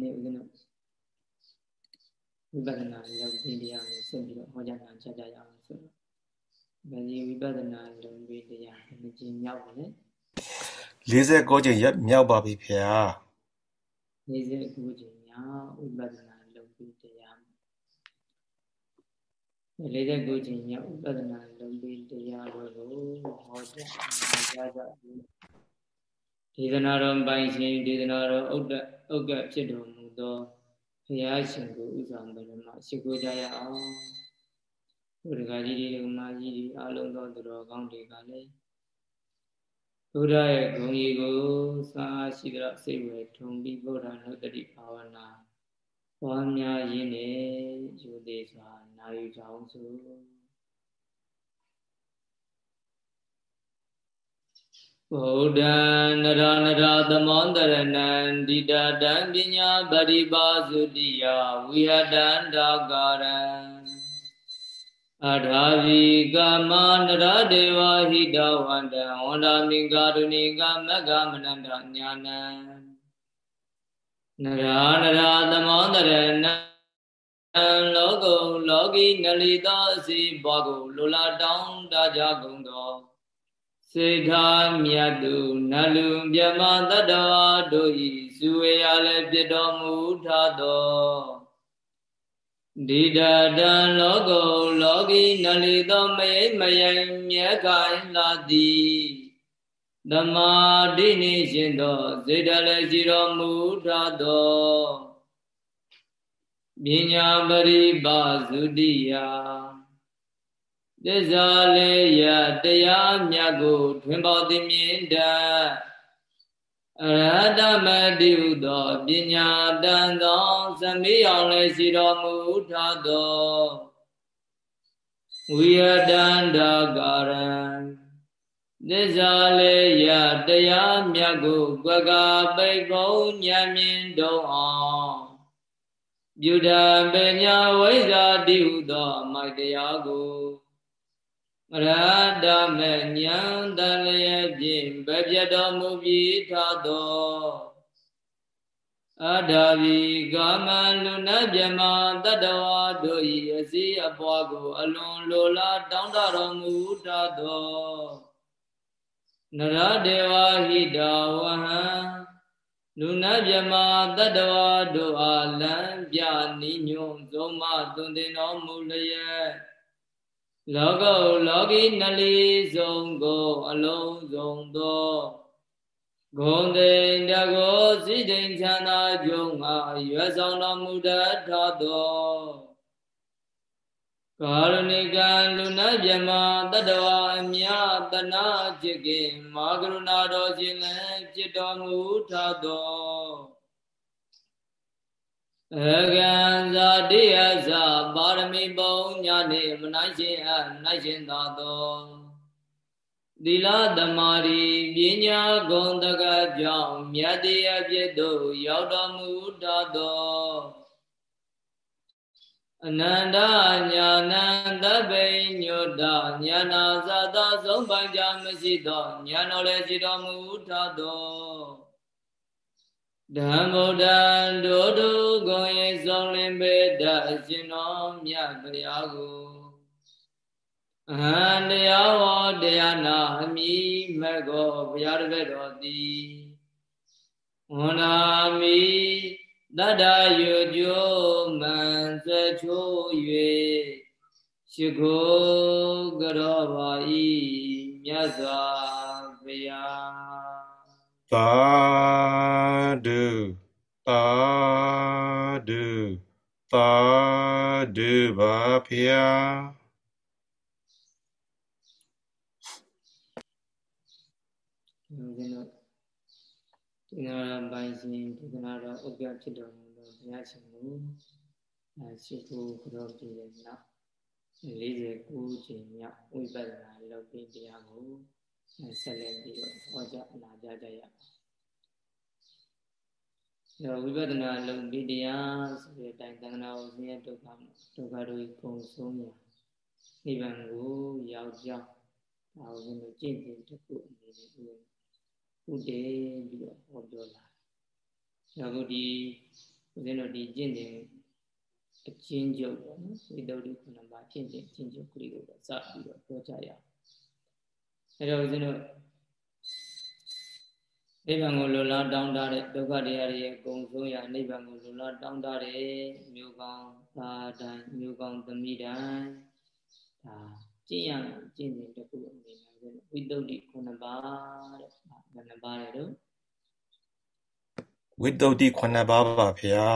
နေ့ဦးဇင်းတို့ဝိပဿနာလုပ်ပြီးတရားကိုဆက်ပြီးတော့ဟောကြားတာကြားကြရအောင်ဆိုတော့ဗဇီဝိပဿနာလုပ်ပြီးတရားမကျင်မြောက်ပါလေ49ကျင်ရက်မြောက်ပါပြီဖေဟာ49ကျင်မြောက်ဝိပဿနာလုပ်ပြီးတရား49ကျင်မြောက်ဝိပဿနာလုပ်ပြီးတရားတို့ကိုဟောကြားကြားကြ ဒေသနာတော်ပိုင်ရှင်ဒေသနာတော်ဥဒ္ဒဥက္ကဖြစ်တော်မူသောဘုရားရှင်ကိုဥဆောင်ပရမရှိခိုးကြရအောင်ဘုရားကြီးဒီမကြီးဒီအလုံးသောသူတော်ကောင်းတွေကလည်းဘုရားရဲ့ဂုဏ်ကြီးကိုစာရှိသောစိတ်ဝေထုံပြီးဘုရားနုတ္တိဘာဝနာပွားများရင်းနဲ့ယူသေးစွာနာယူကြအောင်စို့ ဗုဒ္ဓံနရနရသမောတရဏံဒိတတံပညာပရိပါစုတိယဝိဟတံဒါကာရံအထာဝီကာမနရဒေဝဟိတဝန္တံဝန္ဒမိကာရုဏိကမဂ္ဂမနန္တညာနံနရနရသမောတရဏံလောကုလောကီနလီသောအစီဘွားကိုလူလာတောင်းတကြကုန်သော စေထာမြတ်သူနလူမြမတတ္တဝါတို့ဤစုဝေရလည်းပြတော်မူထသောဒီတတံလောကုလောကီနလီသောမယိမယံမြဲခိုင်လာသည်သမာဓိနှင့်ရှင်သောစေတလည်းရှိတော်မူထသောပညာပရိပါစုတိယ သစ္စာလေးရတရားမြတ်ကိုထွင်ပေါ်သိမြင်တတ်အရဟတမတိဟုသောပညာတန်သောသမေအောင်လည်းရှိတော်မူထသောဝိယတန္တကာရံသစ္စာလေးရတရားမြတ်ကိုကွက်ကပိတ်ပုံဉာဏ်မြင်တော့အောင်ပြုဒံပညာဝိဇ္ဇာတိဟုသောမိုက်တရားကို ရတမေညံတလျက်ဖြင့်ဗပြတော်မူပြီးထသောအဒါဝီကာမလူနဗျမတတဝါတို့၏အစည်းအပွားကို အလွန်လိုလားတောင်းတတော်မူထသောနရဒေဝဟိတဝဟံလူနဗျမတတဝါတို့အားလံပြနိညွန်သုံးမသွန်သင်တော်မူလျက် လောကုလောကီနလီဆုံးကိုအလုံးစုံသောဂုံတိန်တကောစိတိန်ချမ်းသာကြုံငါရွယ်ဆောင်တော်မူတတ်သောကာရဏိကလူနာမြမတတဝအမြတနာจิตကင်မာကရုဏာတော်ရှင်လည်းจิตတော်မူထသော အကံဇာတိယဇာပါရမီပုံညာနေမနိုင်ရှင်အနိုင်ရှင်သာသောသီလသမာဓိပညာဂုဏ်တကကြောင့်မြတ်တရားပြည့်သို့ရောက်တော်မူတတ်သောအနန္တညာနန္တပိညုတညာနာဇာတဆုံးပိုင်ကြမရှိသောညာတော်လည်းရှိတော်မူထသော ဓမ္မုဒ္ဒံဒုဒုဂုံရိဆုံးလင်ပေတအရှင်တော်မြတ်တရားကိုအဟံတရားဝတရားနာအမိမကောဘုရားတပည့်တော်သည်ဝန္နာမိတတ္တယုကျိုးမံစချိုး၍ရှိခိုးကြောပါဤမြတ်စွာဘုရားသာ ဓုသာဓုသာဓုပါဗျာဦးဇင်းတို့ဒီနာပိုင်းရှင်ဒီကနာတော့ဥပ္ပဖြစ်တော်မူသောဘုရားရှင်ကိုအဲရှိခိုးကြောပြည့်တဲ့နောက်49ချိန်မြောက်ဝိပဿနာလုပ်ပြီးတရားကိုဆက်လက်ပြီးတော့ဟောကြားအနာကြားကြရအော င်။ဝိပဿနာလုံးပြီးတရားဆိုတဲ့အတိုင်းသံဃာကိုဆင်းရဲဒုက္ခဒုက္ခတို့ကုန်ဆုံးရာနိဗ္ဗာန်ကိုရောက်ကြောင်းဒါကိုကျွန်တော်ကြင့်ကြင်တစ်ခုအနေနဲ့ဥတည်ပြီးတော့ဟောပြောလာ။ဒါကိုဒီဦးဇင်းတို့ဒီကျင့်စဉ်အချင်းချုပ်ပေါ့နော်ဝိတ္တုခုနှစ်ပါးကျင့်စဉ်အချင်းချုပ်ကလေးကိုစပြီးတော့ပြောကြရအောင်အဲတော့ဦးဇင်းတို့ နိဗ္ဗာန်ကိုလိုလားတောင်းတတဲ့ဒုက္ခတရားတွေရဲ့အကုန်ဆုံးရာနိဗ္ဗာန်ကိုလိုလားတောင်းတတဲ့မြို့ကောင်းသာတိုင်းမြို့ကောင်းသမီးတိုင်းဒါကျင့်ရမယ်ကျင့်စဉ်တစ်ခုအနေနဲ့ဝိတ္တုခုနှစ်ပါးတဲ့ဘယ်နှပါးလဲတော့ဝိတ္တုခုနှစ်ပါးပါဗျာ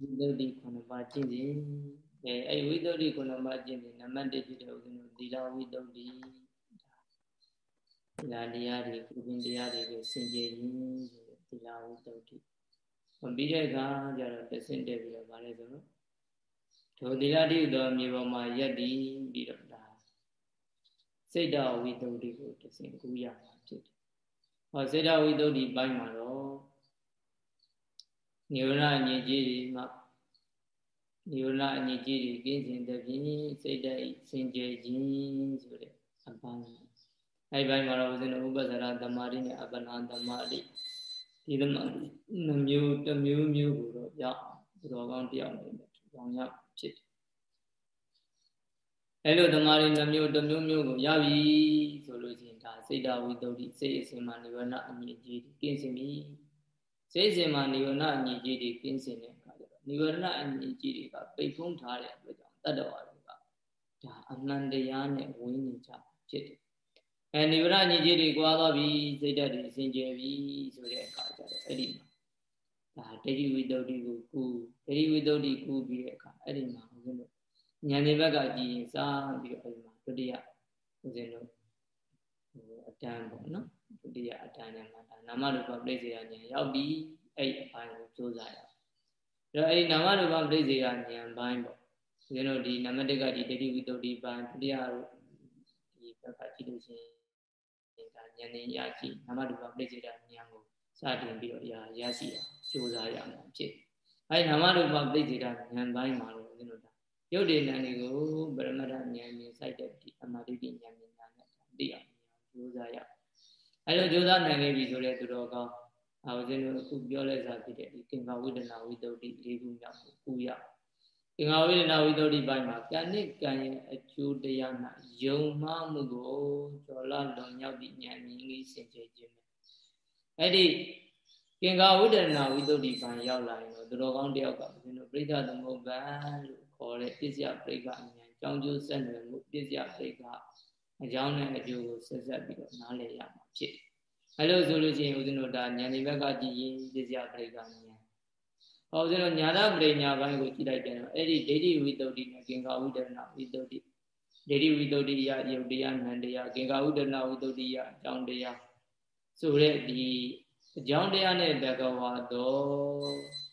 ဝိတ္တုခုနှစ်ပါးကျင့်စဉ်အဲအဲ့ဝိတ္တုခုနှစ်ပါးကျင့်စဉ်နံပါတ်1ဖြစ်တဲ့ဥစဉ်တို့သီလဝိတ္တု သီလတရားတွေကုသင်တရားတွေကိုစင်ကြယ်ရင်းဆိုတဲ့သီလဝိတ္တု။ပြီးတဲ့အခါကျတော့တဆင့်တက်ပြီးတော့ဗါလဲဆိုတော့ထိုသီလတိသောမြေပေါ်မှာယက်တည်ပြီးတော့ဒါစိတ်တော်ဝိတ္တုကိုတဆင့်ကူးရမှာဖြစ်တယ်။ဟောစိတ်တော်ဝိတ္တုပိုင်းမှာတော့နိဝရအညစ်အကြေးတွေမှာနိဝရအညစ်အကြေးတွေကင်းစင်တဲ့ဖြင့်စိတ်တည်းစင်ကြယ်ခြင်းဆိုတဲ့အပိုင်း အဲ့ဘိုင်းမှာတော့ဦးဇင်းတို့ဥပ္ပဇ္ဇရာသမာဓိနဲ့အပ္ပနာသမာဓိဒီသမာဓိနှမျိုးတစ်မျိုးမျိုးကိုတော့ရအောင်သူတော်ကောင်းတယောက်နေနဲ့ထူထောင်ရဖြစ်တယ်အဲ့လိုသမာဓိနှမျိုးတစ်မျိုးမျိုးကိုရပြီဆိုလို့ချင်းဒါစိတ်တဝိတ္တုစိတ်အစဉ်မှာနိဗ္ဗာန်အမြင့်ကြီးကင်းစင်ပြီစိတ်အစဉ်မှာနိဗ္ဗာန်အမြင့်ကြီးတွေကင်းစင်တဲ့အခါကျတော့နိဗ္ဗာန်အမြင့်ကြီးတွေကပိတ်ဖုံးထားတဲ့အတွက်ကြောင့်တတ္တဝါတွေကဒါအမှန်တရားနဲ့ဝိညာဉ်ချဖြစ်တယ် အဲနိဗ္ဗာန်ညီကြီးတွေကွာသွားပြီစိတ်ဓာတ်တွေစင်ကြယ်ပြီဆိုတဲ့အခါကျတော့အဲ့ဒီမှာဒါဒိဋ္ဌိဝိတ္တုကိုကူဒိဋ္ဌိဝိတ္တုကူပြီးတဲ့အခါအဲ့ဒီမှာဦးဇင်းတို့ဉာဏ်ရဲ့ဘက်ကကြည့်ရင်စားပြီးတော့အဲ့ဒီမှာဒုတိယဦးဇင်းတို့ဟိုအတန်းပေါ့နော်ဒုတိယအတန်းနဲ့မှာဒါနာမရူပပြိစေရဉာဏ်ရောက်ပြီးအဲ့အပိုင်းကိုစူးစမ်းရအောင်အဲ့တော့အဲ့ဒီနာမရူပပြိစေရဉာဏ်ပိုင်းပေါ့ဦးဇင်းတို့ဒီနံပါတ်1ကဒီဒိဋ္ဌိဝိတ္တုပိုင်းဒုတိယဒီဘက်ကကြည့်လို့ရှိရင် ဒါဉာဏ်နဲ့ရရှိနာမရူပပြိစေတာဉာဏ်ကိုစတင်ပြီးတော့ရရရှိတာကြိုးစားရမှာဖြစ်အဲနာမရူပပြိစေတာဉာဏ်ပိုင်းမှာတော့ဦးဇင်းတို့ဒါရုပ်တည်ဉာဏ်တွေကိုပရမတ္ထဉာဏ်မြင်စိုက်တဲ့ဒီအမာတိဉာဏ်ဉာဏ်နဲ့သိအောင်ကြိုးစားရအဲလိုကြိုးစားနိုင်ပြီဆိုတဲ့သူတော်ကောင်းအာဦးဇင်းတို့အခုပြောလဲစားဖြစ်တဲ့ဒီကင်္ဂဝိဒနာဝိတ္တုလေးခုမြောက်ကိုကူရ သင်္ဃဝိဒနာဝိတ္တုပိုင်းမှာကံနဲ့ကံရဲ့အကျိုးတရား၌ယုံမှမှုကိုကျော်လာလွန်မြောက်သည့်ဉာဏ်မြင်ကြီးစင်ကြယ်ခြင်းပဲအဲ့ဒီကင်္ဂဝိဒနာဝိတ္တုပိုင်းရောက်လာရင်တော့သူတော်ကောင်းတယောက်ကဘုရင်တို့ပြိဿသမုပ္ပန်လို့ခေါ်တဲ့ပစ္စယပြိကဉာဏ်ကြောင်းကျိုးဆက်နွယ်မှုပစ္စယပြိကအကြောင်းနဲ့အကျိုးကိုဆက်ဆက်ပြီးတော့နားလည်ရမှာဖြစ်တယ်။အဲလိုဆိုလို့ရှိရင်ဦးဇင်းတို့ဒါဉာဏ်ဒီဘက်ကကြည့်ရင်ပစ္စယပြိကဉာဏ် ဟောဦးဇင်းတို့ညာရပရိညာဘိုင်းကိုကြည့်လိုက်တယ်အဲ့ဒီဒိဋ္ဌိဝိတ္တုနဲ့ကင်္ဂဝိတ္တနာဝိတ္တုဒိဋ္ဌိဝိတ္တုယယုတ်တရားနန္တရားကင်္ဂဝိတ္တနာဝိတ္တုယအကြောင်းတရားဆိုတဲ့ဒီအကြောင်းတရားနဲ့တကဝါတော့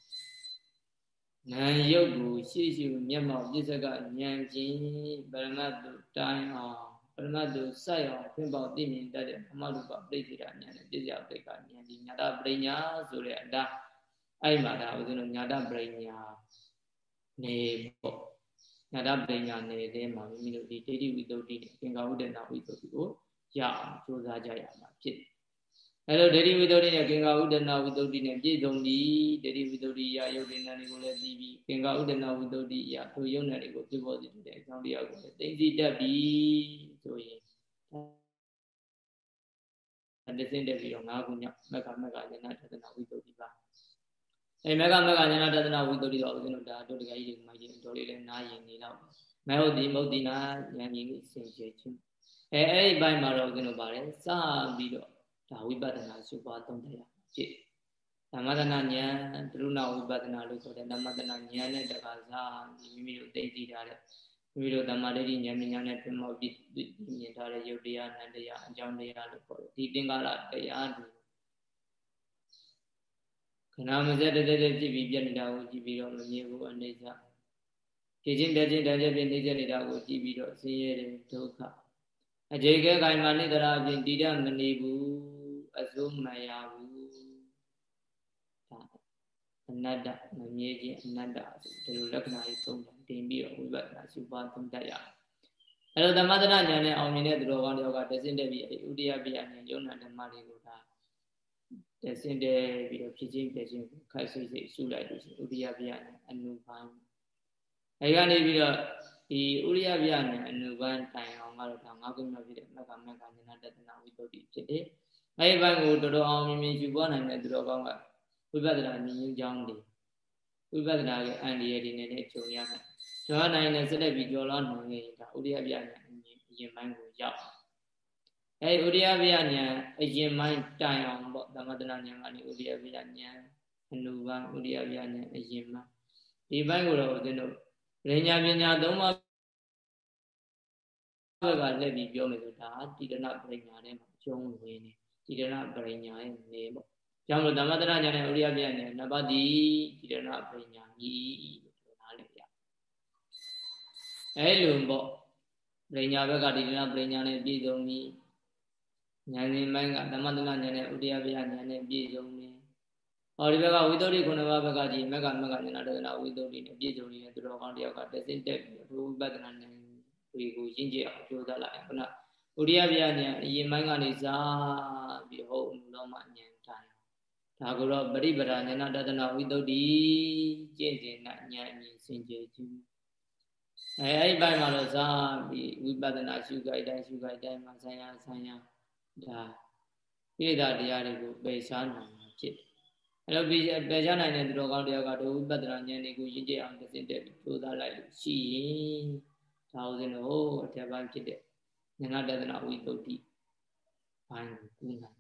နာယုတ်ကိုရှေ့ရှုမျက်မှောက်ပြစ္ဆကဉာဏ်ချင်းပရမတ်တုတိုင်းအောင်ပရမတ်တုစိုက်အောင်ဖွင့်ပေါသိမြင်တတ်တဲ့ဓမ္မလူပပရိစ္ဆေဒဉာဏ်နဲ့ပြစ္ဆယပရိက္ခဉာဏ်ဒီညာတပရိညာဆိုတဲ့အတိုင်း အဲ့မှာဒါဦးဇင်းတို့ညာတပရိညာနေပေါ့ညာတပရိညာနေတဲ့မှာမိမိတို့ဒီဒိဋ္ဌိဝိတ္တုတိနဲ့သင်္ကာဝုဒ္ဒနာဝိတ္တုကိုရအောင်ကြိုးစားကြရမှာဖြစ်တယ်အဲလိုဒိဋ္ဌိဝိတ္တုတိနဲ့သင်္ကာဝုဒ္ဒနာဝိတ္တုတိနဲ့ပြည့်စုံပြီးဒိဋ္ဌိဝိတ္တုတိရယုတ်ဉာဏ်တွေကိုလည်းသိပြီးသင်္ကာဝုဒ္ဒနာဝိတ္တုတိရထိုယုတ်ဉာဏ်တွေကိုပြပေါ်စေတဲ့အကြောင်းတရားကိုလည်းသိသိတတ်ပြီးဆိုရင်အတစင်းတက်ပြီးတော့၅ခုမြောက်မက္ခမက္ခဉာဏထသနာဝိတ္တုတိပါ အဲမေဃမေဃဉာဏတဒနာဝိတ္တိတော်ဦးဇင်းတို့ဒါတို့တကကြီးတွေမှရင်တော်လေးလည်းနားရင်နေတော့မေဟုတ်တိမုတ်တိနာဉာဏ်ကြီးစင်ကြယ်ခြင်းအဲအဲ့ဒီဘိုင်းမှာတော့ဦးဇင်းတို့ပါတယ်စပြီးတော့ဒါဝိပဿနာစုပွားသုံးတရားဖြစ်ဓမ္မဒနာဉာဏ်ဒရုဏဝိပဿနာလို့ဆိုတဲ့ဓမ္မဒနာဉာဏ်နဲ့တခါစားမိမိတို့သိသိထားတဲ့မိမိတို့ဓမ္မဒိဋ္ဌိဉာဏ်ဉာဏ်နဲ့ပြင်မောပြီးမြင်ထားတဲ့ယုတ်တရားနန္တရားအကြောင်းတရားလို့ခေါ်တယ်ဒီသင်္ကာရတရားတွေ ခဏမစက်တည်းတည်းဖြစ်ပြီးပြက်နေတာကိုကြည့်ပြီးတော့မမြင်ဘူးအနေစာကြည်ချင်းပြချင်းတည်းတည်းပြနေကြနေတာကိုကြည့်ပြီးတော့ဆင်းရဲတယ်ဒုက္ခအခြေခဲခိုင်မာနေတရာအပြင်တည်ရမနေဘူးအစိုးမရဘူးဒါအနတ္တမမြဲခြင်းအနတ္တဒီလိုလက္ခဏာကြီးသုံးတယ်တင်ပြီးတော့ဝိပဿနာရှုပါသုံးတတ်ရအဲလိုသမထနာဉာဏ်နဲ့အောင်မြင်တဲ့သူတော်ကောင်းတယောက်ကတဆင့်တက်ပြီးအဲဒီဥဒိယပြဉာဏ်ယုံနာဓမ္မတွေကိုဒါ တဆင်းတဲပြီးတော့ဖြစ်ချင်းပြချင်းခိုက်ဆိတ်ဆိတ်ရှုလိုက်လို့ရှိရင်ဥရိယပြနဲ့အနုပန်းအဲကနေပြီးတော့ဒီဥရိယပြနဲ့အနုပန်းတိုင်အောင်ကတော့ဒါငါးခုမြောက်ဖြစ်တဲ့မက္ကမက္ကဉာဏတတနာဝိသုဒ္ဓိဖြစ်တယ်အဲဒီဘက်ကိုတော်တော်အောင်မြင်မြင်ယူပွားနိုင်တဲ့သူတော်ကောင်းကဝိပဿနာဉာဏ်ကြီးကြောင်းတွေဝိပဿနာရဲ့အန္တရာယ်တွေနဲ့လည်းကြုံရမယ်။ကျော်နိုင်တဲ့စက်ပြီးကျော်လာနိုင်ရင်ဒါဥရိယပြဉာဏ်အရင်ပိုင်းကိုရောက်။ အဲဒီဥရိယပြဉာဏ်အရင်ပိုင်းတိုင်အောင်ပေါ့သမထနာဉာဏ်ကနေဥရိယပြဉာဏ်အနုဘဥရိယပြဉာဏ်အရင်ပိုင်းဒီပိုင်းကိုတော့ဦးဇင်းတို့ပညာပညာသုံးပါးဘက်ကလက်ပြီးပြောမယ်ဆိုဒါတိရဏပညာထဲမှာကျုံးဝင်နေတိရဏပညာရဲ့နေပေါ့ကြောင့်လို့သမထနာဉာဏ်နဲ့ဥရိယပြဉာဏ်နဲ့နပါတိတိရဏပညာကြီးလို့ပြောထားလိုက်ရအဲလိုပေါ့ပညာဘက်ကတိရဏပညာနဲ့ပြည့်စုံပြီး ဉာဏ်ရှင်ပိုင်းကသမထနာဉာဏ်နဲ့ဥရိယပြဉာဏ်နဲ့ပြည့်စုံနေဟောဒီဘက်ကဝိသုဒ္ဓိခုနဘဘက်ကဒီမက်ကမက်ကဉာဏ်တဒနာဝိသုဒ္ဓိနဲ့ပြည့်စုံနေတဲ့သူတော်ကောင်းတယောက်ကတစင်တက်ပြီးဝိပဿနာဉာဏ်တွေကိုရင့်ကျက်အောင်ကြိုးစားလိုက်ခုနဥရိယပြဉာဏ်အရင်ပိုင်းကနေစားပြီးဟုတ်လို့မှဉာဏ်ဒါကိုတော့ပရိပဒါဉာဏတဒနာဝိတုဒ္ဓိကျင့်စဉ်နဲ့ဉာဏ်အမြင်စင်ကြယ်ခြင်းအဲအဲ့ဒီဘက်မှာတော့ဇာပြီးဝိပဿနာရှုခိုက်တိုင်းရှုခိုက်တိုင်းမှာဆံရဆံရ ဒါပိဋကတရားတွေကိုပယ်ရှားနိုင်မှာဖြစ်အဲ့တော့ပြီးပယ်ရှားနိုင်တဲ့သူတော်ကောင်းတရားကတော့ဝိပဿနာဉာဏ်တွေကိုရင့်ကျက်အောင်သိတဲ့ကြိုးစားလိုက်လို့ရှိရင်ဒါဥစဉ်တော့အထက်ပိုင်းဖြစ်တဲ့ဉာဏတဒနာဝိတုဒ္ဓိဘိုင်းကိုကူးနိုင်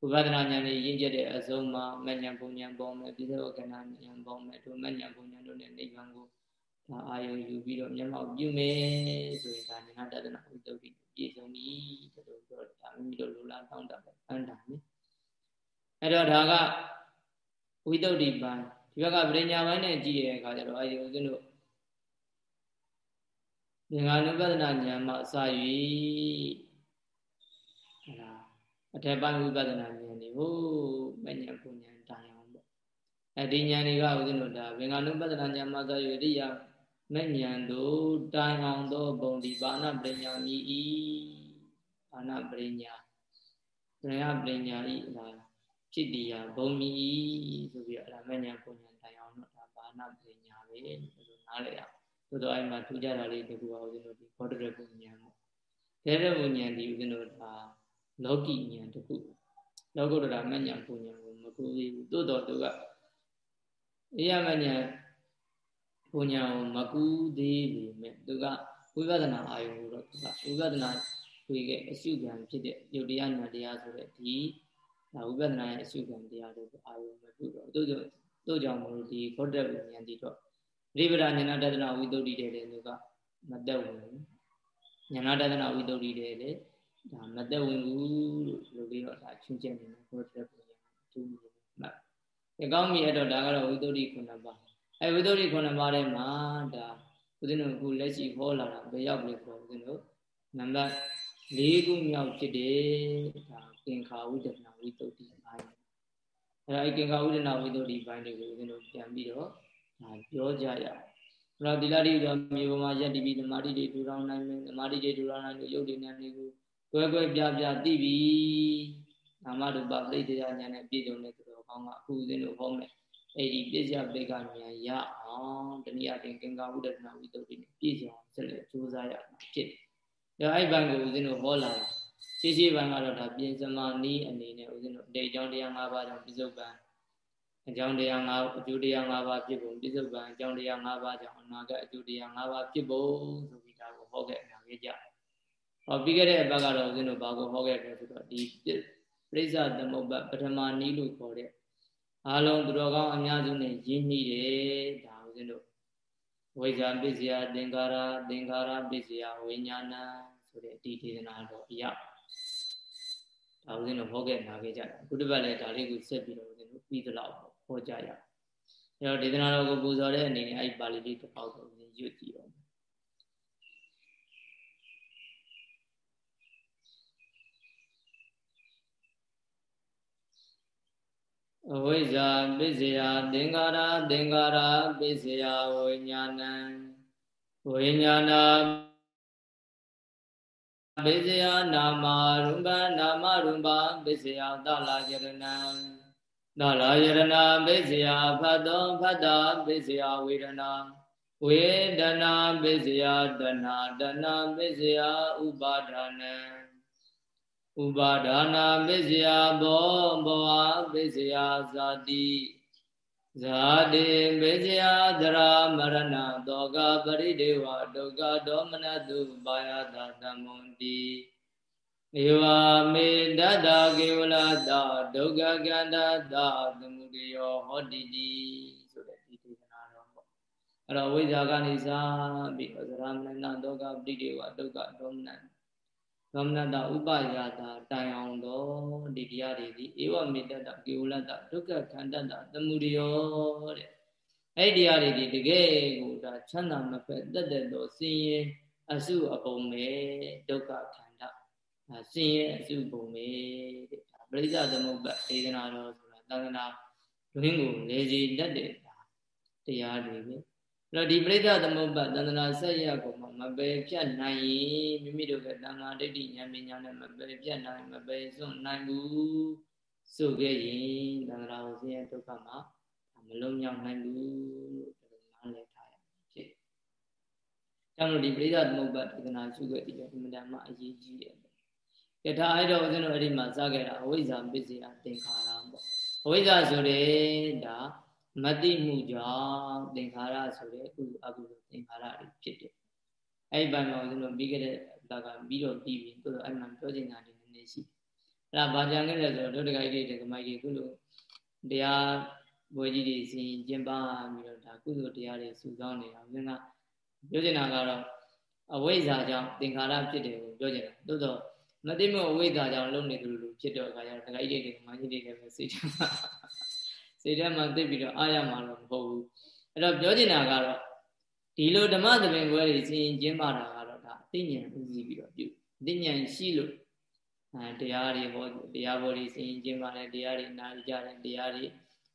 ဝိပဿနာဉာဏ်နဲ့ရင့်ကျက်တဲ့အဆုံးမှာမဉ္ဇဉ်ပုံဉဏ်ပေါ်မယ်ပြစ္ဆေဝကနာဉာဏ်ပေါ်မယ်တို့မဉ္ဇဉ်ပုံဉဏ်တို့နဲ့နိဗ္ဗာန်ကို ဒါအာယုံယူပြီးတော့မျက်မှောက်ပြုမယ်ဆိုရင်ဒါဉာဏတဒနာဝိတုဒ္ဓိပြည့်စုံပြီတို့ပြောဒါမိမိတို့လူလားတောင်းတပဲအန္တာနိအဲ့တော့ဒါကဝိတုဒ္ဓိပိုင်းဒီဘက်ကပရိညာပိုင်းနဲ့ကြည့်ရတဲ့အခါကျတော့အဲဒီဦးဇင်းတို့ဉာဏ်နုပဒနာဉာဏ်မှာအစာ၍ဟလာအထက်ပိုင်းဝိပဿနာဉာဏ်တွေကိုမဉဏ်ပူဉဏ်တိုင်အောင်ပေါ့အဲဒီဉာဏ်တွေကဦးဇင်းတို့ဒါဘင်္ဂနုပဿနာဉာဏ်မှာဆိုရရိယာ မဉဏ်တို့တိုင်အောင်သောဘုံဒီဘာနာပညာမြည်ဤဘာနာပညာဉာဏ်ပညာဤဒါဖြစ်တရားဘုံမြည်ဆိုပြီးအဲ့ဒါမဉဏ်ပူဉဏ်တိုင်အောင်တော့ဒါဘာနာပညာပဲလို့နားလည်ရအောင်သို့တော့အဲ့မှာထူးခြားတာလေးတကူပါဦးဇင်းတို့ဒီဘောဓရပုဉဏ်ပေါ့ဒေရပုဉဏ်ဒီဦးဇင်းတို့ဒါလောကီဉာဏ်တစ်ခုလောကုတ္တရာမဉဏ်ပူဉဏ်ကိုမကူသေးဘူးသို့တော်သူကအေယမဉဏ် ပူဉဏ်ကိုမကူသေးပေမဲ့သူကဝိပဿနာအာယုံကိုတော့သူကဝိပဿနာတွေ့ခဲ့အရှုခံဖြစ်တဲ့ယုတ်တရားဉာဏ်တရားဆိုတဲ့ဒီဒါဝိပဿနာရဲ့အရှုခံတရားတွေကိုအာယုံမပြုတော့တို့ကြောင့်တို့ကြောင့်မလို့ဒီခေါတ္တပဉဏ်ဒီတော့ရိပဒဉာဏတဒနာဝိသုဒ္ဓိတဲ့သူကမတက်ဝင်ဉာဏတဒနာဝိသုဒ္ဓိတဲ့လေဒါမသက်ဝင်ဘူးလို့လိုပြီးတော့ဒါချွင်းချက်နေတယ်ဘုရားပုံရအထူးမြင်မှတ်ဒီကောင်းပြီအဲ့တော့ဒါကတော့ဝိသုဒ္ဓိခုနှစ်ပါး အဲဝိသုဒ္ဓိခုနှစ်ပါးထဲမှာဒါဦးဇင်းတို့အခုလက်ရှိဟောလာတာဘယ်ရောက်လဲဆိုတော့ဦးဇင်းတို့နံပါတ်၄ခုမြောက်ဖြစ်တယ်ဒါကင်္ခာဝိဒနာဝိသုဒ္ဓိပိုင်းအဲဒါအဲကင်္ခာဝိဒနာဝိသုဒ္ဓိပိုင်းတွေကိုဦးဇင်းတို့ပြန်ပြီးတော့ဒါပြောကြရအောင်အဲ့တော့ဒီလာတိတော့မြေပေါ်မှာရက်တည်ပြီးဓမ္မတိတွေထူထောင်နိုင်မယ်ဓမ္မတိတွေထူထောင်နိုင်လို့ယုတ်ဒီနံတွေကိုကွဲကွဲပြားပြားသိပြီနာမရူပပြိတ္တရာဉာဏ်နဲ့ပြည့်စုံတဲ့သူတော်ကောင်းကအခုဦးဇင်းတို့ဟောမယ် အဲ့ဒီပြည့်စရာပိကဉာဏ်ရအောင်တနည်းအားဖြင့်ကင်္ကာဝိဒနာဝိတ္တုတွေနဲ့ပြည့်စုံအောင်ဆက်လက်ကြိုးစားရမှာဖြစ်တယ်။ဒါအဲ့ဘန်ကိုဦးဇင်းတို့ဟောလာတာရှေးရှေးဘန်ကတော့ဒါပြင်စမာနီးအနေနဲ့ဦးဇင်းတို့အတေအကြောင်းတရား၅ပါးကြောင့်ပြစ္ဆုတ်ပံအကြောင်းတရား၅အကျိုးတရား၅ပါးဖြစ်ပုံပြစ္ဆုတ်ပံအကြောင်းတရား၅ပါးကြောင့်အနာကအကျိုးတရား၅ပါးဖြစ်ပုံဆိုပြီးဒါကိုဟောခဲ့အနာခဲ့ကြတယ်ဟောပြီးခဲ့တဲ့အပတ်ကတော့ဦးဇင်းတို့ဘာကိုဟောခဲ့တယ်ဆိုတော့ဒီပြိဿသမုပ္ပါပထမနီးလို့ခေါ်တဲ့ အားလုံးသူတော်ကောင်းအများစုနဲ့ယဉ်ညှိတယ်ဒါဦးဇင်းတို့ဝိဇ္ဇာပစ္စယသင်္ကာရသင်္ခါရပစ္စယဝိညာဏဆိုတဲ့ဒီဒေသနာတော်အရာဒါဦးဇင်းတို့ဟောခဲ့နာခဲ့ကြတယ်အခုတစ်ပတ်လည်းဒါလေးကိုဆက်ပြီးတော့ဦးဇင်းတို့ပြီးသလောက်ဟောကြရအောင်အဲတော့ဒေသနာတော်ကိုပူဇော်တဲ့အနေနဲ့အဲ့ဒီပါဠိလေးတစ်ပေါက်ကိုဦးဇင်းရွတ်ကြည့်အောင် အဝိဇ္ဇာပစ္စယသင်္ခါရသင်္ခါရပစ္စယဝိညာဏံဝိညာဏပစ္စယနာမရူပနာမရူပပစ္စယသလယရဏံသာလာယရဏပိစယဖတ်သောဖတ်တာပိစယဝေဒနာဝေဒနာပိစယတဏတဏပိစယဥပါဒာနံ ဥပါဒာနာပိစယဘောဘောပိစယဇာတိဇာတိပိစယသရမရဏတောကပရိဒေဝဒုက္ခဒေါမနတုပါယတာသမုန်တိဧဝမေတတ္တကေဝလတာဒုက္ခကန္တတာသမုဒယောဟောတိတိဆိုတဲ့ဒီဒေသနာတော်ပေါ့အဲ့တော့ဝိဇာကနေစားပြီးတော့သရမဏဒုက္ခပရိဒေဝဒုက္ခဒေါမန သောမနတဥပယတာတိုင်အောင်တော့ဒီတရားတွေဒီဧဝမေတ္တကေဝလတဒုက္ခခန္တတသမုဒယောတဲ့အဲ့ဒီတရားတွေဒီတကယ်ကိုဒါချမ်းသာမဖက်တက်တဲ့တော့စင်ရင်အစုအပုံပဲဒုက္ခခန္ဓာစင်ရဲ့အစုပုံပဲတဲ့ပရိစ္ဆသမုပ္ပါဒေသနာတော်ဆိုတာသံဃာတွင်းကိုလေစီတတ်တဲ့တရားတွေပဲ အဲ့တော့ဒီပရိစ္ဆသမုပ္ပါသန္တနာဆက်ရကုန်မှာမပယ်ဖြတ်နိုင်ရင်မိမိတို့ကတဏ္ဍာဒိဋ္ဌိဉာဏ်ပညာနဲ့မပယ်ဖြတ်နိုင်မပယ်စွန့်နိုင်ဘူးဆိုခဲ့ရင်သန္တရာကိုဆင်းရဲဒုက္ခမှာမလုံးမြောက်နိုင်ဘူးလို့ဒီလိုနားလည်ထားရဖြစ်။ကြောင့်လို့ဒီပရိစ္ဆသမုပ္ပါဒေသနာရှုခဲ့ပြီးတော့အမှန်တမ်းအရေးကြီးတယ်။ကထာအဲ့တော့ဦးဇင်းတို့အဲ့ဒီမှာစခဲ့တာအဝိဇ္ဇာပစ္စယသင်္ခါရပေါ့။အဝိဇ္ဇာဆိုတဲ့ဒါ မတိမှုကြောင့်သင်္ခါရဆိုတဲ့အခုအကုသိုလ်သင်္ခါရတွေဖြစ်တယ်။အဲ့ဒီဘက်မှာဦးဇင်းတို့ပြီးခဲ့တဲ့ဒါကပြီးတော့ပြီးပြီ။တို့အဲ့မှာပြောချင်တာဒီနည်းနည်းရှိတယ်။အဲ့ဒါဘာကြံခဲ့လဲဆိုတော့တို့တခိုက်တွေတကမိုက်တွေခုလိုတရားဘွယ်ကြီးတွေစီကျင်းပပြီးတော့ဒါကုသိုလ်တရားတွေစုဆောင်းနေတာဦးဇင်းကပြောချင်တာကတော့အဝိဇ္ဇာကြောင့်သင်္ခါရဖြစ်တယ်ကိုပြောချင်တာ။သို့တော့မသိမအဝိဇ္ဇာကြောင့်လုံနေသလိုလိုဖြစ်တော့အခါကျတော့တခိုက်တွေတွေကမိုင်းကြီးတွေလည်းစိတ်ထဲမှာ စိတ်ထဲမှာသိပြီးတော့အားရမှာတော့မဟုတ်ဘူးအဲ့တော့ပြောချင်တာကတော့ဒီလိုဓမ္မသဘင်ခွဲတွေစီရင်ကျင်းပတာကတော့ဒါအသိဉာဏ်ဦးစီးပြီးတော့ပြုအသိဉာဏ်ရှိလို့အဲတရားတွေဟောတရားဘောတွေစီရင်ကျင်းပတယ်တရားတွေနားကြတယ်တရားတွေ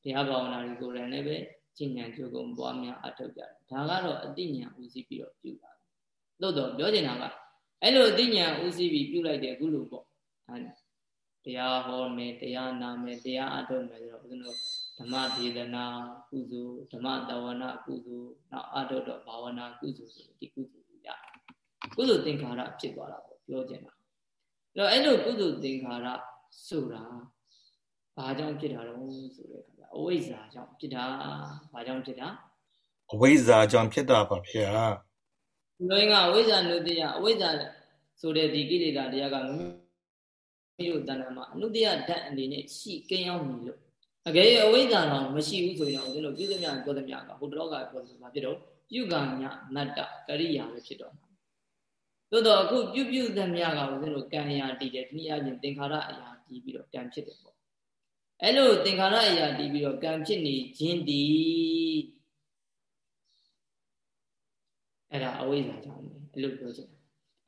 တရားဘာဝနာတွေကိုယ်တိုင်လည်းပဲကျင့်ဉာဏ်ကြိုးကုန်ပွားများအထောက်ကြတယ်ဒါကတော့အသိဉာဏ်ဦးစီးပြီးတော့ပြုတာသို့တော့ပြောချင်တာကအဲ့လိုအသိဉာဏ်ဦးစီးပြီးပြုလိုက်တဲ့အခုလိုပေါ့အဲတရားဟောမယ်တရားနာမယ်တရားအထုတ်မယ်ဆိုတော့ဦးဇင်းတို့ ဓမ္မဒေသနာကုသိုလ်ဓမ္မတဝနာကုသိုလ်နောက်အထုတ်တော့ဘာဝနာကုသိုလ်ဆိုဒီကုသိုလ်ရကုသိုလ်သင်္ခါရဖြစ်သွားတာပေါ့ပြောချင်တာအဲ့တော့အဲ့လိုကုသိုလ်သင်္ခါရဆိုတာဘာကြောင့်ဖြစ်တာတော့ဆိုတဲ့အခါကျအဝိဇ္ဇာကြောင့်ဖြစ်တာဘာကြောင့်ဖြစ်တာအဝိဇ္ဇာကြောင့်ဖြစ်တာပါဗျာလူရင်းကအဝိဇ္ဇာနုတ္တိယအဝိဇ္ဇာဆိုတဲ့ဒီကိလေသာတရားကမိမိတို့တဏ္ဍာမှာအနုတ္တိယဓာတ်အနေနဲ့ရှိကင်းရောက်နေလို့ အကယ်၍အဝိဇ္ဇာတော့မရှိဘူးဆိုရင်တော့ဦးဇင်းတို့ပြုသမျှပြောသမျှကဟိုတော့ကပြောဆိုတာဖြစ်တော့ပြုကညမတ္တကရိယာပဲဖြစ်တော့မှာသို့တော့အခုပြုပြုသမျှကဦးဇင်းတို့ကံရာတည်တယ်ဒီအချင်းသင်္ခါရအရာတည်ပြီးတော့ကံဖြစ်တယ်ပေါ့အဲ့လိုသင်္ခါရအရာတည်ပြီးတော့ကံဖြစ်နေခြင်းတည်အဲ့ဒါအဝိဇ္ဇာကြောင့်ပဲအဲ့လိုပြောချင်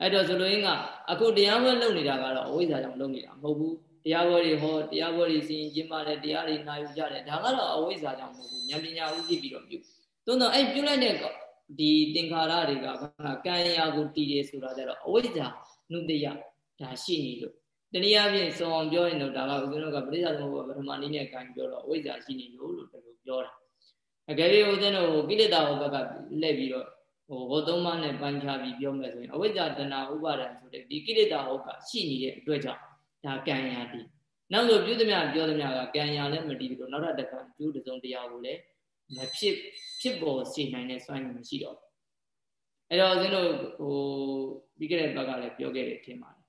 အဲ့တော့ဆိုလိုရင်းကအခုတရားဝဲလုပ်နေတာကတော့အဝိဇ္ဇာကြောင့်လုပ်နေတာမဟုတ်ဘူး တရားဝဲတွေဟောတရားဝဲတွေစီရင်ကျင်းပါတယ်တရားတွေနာယူကြတယ်ဒါကတော့အဝိဇ္ဇာကြောင့်မဟုတ်ဘူးဉာဏ်ပညာဥသိပြီးတော့ပြုသို့တော့အဲ့ပြုလိုက်တဲ့ဒီသင်္ခါရတွေကကံရာကိုတည်တယ်ဆိုတာကြတော့အဝိဇ္ဇာနုတ္တယဒါရှိနေလို့တနည်းအားဖြင့်စုံအောင်ပြောရင်တော့ဒါကဦးဇင်းတို့ကပရိစ္ဆာသမုပ္ပါပထမနည်းနဲ့ကံပြောတော့အဝိဇ္ဇာရှိနေလို့လို့ဒီလိုပြောတာအကယ်၍ဦးဇင်းတို့ကိလေသာဘက်ကလှည့်ပြီးတော့ဟိုဘောသုံးပါးနဲ့ပိုင်းခြားပြီးပြောမယ်ဆိုရင်အဝိဇ္ဇာတဏဥပါဒံဆိုတဲ့ဒီကိလေသာဟုတ်ကရှိနေတဲ့အတွက်ကြောင့် ဒါကံရာတည်နောက်လို့ပြုသမျှပြောသမျှကကံရာလည်းမတည်ဘူးလို့နောက်ထပ်တစ်ခါကျိုးတစုံတရားကိုလည်းမဖြစ်ဖြစ်ပေါ်စေနိုင်တဲ့စွမ်းရည်မရှိတော့ဘူးအဲ့တော့ဦးဇင်းတို့ဟိုပြီးခဲ့တဲ့ဘက်ကလည်းပြောခဲ့တယ်ထင်ပါတယ်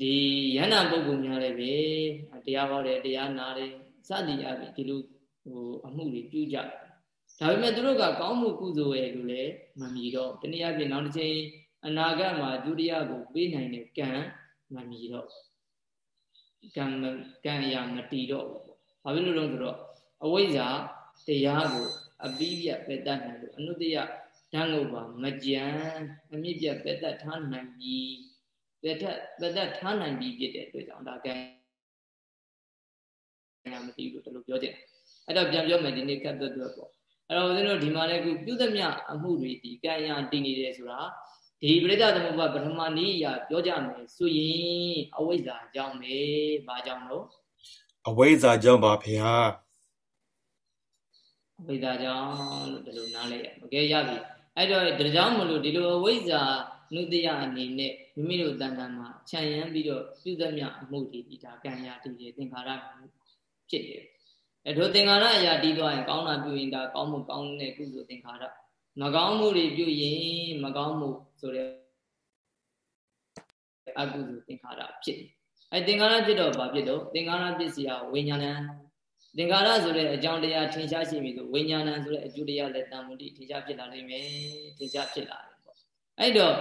ဒီယန္တာပုဂ္ဂိုလ်များလည်းပဲတရားဟောတယ်တရားနာတယ်စသည်အပြင်ဒီလိုဟိုအမှုတွေပြုကြတယ်ဒါပေမဲ့သူတို့ကကောင်းမှုကုသိုလ်ရဲ့လို့လည်းမမြည်တော့တနည်းအားဖြင့်နောက်တစ်ချိန်အနာဂတ်မှာဒုတိယကိုပေးနိုင်တဲ့ကံ မမြည်တော့ကံကံအရာမတည်တော့ဘူးဘာဖြစ်လို့လဲဆိုတော့အဝိဇ္ဇာတရားကိုအပိပြတ်ပဲတတ်နိုင်လို့အနုတ္တယဓာတ်ငုတ်ပါမကြံအမြင့်ပြတ်ပဲတတ်ထားနိုင်ပြီးပဲတတ်ပဲတတ်ထားနိုင်ပြီးဖြစ်တဲ့အတွက်ကြောင့်ဒါကံမတည်လို့တလို့ပြောကြတယ်အဲ့တော့ပြန်ပြောမယ်ဒီနေ့ကတ်သွတ်သွတ်ပေါ့အဲ့တော့ဦးဇင်းတို့ဒီမှာလည်းခုပြုသမျှအမှုတွေဒီကံရတည်နေတယ်ဆိုတာ ဒီပရိသသမုပ္ပါပထမနည်းအရာပြောကြမယ်ဆိုရင်အဝိဇ္ဇာကြောင့်ပဲဘာကြောင့်လို့အဝိဇ္ဇာကြောင့်ပါဖေဟာအဝိဇ္ဇာကြောင့်လို့ဒီလိုနားလဲရမကဲရပြီအဲ့တော့ဒါကြောင့်မလို့ဒီလိုအဝိဇ္ဇာနုတ္တယအနေနဲ့မိမိတို့တန်တန်မှာခြံရမ်းပြီးတော့ပြုသမျှအမှုတွေဒီဒါကံရာတည်ရသင်္ခါရဖြစ်တယ်အဲတို့သင်္ခါရအရာတည်သွားရင်ကောင်းတာပြုရင်ဒါကောင်းမှုကောင်းတဲ့ကုသိုလ်သင်္ခါရမကောင်းမှုတွေပြုရင်မကောင်းမှု ဆိုတဲ့အကုသိုလ်သင်္ခါရဖြစ်တယ်အဲသင်္ခါရဖြစ်တော့ဘာဖြစ်တော့သင်္ခါရပစ္စည်းဝိညာဏသင်္ခါရဆိုတဲ့အကြောင်းတရားထင်ရှားရှိပြီဆိုဝိညာဏဆိုတဲ့အကျိုးတရားလည်းတန်မှုတိထင်ရှားဖြစ်လာနိုင်မယ်ထင်ရှားဖြစ်လာတယ်ပေါ့အဲ့တော့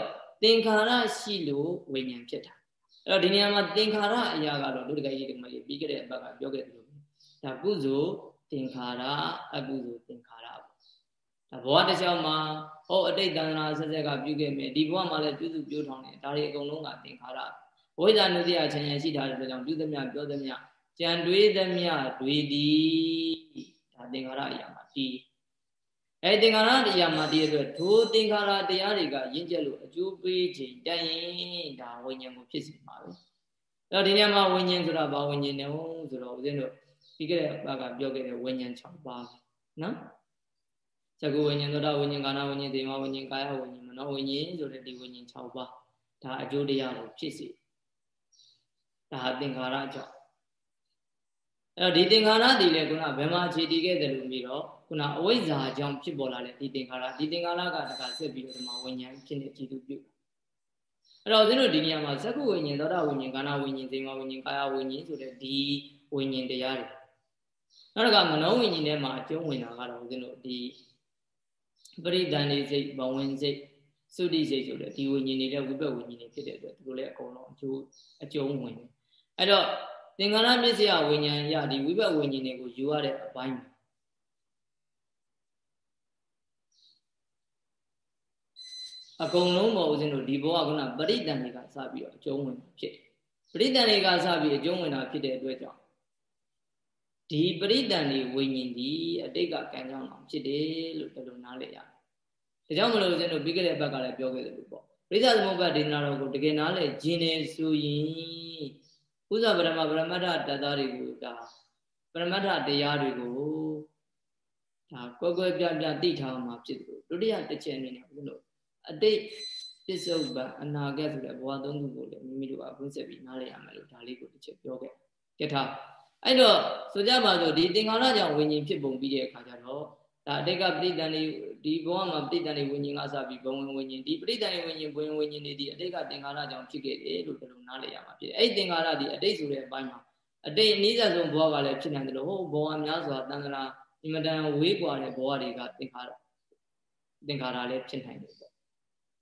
သင်္ခါရရှိလို့ဝိညာဉ်ဖြစ်တာအဲ့တော့ဒီနေရာမှာသင်္ခါရအရာကတော့လူတကယ်ကြီးဒီမှာပြီးခဲ့တဲ့အပတ်ကပြောခဲ့သလိုဒါကုသိုလ်သင်္ခါရအကုသိုလ်သင်္ခါရပေါ့ဒါ ဘဝတစ်လျှောက်မှာဟောအတိတ်တန်ခါဆက်ဆက်ကပြုခဲ့မယ်ဒီဘဝမှာလည်းပြုစုပြုထောင်တယ်ဒါတွေအကုန်လုံးကသင်္ခါရဝိဇ္ဇာနုတ္တိယခြံရရှိထားတဲ့အတွက်ကြောင့်ပြုသမျှပြောသမျှကြံတွေးသမျှတွေသည်ဒါသင်္ခါရအရာမှာတည်အဲသင်္ခါရတရားမှာတည်တဲ့အတွက်ဒိုသင်္ခါရတရားတွေကရင့်ကျက်လို့အကျိုးပေးခြင်းတန်ရင်ဒါဝိညာဉ်ကိုဖြစ်စေမှာပဲအဲ့တော့ဒီနေရာမှာဝိညာဉ်ဆိုတာဘာဝိညာဉ်လဲဆိုတော့ဦးဇင်းတို့ပြီးခဲ့တဲ့ဘာကပြောခဲ့တဲ့ဝိညာဉ်6ပါးနော် သကုဝိညာဉ်သောတာဝိညာဉ်ကာနဝိညာဉ်ဒေဝဝိညာဉ်ကာယဝိညာဉ်မနောဝိညာဉ်ဆိုတဲ့ဒီဝိညာဉ်6ပါးဒါအကျိုးတရားကိုဖြစ်စေဒါသင်္ခါရကြောင့်အဲ့တော့ဒီသင်္ခါရတည်လေခုနဘယ်မှာခြေတည်ခဲ့တယ်လို့ပြီးတော့ခုနအဝိဇ္ဇာကြောင့်ဖြစ်ပေါ်လာတဲ့ဒီသင်္ခါရဒီသင်္ခါရကတခါဆက်ပြီးတော့ဒီမှာဝိညာဉ်ဖြစ်နေကြည်သူပြုအဲ့တော့ဦးဇင်းတို့ဒီနေရာမှာသက္ကုဝိညာဉ်သောတာဝိညာဉ်ကာနဝိညာဉ်ဒေဝဝိညာဉ်ကာယဝိညာဉ်ဆိုတဲ့ဒီဝိညာဉ်တရားတွေနောက်တစ်ခါမနောဝိညာဉ်ထဲမှာအကျုံးဝင်တာကတော့ဦးဇင်းတို့ဒီ ပရိဒဏ်နေစိတ်ဘဝင်စိတ်သုတိစိတ်ဆိုတဲ့ဒီဝိညာဉ်တွေလည်းဝိပဿဝိညာဉ်တွေဖြစ်တဲ့အတွက်သူတို့လည်းအကုန်လုံးအကျိုးအကျုံးဝင်တယ်အဲ့တော့သင်္ခါရမျက်စိယဝိညာဉ်ရဒီဝိပဿဝိညာဉ်တွေကိုယူရတဲ့အပိုင်းအကုန်လုံးပေါ်ဦးဇင်းတို့ဒီဘောကကပရိဒဏ်တွေကစပြီးတော့အကျုံးဝင်ဖြစ်တယ်ပရိဒဏ်တွေကစပြီးအကျုံးဝင်တာဖြစ်တဲ့အတွက်ကြောင့် ဒီပရိဒဏ်တွေဝိညာဉ်ဒီအတိတ်ကကံကြောင့်အောင်ဖြစ်တယ်လို့ဒီလိုနားလည်ရတယ်။ဒါကြောင့်မလို့ဦးဇင်းတို့ပြီးခဲ့တဲ့ဘက်ကလည်းပြောခဲ့တယ်လို့ပေါ့။ပရိသသမုပ္ပါဒေနာတော်ကိုတကယ်နားလည်ခြင်းနေဆိုရင်ဥဇဗရမဗရမတ္ထတတတွေကိုဒါပရမတ္ထတရားတွေကိုဒါကွယ်ကွယ်ပြပြသိထားမှာဖြစ်တယ်ဒုတိယတစ်ချက်အနေနဲ့ဘုလို့အတိတ်ပစ္စုပန်အနာဂတ်ဆိုတဲ့ဘဝသုံးခုကိုလည်းမိမိတို့ကဘုန်းဆက်ပြီးနားလည်ရမယ်လို့ဒါလေးကိုတစ်ချက်ပြောခဲ့ကြထား အဲ့တော့ဆိုကြပါစို့ဒီသင်္ခါရကြောင့်ဝိညာဉ်ဖြစ်ပုံပြီးတဲ့အခါကျတော့ဒါအတိတ်ကပဋိသန္ဓေဒီဘဝမှာပဋိသန္ဓေဝိညာဉ်ကစပြီးဘဝင်ဝိညာဉ်ဒီပဋိသန္ဓေဝိညာဉ်ဘဝင်ဝိညာဉ်တွေဒီအတိတ်ကသင်္ခါရကြောင့်ဖြစ်ခဲ့တယ်လို့ဒီလိုနားလည်ရမှာဖြစ်တယ်အဲ့ဒီသင်္ခါရဒီအတိတ်ဆိုတဲ့အပိုင်းမှာအတိတ်အနည်းဆုံးဘဝကလည်းဖြစ်နိုင်တယ်လို့ဟိုဘဝများစွာတန်ခါအင်မတန်ဝေးကွာတဲ့ဘဝတွေကသင်္ခါရသင်္ခါရလည်းဖြစ်နိုင်တယ်ပေါ့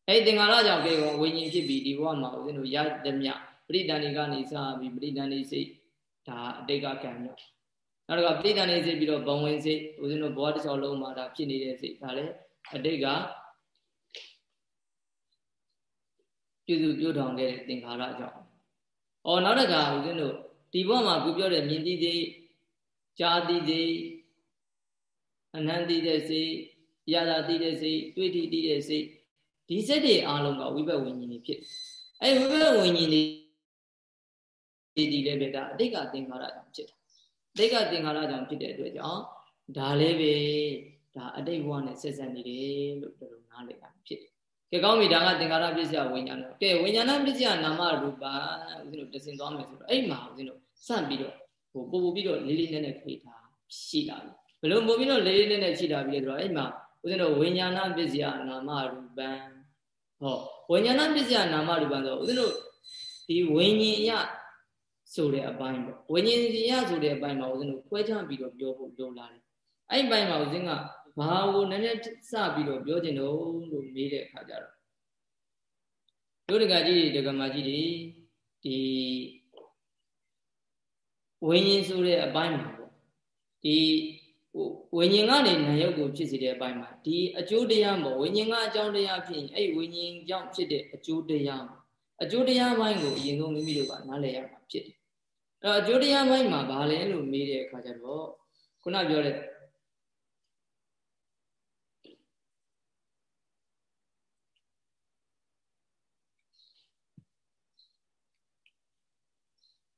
အဲ့ဒီသင်္ခါရကြောင့်ကေကောဝိညာဉ်ဖြစ်ပြီးဒီဘဝမှာဦးဇင်းတို့ရသည်မြပဋိသန္ဓေကနေစပြီးပဋိသန္ဓေစိတ် ဒါအတိတ်ကကံကြောင့်နောက်တစ်ခါပြိတ္တနေစိတ်ပြီးတော့ဘဝင်စိတ်ဦးဇင်းတို့ဘောတစ်ချောင်းလုံးမှာဒါဖြစ်နေတဲ့စိတ်ဒါလည်းအတိတ်ကပြုစုပြုထောင်ခဲ့တဲ့သင်္ခါရကြောင့်။အော်နောက်တစ်ခါဦးဇင်းတို့ဒီဘောမှာခုပြောတဲ့မြင်သိစိတ်ကြားသိစိတ်အနန္တိတဲ့စိတ်ရတာသိတဲ့စိတ်တွေ့ထိသိတဲ့စိတ်ဒီစိတ်တွေအားလုံးကဝိဘတ်ဝิญဉ်တွေဖြစ်။အဲဝိဘတ်ဝิญဉ်တွေ ဒီလည်းပဲဒါအတိတ်ကသင်္ခါရကြောင့်ဖြစ်တာတိတ်ကသင်္ခါရကြောင့်ဖြစ်တဲ့အတွက်ကြောင့်ဒါလည်းပဲဒါအတိတ်ဘဝနဲ့ဆက်ဆက်နေတယ်လို့ပြောလို့နားလည်တာဖြစ်တယ်။ကဲကောင်းပြီဒါကသင်္ခါရပစ္စယဝိညာဏ။ကဲဝိညာဏပစ္စယနာမရူပဦးဇင်းတို့တစင်သွားမယ်ဆိုတော့အဲ့မှာဦးဇင်းတို့စပြီးတော့ဟိုပို့ပို့ပြီးတော့လေးလေးနက်နက်ခေထားရှိလာပြီ။ဘယ်လိုပို့ပြီးတော့လေးလေးနက်နက်ရှိလာပြီလဲဆိုတော့အဲ့မှာဦးဇင်းတို့ဝိညာဏပစ္စယနာမရူပံဟောဝိညာဏပစ္စယနာမရူပံဆိုဦးဇင်းတို့ဒီဝိညာဉ်အရ ဆိုတဲ့အပိုင်းပေါ့ဝိညာဉ်ရဆိုတဲ့အပိုင်းမှာဦးဇင်းတို့ခွဲခြားပြီးတော့ပြောဖို့လိုလာတယ်အဲ့ဒီပိုင်းမှာဦးဇင်းကဘာကိုနည်းနည်းစပြီးတော့ပြောချင်တော့လို့မေးတဲ့အခါကျတော့တို့တကကြီးတွေတကမာကြီးတွေဒီဝိညာဉ်ဆိုတဲ့အပိုင်းမှာပေါ့ဒီဝိညာဉ်ကနေနာယုတ်ကိုဖြစ်စေတဲ့အပိုင်းမှာဒီအကျိုးတရားပေါ့ဝိညာဉ်ကအကြောင်းတရားဖြစ်ရင်အဲ့ဒီဝိညာဉ်ကြောင့်ဖြစ်တဲ့အကျိုးတရားအကျိုးတရားပိုင်းကိုအရင်ဆုံးမိမိတို့ကနားလည်ရမှာဖြစ်တယ်အဲ့ တော့အကျိုးတရားပိုင်းမှာဘာလဲလို့မေးတဲ့အခါကျတော့ခုနပြောတဲ့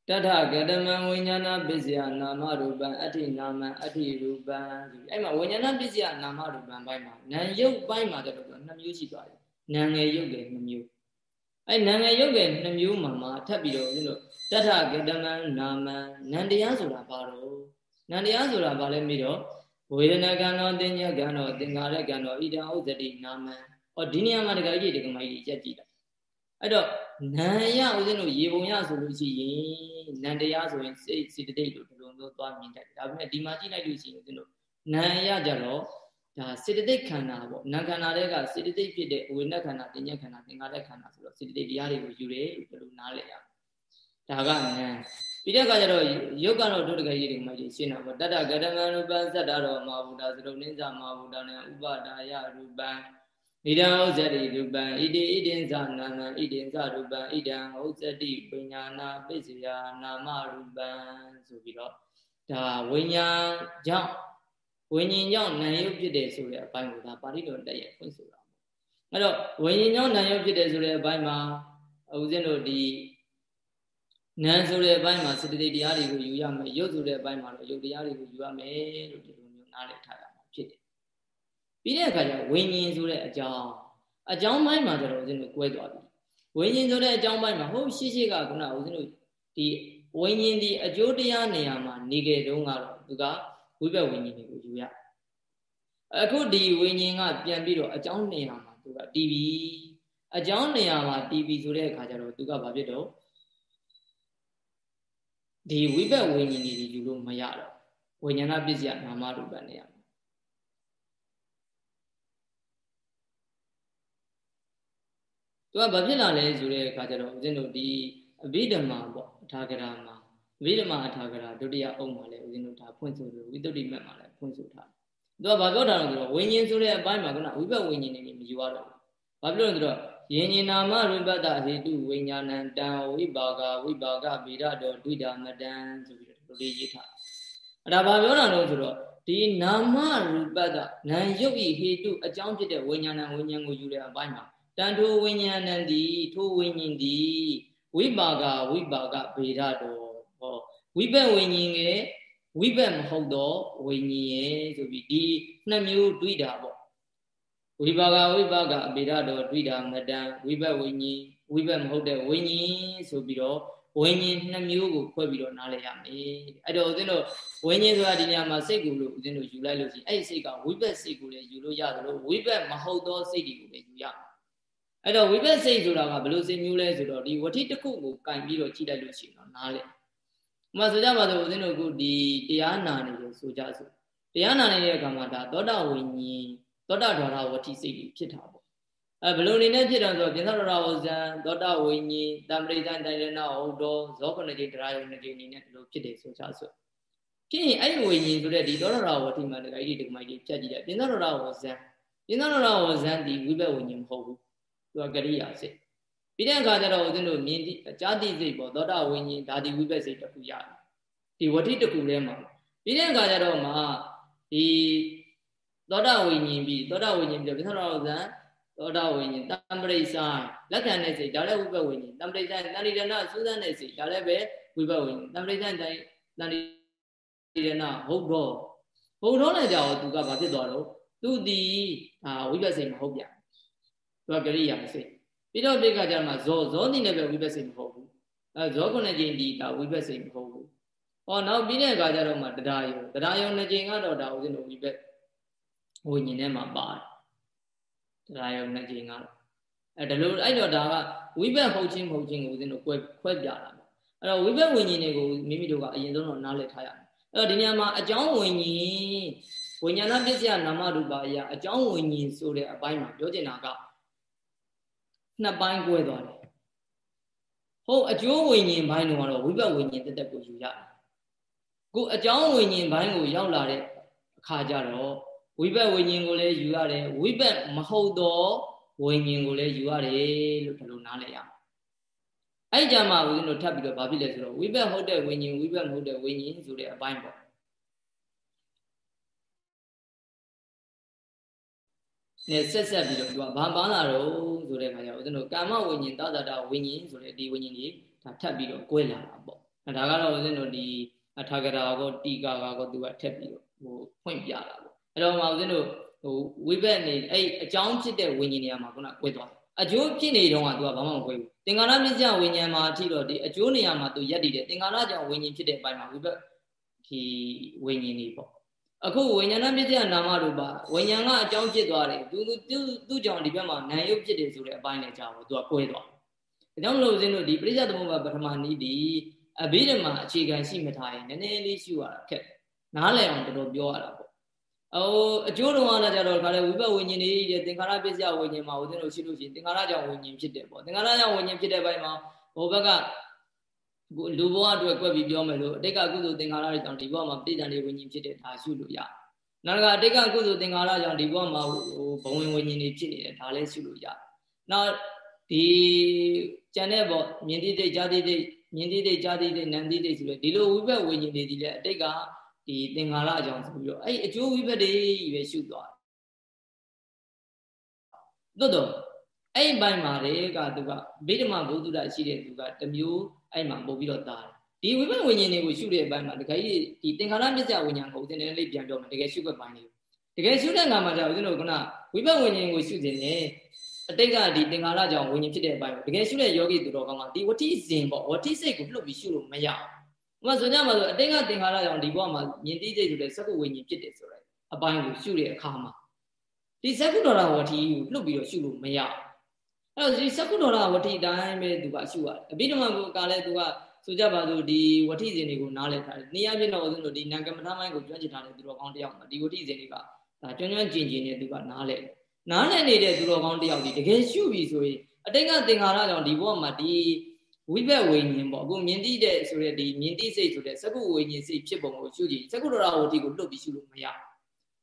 တထကတမံဝိညာဏပစ္စယနာမရူပံအဋ္ဌိနာမံအဋ္ဌိရူပံဆိုပြီးအဲ့မှာဝိညာဏပစ္စယနာမရူပံဘိုင်းမှာနာယုတ်ဘိုင်းမှာတော့နှစ်မျိုးရှိသွားတယ်နာငယ်ယုတ်တယ်နှစ်မျိုး အဲ့နာငယ်ယုတ်တယ်နှစ်မျိုးမှာမှာထပ်ပြီးတော့ဦးဇင်းတို့တထကတမံနာမံနန္တရားဆိုတာဘာတော့နန္တရားဆိုတာဘာလဲမိတော့ဝေဒနာကံတော်တင်ညကံတော်သင်္ခါရကံတော်ဣဒံဥစ္စတိနာမံဟောဒီနေရာမှာတခါကြီးဒီကမကြီးကြက်ကြည့်တာအဲ့တော့နာယဦးဇင်းတို့ရေပုံရဆိုလို့ရှိရင်နန္တရားဆိုရင်စိတ်စိတ္တိလို့ဒီလိုမျိုးသွားမြင်တတ်တယ်ဒါပေမဲ့ဒီမှာကြည့်လိုက်လို့ရှိရင်ဦးဇင်းတို့နာယကြတော့ ဒါစေတသိက်ခန္ဓာပေါ့နာခန္ဓာတွေကစေတသိက်ဖြစ်တဲ့ဝေနခန္ဓာတင်ညခန္ဓာသင်္ခါရခန္ဓာဆိုတော့စေတသိက်တရားတွေကိုယူတယ်လို့ဒီလိုနားလည်ရဒါကနာပြီးတဲ့အခါကျတော့ယုတ်ကတော့ဒုတကကြီးတွေမှကြီးရှင်းတာပေါ့တတ္တကရမရူပံသတ္တရောမာဘုဒ္ဓသရုပ်နိစ္စမာဘုဒ္ဓနဲ့ဥပဒါယရူပံဣဒံဥစ္စတိရူပံဣတိဣဒင်္ဇနာနံဣဒင်္ဇရူပံဣဒံဥစ္စတိပညာနာပိစယနာမရူပံဆိုပြီးတော့ဒါဝိညာဉ်ကြောင့် ဝိညာဉ်ကြောင့်နာယုတ်ဖြစ်တယ်ဆိုတဲ့အပိုင်းကိုဒါပါဠိတော်တက်ရဲ့ဖွင့်ဆိုတာပေါ့အဲ့တော့ဝိညာဉ်ကြောင့်နာယုတ်ဖြစ်တယ်ဆိုတဲ့အပိုင်းမှာဦးဇင်းတို့ဒီနံဆိုတဲ့အပိုင်းမှာစေတသိက်တရားတွေကိုယူရမယ်ရုပ်ဆိုတဲ့အပိုင်းမှာတော့ရုပ်တရားတွေကိုယူရမယ်လို့ဒီလိုမျိုးနားလည်ထားရမှာဖြစ်တယ်ပြီးတဲ့အခါကျဝိညာဉ်ဆိုတဲ့အကြောင်းအကြောင်းပိုင်းမှာကျတော့ဦးဇင်းတို့ကွဲသွားပြီဝိညာဉ်ဆိုတဲ့အကြောင်းပိုင်းမှာဟုတ်ရှိရှိကခုနဦးဇင်းတို့ဒီဝိညာဉ်ဒီအကျိုးတရားနေရာမှာနေကြတုန်းကတော့သူက ဝိဘက်ဝိညာဉ်တွေကိုယူရအခုဒီဝိညာဉ်ကပြန်ပြီးတော့အကြောင်းနေရာမှာသူကတီးပြီအကြောင်းနေရာမှာတီးပြီဆိုတဲ့အခါကျတော့သူကဘာဖြစ်တော့ဒီဝိဘက်ဝိညာဉ်တွေယူလို့မရတော့ဝိညာဏပစ္စယနာမရူပနေရမှာသူကဘာဖြစ်လာလဲဆိုတဲ့အခါကျတော့ဦးဇင်းတို့ဒီအဘိဓမ္မာပေါ့အထာဂရာမှာ အဘိဓမ္မာအထာဂရာဒုတိယအုပ်မှာလည်းဦးဇင်းတို့ဒါဖွင့်ဆိုလို့ဝိတုဒ္ဓိမက်မှာလည်းဖွင့်ဆိုထားတယ်သူကဘာပြောတာလဲဆိုတော့ဝိညာဉ်ဆိုတဲ့အပိုင်းမှာကဝိဘက်ဝိညာဉ်တွေမယူရတော့ဘူးဘာဖြစ်လို့လဲဆိုတော့ယင်ညင်နာမရူပတ္တဟေတုဝိညာဏံတံဝိပါကဝိပါကဗေဒတော်ဒွိတာမတံဆိုပြီးတော့ဒီလိုလေးရေးထားအဲ့ဒါဘာပြောတာလဲဆိုတော့ဒီနာမရူပတ္တနာယုတ်ဤဟေတုအကြောင်းဖြစ်တဲ့ဝိညာဏဝိညာဉ်ကိုယူတဲ့အပိုင်းမှာတန်ထိုဝိညာဏံဒီထိုဝိညာဉ်ဒီဝိပါကဝိပါကဗေဒတော် ဟောဝိဘက်ဝိညာဉ်ရဲ့ဝိဘက်မဟုတ်တော့ဝိညာဉ်ရဲ့ဆိုပြီးဒီနှစ်မျိုးတွေးတာပေါ့ဝိပါကဝိပါကအပေရတော်တွေ့တာမတန်ဝိဘက်ဝိညာဉ်ဝိဘက်မဟုတ်တဲ့ဝိညာဉ်ဆိုပြီးတော့ဝိညာဉ်နှစ်မျိုးကိုခွဲပြီးတော့နားလည်ရမယ်အဲ့တော့ဦးဇင်းတို့ဝိညာဉ်ဆိုတာဒီနေရာမှာစိတ်ကိုလို့ဦးဇင်းတို့ယူလိုက်လို့ရှိရင်အဲ့ဒီစိတ်ကဝိဘက်စိတ်ကိုလည်းယူလို့ရတယ်လို့ဝိဘက်မဟုတ်သောစိတ်တွေကိုလည်းယူရမယ်အဲ့တော့ဝိဘက်စိတ်ဆိုတာကဘယ်လိုစိတ်မျိုးလဲဆိုတော့ဒီဝဋ္ထိတစ်ခုကိုကင်ပြီးတော့ကြည့်လိုက်လို့ရှိရင်တော့နားလည် ဥပမာဆိုကြပါစို့ဦးဇင်းတို့ကဒီတရားနာနေလို့ဆိုကြစို့တရားနာနေတဲ့အခါမှာဒါသောတာဝိညာဉ်သောတာဒွါရဝတိစိတ်ကြီးဖြစ်တာပေါ့အဲဘလို့နေနဲ့ဖြစ်တယ်ဆိုတော့ပြင်သောတာဝဇံသောတာဝိညာဉ်တံပရိသန်တိုင်ရဏဟုတ်တော်ဇောခဏကြီးတရားယုံနှစ်ကြီးအနေနဲ့ဒီလိုဖြစ်တယ်ဆိုကြဆိုဖြစ်ရင်အဲ့ဒီဝိညာဉ်ဆိုတဲ့ဒီသောတာဝတိမှာတခါကြီးဒီကမိုက်ကြီးဖြတ်ကြည့်တယ်ပြင်သောတာဝဇံပြင်သောတာဝဇံဒီဝိဘက်ဝိညာဉ်မဟုတ်ဘူးသူကကရိယာစိတ် ပြီးတဲ့အခါကျတော့ဦးဇင်းတို့မြင်ကြားတိစိတ်ပေါ့သောတာဝိညာဉ်ဒါဒီဝိဘက်စိတ်တစ်ခုရတယ်ဒီဝတိတစ်ခုထဲမှာပြီးတဲ့အခါကျတော့မှဒီသောတာဝိညာဉ်ပြီးသောတာဝိညာဉ်ပြီးတော့ပြသနာဇံသောတာဝိညာဉ်တံပရိစ္ဆာလက်ခံတဲ့စိတ်ဒါလည်းဝိဘဝိညာဉ်တံပရိစ္ဆာတဏိရဏစူးစမ်းတဲ့စိတ်ဒါလည်းပဲဝိဘဝိညာဉ်တံပရိစ္ဆာတိုင်းတဏိရဏဟုတ်တော့ဟုတ်တော့လည်းကြောက်သူကဘာဖြစ်သွားတော့သူဒီအာဝိဘစိတ်မဟုတ်ပြန်သူကကရိယာစိတ် ပြီးတော့ဒီကကြမှာဇောဇောတိနဲ့ပဲဝိဘစိတ်မဟုတ်ဘူးအဲဇောခုနှစ်ကြိမ်ဒီဒါဝိဘစိတ်မဟုတ်ဘူးဟောနောက်ပြီးတဲ့အခါကျတော့မှတရားယုံတရားယုံနှစ်ကြိမ်ကတော့ဒါဥစဉ်တို့ဝိဘဝိညာဉ်ထဲမှာပါတယ်တရားယုံနှစ်ကြိမ်ကတော့အဲဒီလိုအဲ့တော့ဒါကဝိဘက်ဟုတ်ချင်းမဟုတ်ချင်းကိုဦးဇင်းတို့ခွဲခွဲပြတာပေါ့အဲ့တော့ဝိဘက်ဝိညာဉ်တွေကိုမိမိတို့ကအရင်ဆုံးတော့နားလည်ထားရမယ်အဲ့တော့ဒီနေရာမှာအကြောင်းဝိညာဉ်ဝိညာဏပစ္စယနာမရူပါအရာအကြောင်းဝိညာဉ်ဆိုတဲ့အပိုင်းမှာပြောချင်တာက နှစ်ပိုင်း꿰သွားတယ်ဟုတ်အကျိုးဝိညာဉ်ဘိုင်းတော့ဝိဘက်ဝိညာဉ်တက်တက်ကိုယူရတယ်ခုအကြောင်းဝိညာဉ်ဘိုင်းကိုရောက်လာတဲ့အခါကျတော့ဝိဘက်ဝိညာဉ်ကိုလည်းယူရတယ်ဝိဘက်မဟုတ်တော့ဝိညာဉ်ကိုလည်းယူရတယ်လို့ဒီလိုနားလည်ရအောင်အဲ့ကြမှာဦးဇင်းတို့ထပ်ပြီးတော့ဗာဖြစ်လဲဆိုတော့ဝိဘက်ဟုတ်တဲ့ဝိညာဉ်ဝိဘက်မဟုတ်တဲ့ဝိညာဉ်ဆိုတဲ့အပိုင်းပေါ့နဲ့ဆက်ဆက်ပြီးတော့သူကဘာပန်းလာတော့ ဆိုတဲ့ခါကျဦးဇင်းတို့ကာမဝိညာဉ်သာသတာဝိညာဉ်ဆိုတဲ့ဒီဝိညာဉ်ကြီးဒါထပ်ပြီးတော့ကွဲလာတာပေါ့ဒါကတော့ဦးဇင်းတို့ဒီအထာဂရာကောတီကာကောသူကထက်ပြီးတော့ဟိုဖွင့်ပြတာပေါ့အဲ့တော့မှဦးဇင်းတို့ဟိုဝိဘက်နေအဲ့အကြောင်းဖြစ်တဲ့ဝိညာဉ်နေရာမှာခုနကွဲသွားတယ်အကျိုးဖြစ်နေတော့ကသူကဘာမှမကွဲဘူးသင်္ကာရမြစ္စဝိညာဉ်မှာအထိတော့ဒီအကျိုးနေရာမှာသူရက်တည်တယ်သင်္ကာရကြောင့်ဝိညာဉ်ဖြစ်တဲ့အပိုင်းမှာဝိဘက်ဒီဝိညာဉ်နေပေါ့ အခုဝိညာဏပစ္စယနာမရူပဝိညာဏကအကြောင်းဖြစ်သွားတယ်သူသူသူ့ကြောင့်ဒီဘက်မှာနာယုတ်ဖြစ်တယ်ဆိုတဲ့အပိုင်းနဲ့ကြာတော့သူကကွဲသွားတယ်ဒါကြောင့်မလို့ဦးဇင်းတို့ဒီပရိစ္ဆေသမုပ္ပါပထမနည်းဒီအဘိဓမ္မာအခြေခံရှိမထားရင်နည်းနည်းလေးရှိရတာခက်နားလည်အောင်တော်တော်ပြောရတာပေါ့ဟိုအကျိုးတော်ကလည်းကြတော့ခါလေဝိပဝိညာဉ်တွေသင်္ခါရပစ္စယဝိညာဉ်မှာဦးဇင်းတို့ရှိလို့ရှိရင်သင်္ခါရကြောင့်ဝိညာဉ်ဖြစ်တယ်ပေါ့သင်္ခါရကြောင့်ဝိညာဉ်ဖြစ်တဲ့ဘက်မှာဟိုဘက်က လူဘဝအတွက်ကွက်ပြီးပြောမယ်လို့အတိတ်ကကုသိုလ်သင်္ခါရတွေကြောင့်ဒီဘဝမှာပြိတ္တန်တွေဝိညာဉ်ဖြစ်တဲ့ဒါရှုလို့ရနောက်တစ်ခါအတိတ်ကကုသိုလ်သင်္ခါရကြောင့်ဒီဘဝမှာဟိုဘဝင်ဝိညာဉ်တွေဖြစ်နေတယ်ဒါလည်းရှုလို့ရနောက်ဒီကျန်တဲ့ပေါ့မြင်တိတိကြားတိတိမြင်တိတိကြားတိတိနံတိတိဆိုတဲ့ဒီလိုဝိဘက်ဝိညာဉ်တွေဒီလည်းအတိတ်ကဒီသင်္ခါရအကြောင်းဆိုပြီးတော့အဲ့အကျိုးဝိဘက်တွေပဲရှုသွားတယ်သို့တော့အဲ့ဘိုင်းမှာတည်းကသူကဗိဓမာဘုဒ္ဓတာရှိတဲ့သူကတမျိုး အဲ့မှာပို့ပြီးတော့တာတယ်ဒီဝိပဿနာဝိညာဉ်တွေကိုရှုတဲ့အပိုင်းမှာတကယ်ကြီးဒီသင်္ခါရမြစ္စဝိညာဉ်ကိုသင်တယ်လေးပြန်ပြောမယ်တကယ်ရှုခွက်ပိုင်းလေးတကယ်ရှုတဲ့ငါမှာကြာဦးဇင်းတို့ကနဝိပဿနာဝိညာဉ်ကိုရှုခြင်းနဲ့အတိတ်ကဒီသင်္ခါရကြောင့်ဝိညာဉ်ဖြစ်တဲ့အပိုင်းတကယ်ရှုတဲ့ယောဂီသူတော်ကောင်းကဒီဝတိဇင်ပေါ့ဝတိစိတ်ကိုလှုပ်ပြီးရှုလို့မရဘူးဥပမာဆိုကြမှာဆိုအတိတ်ကသင်္ခါရကြောင့်ဒီဘဝမှာမြင်သိစိတ်ဆိုတဲ့စက္ကုဝိညာဉ်ဖြစ်တယ်ဆိုတဲ့အပိုင်းကိုရှုတဲ့အခါမှာဒီစက္ကုတော်ရဝတိကိုလှုပ်ပြီးတော့ရှုလို့မရဘူး အဲ့တော့ဒီစကုတော်ရဝတိတိုင်းပဲသူကရှုရတယ်အဘိဓမ္မာကလည်းသူကဆိုကြပါစို့ဒီဝတိစဉ်တွေကိုနားလည်ထားတယ်နေရာပြည့်တော့ဦးဇင်းတို့ဒီနံကမ္မထမိုင်းကိုကြွန့်ကျင်ထားတဲ့သူတော်ကောင်းတယောက်မှာဒီဝတိစဉ်တွေကဒါကျွမ်းကျွမ်းကျင်ကျင်နဲ့သူကနားလည်နားလည်နေတဲ့သူတော်ကောင်းတယောက်ဒီတကယ်ရှုပြီဆိုရင်အတိတ်ကသင်္ခါရကြောင့်ဒီဘဝမှာဒီဝိဘက်ဝိညာဉ်ပေါ့အခုမြင်တိတဲ့ဆိုတဲ့ဒီမြင်တိစိတ်ဆိုတဲ့စကုဝိညာဉ်စိတ်ဖြစ်ပုံကိုရှုကြည့်စကုတော်ရဝတိကိုလွတ်ပြီးရှုလို့မရ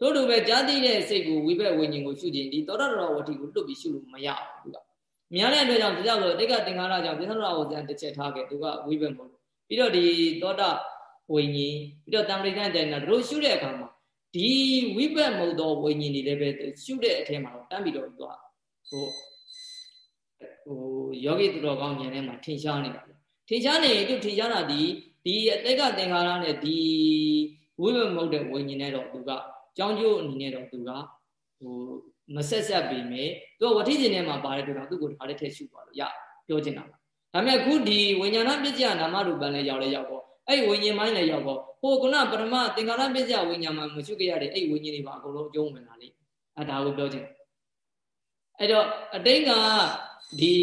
တို့တို့ပဲကြားသိတဲ့စိတ်ကိုဝိဘက်ဝိညာဉ်ကိုရှုကြည့်ဒီသောတရဝတိကိုလွတ်ပြီးရှုလို့မရဘူးသူက များတဲ့အတွက်ကြောင့်ဒါကြောင့်လို့တိတ်ကသင်္ခါရကြောင့်ပြဿနာဝဇန်တစ်ချက်ထားခဲ့သူကဝိဘက်မဟုတ်ပြီးတော့ဒီသောတာဝိညာဉ်ပြီးတော့တံပရိသန်တိုင်တာတို့ရှုတဲ့အခါမှာဒီဝိဘက်မဟုတ်သောဝိညာဉ်တွေလည်းပဲရှုတဲ့အထဲမှာတော့တန်းပြီးတော့သွားဟိုဟိုယောဂီသူတော်ကောင်းဉာဏ်ထဲမှာထင်ရှားနေတာထင်ရှားနေရင်သူထင်ရှားတာဒီဒီအတိတ်ကသင်္ခါရနဲ့ဒီဝိဘက်မဟုတ်တဲ့ဝိညာဉ်နဲ့တော့သူကကြောင်းကျိုးအနေနဲ့တော့သူကဟို မဆက်ဆက်ပေမဲ့သူကဝဋ္ထိစဉ်ထဲမှာပါတဲ့အတွက်သူ့ကိုဒါလည်းထည့်ရှုပါလို့ရပြောချင်တာပါဒါပေမဲ့ခုဒီဝိညာဏပစ္စယနာမရူပံလည်းရောက်လဲရောက်ပေါ့အဲ့ဝိညာဉ်မိုင်းလည်းရောက်ပေါ့ဟိုကနပရမသင်္ခါရပစ္စယဝိညာဉ်မှာမရှုကြရတဲ့အဲ့ဝိညာဉ်တွေပါအကုန်လုံးအကျုံးဝင်လာလေအဲဒါကိုပြောချင်အဲ့တော့အတိတ်ကဒီ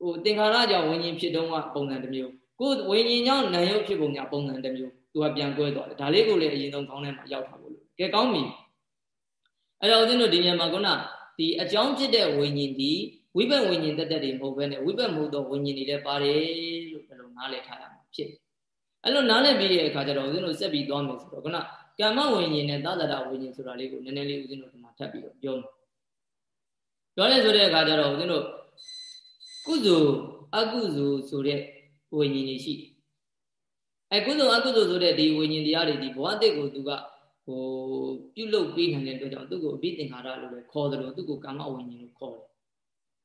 ဟိုသင်္ခါရကြောင့်ဝိညာဉ်ဖြစ်တုံးကပုံစံတစ်မျိုးကိုဝိညာဉ်ကြောင့်နာယုတ်ဖြစ်ပုံကပုံစံတစ်မျိုးသူကပြန်ကွဲသွားတယ်ဒါလေးကိုလည်းအရင်ဆုံးခေါင်းထဲမှာရောက်ထားဖို့လို့ကဲကောင်းပြီ အဲ့တော့ဦးဇင်းတို့ဒီနေရာမှာခုနဒီအကြောင်းဖြစ်တဲ့ဝိညာဉ်ဒီဝိပက်ဝိညာဉ်တက်တက်တွေမဟုတ်ဘဲနဲ့ဝိပက်မဟုတ်သောဝိညာဉ်တွေလည်းပါတယ်လို့ဘယ်လိုနားလည်ထားရမှာဖြစ်အဲ့လိုနားလည်ပြီးတဲ့အခါကျတော့ဦးဇင်းတို့ဆက်ပြီးသွားမယ်ဆိုတော့ခုနကမ္မဝိညာဉ်နဲ့သာသတာဝိညာဉ်ဆိုတာလေးကိုနည်းနည်းလေးဦးဇင်းတို့ဒီမှာထပ်ပြီးတော့ပြောမယ်ပြောလဲဆိုတဲ့အခါကျတော့ဦးဇင်းတို့ကုသိုလ်အကုသိုလ်ဆိုတဲ့ဝိညာဉ်တွေရှိတယ်အဲကုသိုလ်အကုသိုလ်ဆိုတဲ့ဒီဝိညာဉ်တရားတွေဒီဘဝတစ်ကိုသူက ဟိုပြုလုပ်ပေးနိုင်တဲ့အတွက်ကြောင့်သူ့ကိုအဘိသင်္ခါရလို့လည်းခေါ်တယ်လို့သူ့ကိုကာမဝိညာဉ်လို့ခေါ်တယ်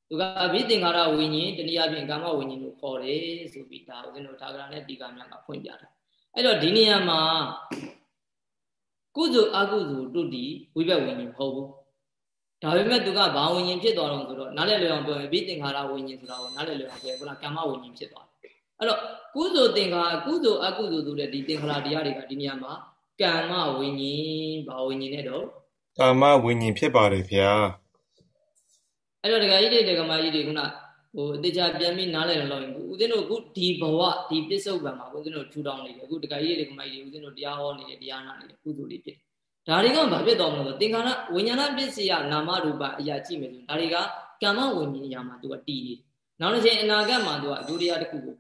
သူကအဘိသင်္ခါရဝိညာဉ်တနည်းအားဖြင့်ကာမဝိညာဉ်လို့ခေါ်တယ်ဆိုပြီးဒါဦးဇင်းတို့ထာဂရနဲ့တီကာများကဖွင့်ပြတာအဲ့တော့ဒီနေရာမှာကုသိုလ်အကုသိုလ်တုတ်တီဝိဘက်ဝိညာဉ်မဟုတ်ဘူးဒါပေမဲ့သူကဘာဝိညာဉ်ဖြစ်သွားတော့ဆိုတော့နားလည်လွယ်အောင်ပြောရင်အဘိသင်္ခါရဝိညာဉ်ဆိုတာကိုနားလည်လွယ်အောင်ပြောရင်ခုနကာမဝိညာဉ်ဖြစ်သွားတယ်အဲ့တော့ကုသိုလ်သင်္ခါရကုသိုလ်အကုသိုလ်ဆိုတဲ့ဒီသင်္ခါရတရားတွေကဒီနေရာမှာ ကမ္မဝိညာဉ်ဘာဝိညာဉ်နဲ့တော့ကာမဝိညာဉ်ဖြစ်ပါတယ်ဗျာအဲ့တော့ဒကာကြီးတွေဒကာမကြီးတွေခုနဟိုအတိအကျပြန်ပြီးနားလည်လို့ရင်ဦးဇင်းတို့အခုဒီဘဝဒီပစ္စုပန်မှာဦးဇင်းတို့ထူထောင်နေတယ်အခုဒကာကြီးတွေဒကာမကြီးတွေဦးဇင်းတို့တရားဟောနေတယ်တရားနာနေတယ်ကုသိုလ်တွေဖြစ်ဒါတွေကဘာဖြစ်တော်မလို့သင်္ခါရဝိညာဏပစ္စယနာမရူပအရာကြည့်မယ်ဆိုဒါတွေကကမ္မဝိညာဉ်အရာမှာသူကတည်နေတယ်နောက်တစ်ချိန်အနာဂတ်မှာသူကအကျိုးတရားတစ်ခုကို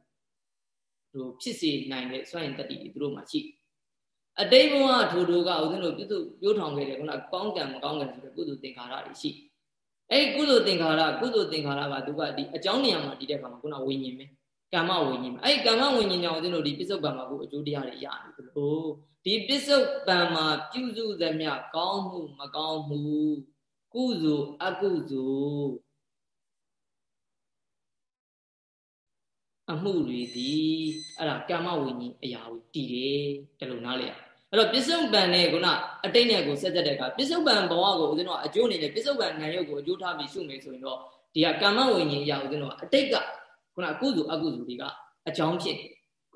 သူဖြစ်စေနိုင်တဲ့စွန့်ရင်တတိတွေသူတို့မှာရှိ အတိတ်ဘဝထိုထိုကဦးဇင်းတို့ပြုစုပြောထောင်ခဲ့တယ်ခုနကောင်းကံမကောင်းကံဆိုတဲ့ကုသိုလ်သင်္ခါရတွေရှိအဲ့ဒီကုသိုလ်သင်္ခါရကုသိုလ်သင်္ခါရကသူကဒီအကြောင်းနေရာမှာတည်တဲ့အခါမှာခုနဝိညာဉ်ပဲကမ္မဝိညာဉ်ပဲအဲ့ဒီကမ္မဝိညာဉ်ကြောင့်ဦးဇင်းတို့ဒီပစ္စုပန်မှာကိုအကျိုးတရားတွေရနေသလိုဒီပစ္စုပန်မှာပြုစုသမျှကောင်းမှုမကောင်းမှုကုသိုလ်အကုသိုလ်အမှုတွေဒီအဲ့ဒါကမ္မဝိညာဉ်အရာကိုတည်တယ်တလို့နားလေရ အဲ့တော့ပစ္စုပန်နဲ့ခုနအတိတ်နဲ့ကိုဆက်သက်တဲ့အခါပစ္စုပန်ဘဝကိုဦးဇင်းတို့အကျိုးအနေနဲ့ပစ္စုပန်ငံရုပ်ကိုအကျိုးထားပြီးရှုမယ်ဆိုရင်တော့ဒီကကမ္မဝိညာဉ်အရာဦးဇင်းတို့အတိတ်ကခုနကုသိုလ်အကုသိုလ်တွေကအကြောင်းဖြစ်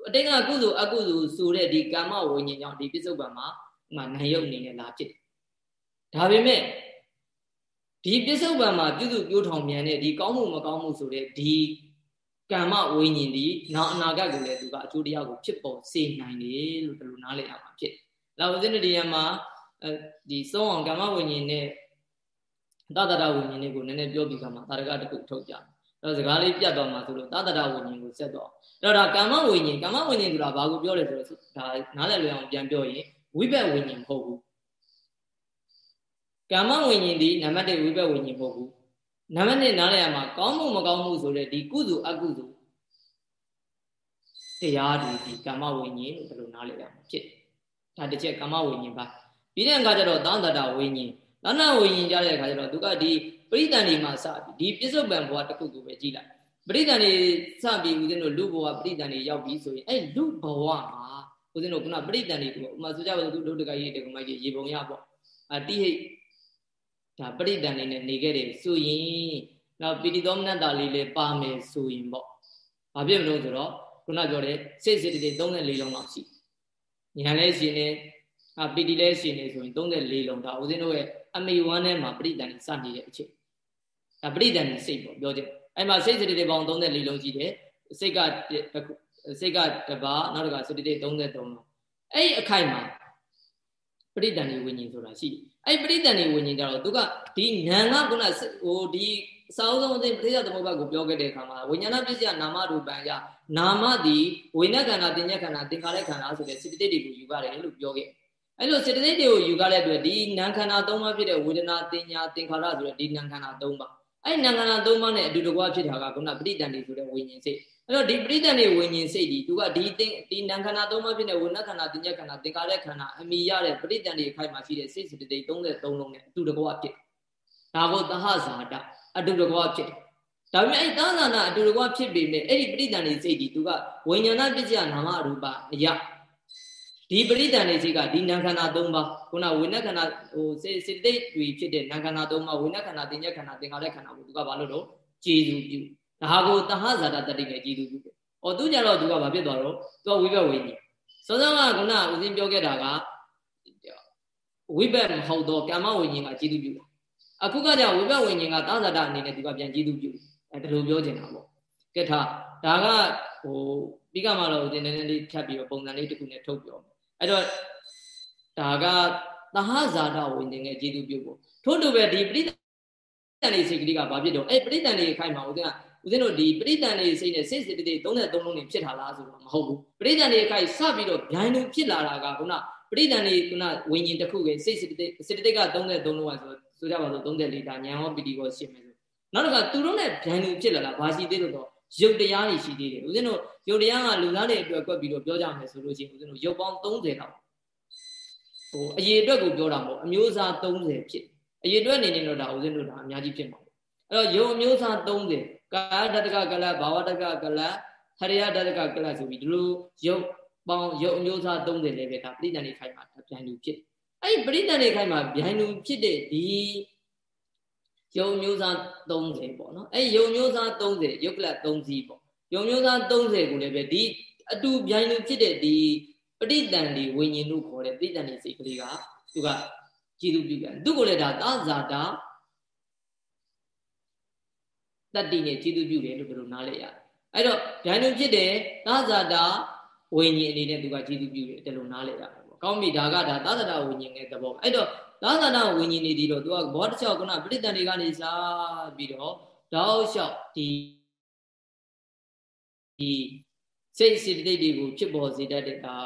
အတိတ်ကကုသိုလ်အကုသိုလ်ဆိုတဲ့ဒီကမ္မဝိညာဉ်ကြောင့်ဒီပစ္စုပန်မှာဥမာငံရုပ်အနေနဲ့လာဖြစ်ဒါပေမဲ့ဒီပစ္စုပန်မှာပြုစုပြောထောင်မြန်တဲ့ဒီကောင်းမှုမကောင်းမှုဆိုတဲ့ဒီ ကမ္မဝိညာဉ်ဒီနောက်အနာဂတ်ကိုလည်းသူကအကျိုးတရားကိုဖြစ်ပေါ်စေနိုင်တယ်လို့ဒီလိုနားလည်ရမှာဖြစ်။နောက်ဦးဇင်းတို့ဒီမှာအဲဒီသုံးအောင်ကမ္မဝိညာဉ်နဲ့သတ္တရဝိညာဉ်တွေကိုနည်းနည်းပြောပြီးခါမှာတာရကတခုထုတ်ကြ။အဲတော့စကားလေးပြတ်သွားမှာဆိုလို့သတ္တရဝိညာဉ်ကိုဆက်တော့။အဲ့တော့ဒါကမ္မဝိညာဉ်ကမ္မဝိညာဉ်ဆိုတာဘာကိုပြောလဲဆိုတော့ဒါနားလည်လွယ်အောင်ပြန်ပြောရင်ဝိဘက်ဝိညာဉ်မဟုတ်ဘူး။ကမ္မဝိညာဉ်ဒီနံပါတ်1ဝိဘက်ဝိညာဉ်မဟုတ်ဘူး နံပါတ်1နားလည်ရမှာကောင်းမှုမကောင်းမှုဆိုတဲ့ဒီကုသိုလ်အကုသိုလ်တရားတွေဒီကာမဝိညာဉ်လို့ဘယ်လိုနားလည်ရမှာဖြစ်ဒါတစ်ချက်ကာမဝိညာဉ်ပါပြီးတဲ့အခါကျတော့သာသတဝိညာဉ်သဏ္ဍဝိညာဉ်ကြတဲ့အခါကျတော့သူကဒီပရိသန်တွေမှာစပြီးဒီပြစ္ဆုတ်ပံဘဝတစ်ခုကိုပဲကြည့်လိုက်ပရိသန်တွေစပြီးဦးဇင်းတို့လူဘဝပရိသန်တွေရောက်ပြီးဆိုရင်အဲ့လူဘဝမှာဦးဇင်းတို့ခုနပရိသန်တွေကိုဥမာဆိုကြပါစို့လူတကကြီးတကမကြီးရေပုံရပေါ့အတိဟိတ် ဒါပရိသန်နေနဲ့နေခဲ့တယ်ဆိုရင်နောက်ပိဋိသောမနတ္တလေးလည်းပါမယ်ဆိုရင်ပေါ့ဘာဖြစ်မလို့ဆိုတော့ခုနပြောတဲ့စိတ်စိတ်တွေ34လုံးလောက်ရှိညာလည်းရှင်နေအပိဋိလည်းရှင်နေဆိုရင်34လုံးဒါဦးဇင်းတို့ရဲ့အမိဝမ်းထဲမှာပရိသန်စနေတဲ့အချိန်ဒါပရိသန်စိတ်ပေါ့ပြောတယ်အဲ့မှာစိတ်စိတ်တွေပေါင်း34လုံးရှိတယ်စိတ်ကစိတ်ကတပါနောက်တစ်ခါစိတ်တွေ33လုံးအဲ့ဒီအခိုက်မှာ ပရိသန်ဝိညာဉ်ဆိုတာရှိတယ်အဲ့ပရိသန်နေဝิญဉ်ကြတော့သူကဒီနာငါကုဏဟိုဒီအစောဆုံးအသိပရိသသမုပ္ပါကိုပြောခဲ့တဲ့အခါမှာဝိညာဏပစ္စယနာမရူပံယနာမသည်ဝိညာဉ်ခန္ဓာတင်ညက်ခန္ဓာသင်္ခါရခန္ဓာဆိုတဲ့စေတသိက်တွေကိုယူရတယ်လို့ပြောခဲ့အဲ့လိုစေတသိက်တွေကိုယူရတဲ့အတွက်ဒီနာခန္ဓာ၃ပါးဖြစ်တဲ့ဝေဒနာတင်ညာသင်္ခါရဆိုတဲ့ဒီနာခန္ဓာ၃ပါးအဲ့နာခန္ဓာ၃ပါးနဲ့အတူတကွဖြစ်တာကခုနပရိသန်နေဆိုတဲ့ဝိညာဉ်စိတ် အဲ့တော့ဒီပရိသတ်နေဝิญဉ်စိတ်ဒီသူကဒီသင်ဒီနံခန္ဓာ၃ပါးဖြစ်တဲ့ဝိညာဉ်ခန္ဓာတင်ညက်ခန္ဓာသင်္ကာရခန္ဓာအမိရတဲ့ပရိသတ်နေအခိုက်မှာရှိတဲ့စိတ်စတတိ33လုံးနဲ့အတူတကွဖြစ်ဒါကိုသဟဇာတအတူတကွဖြစ်ဒါပေမဲ့အဲ့သာသနာအတူတကွဖြစ်ပေမဲ့အဲ့ဒီပရိသတ်နေစိတ်ဒီသူကဝိညာဏပစ္စယနာမရူပအယဒီပရိသတ်နေစိတ်ကဒီနံခန္ဓာ၃ပါးခုနဝိညာဉ်ခန္ဓာဟိုစေစေတိတ်တွေဖြစ်တဲ့နံခန္ဓာ၃ပါးဝိညာဉ်ခန္ဓာတင်ညက်ခန္ဓာသင်္ကာရခန္ဓာကိုသူကဘာလို့တော့ကျေစုပြု ဒါကိုတဟဇာတတတိနဲ့ကြည်သူပြုတယ်။အော်သူကြတော့သူကဘာဖြစ်သွားတော့သူကဝိဘက်ဝိညာဉ်။စောစောကခုနဦးစင်းပြောခဲ့တာကဝိဘက်မဟုတ်တော့ကာမဝိညာဉ်ကကြည်သူပြုတာ။အခုကကြောင့်ဝိဘက်ဝိညာဉ်ကသာဇာတအနေနဲ့သူကပြန်ကြည်သူပြုတယ်။အဲဒါလိုပြောချင်တာပေါ့။ကဲထားဒါကဟိုပြီးကမှတော့ဦးစင်းနည်းနည်းလေးဖြတ်ပြီးတော့ပုံစံလေးတစ်ခုနဲ့ထုတ်ပြောမယ်။အဲ့တော့ဒါကသဟဇာတဝိညာဉ်နဲ့ကြည်သူပြုဖို့ထို့တူပဲဒီပရိတန်လေးစိတ်ကလေးကဘာဖြစ်တော့အဲ့ပရိတန်လေးခိုင်မှာဦးဇင်းက ဦးဇင်းတို့ဒီပရိတန်လေးစိတ်နဲ့စိတ်စိတ်တိ33လုံးနေဖြစ်လာလားဆိုတော့မဟုတ်ဘူးပရိတန်လေးခိုင်စပြီးတော့ဗျိုင်းလုံးဖြစ်လာတာကခုနပရိတန်လေးခုနဝิญဉ်တစ်ခုပဲစိတ်စိတ်တိစိတ်တိက33လုံးကဆိုဆိုကြပါစို့34ဒါညာဟောပီတီကိုရှင်းမယ်ဆိုနောက်တစ်ခါသူတို့နဲ့ဗျိုင်းလုံးဖြစ်လာတာဘာရှိသေးလို့တော့ရုပ်တရားတွေရှိသေးတယ်ဦးဇင်းတို့ရုပ်တရားကလူသားတွေအတွက်ကွက်ပြီးတော့ပြောကြမယ်ဆိုလို့ရှိရင်ဦးဇင်းတို့ရုပ်ပေါင်း30လောက်ဟိုအရေအတွက်ကိုပြောတာမဟုတ်အမျိုးအစား30ဖြစ်အရေအတွက်အနေနဲ့တော့ဒါဦးဇင်းတို့ဒါအများကြီးဖြစ်မှာအဲ့ တော့ယုံအမျိုးအစား30ကာယတတကကလဘာဝတကကလဟရိယတတကကလဆိုပြီးဒီလိုယုံပေါင်းယုံအမျိုးအစား30လည်းပဲဒါပရိသန္တိခိုင်မှာဗျိုင်လူဖြစ်အဲ့ဒီပရိသန္တိခိုင်မှာဗျိုင်လူဖြစ်တဲ့ဒီယုံမျိုးစား30ပေါ့နော်အဲ့ယုံမျိုးစား30ယုတ်ကလ3စီးပေါ့ယုံမျိုးစား30ကိုလည်းပဲဒီအတူဗျိုင်လူဖြစ်တဲ့ဒီပရိသန္တိဝိညာဉ်လို့ခေါ်တဲ့ပရိသန္တိစိတ်ကလေးကသူကကြည်သူပြုပြန်သူကိုလည်းဒါသာဇာတာ တတ္တိနဲ့ကြည်သူပြုတယ်လို့ဘယ်လိုနားလဲရအဲ့တော့ဗျာညုဖြစ်တယ်သာဇာတာဝိညာဉ်အနေနဲ့သူကကြည်သူပြုတယ်တယ်လို့နားလဲရတယ်ပေါ့ကောင်းပြီဒါကဒါသာဇာတာဝိညာဉ်ရဲ့သဘောအဲ့တော့သာဇာတာဝိညာဉ်နေဒီတော့သူကဘောတစ်ချောက်ကနပရိတန်တွေကနေစားပြီးတော့တောက်လျှောက်ဒီဒီစိတ်စိတ်တိတ်တွေကိုဖြစ်ပေါ်စေတတ်တဲ့ဒါ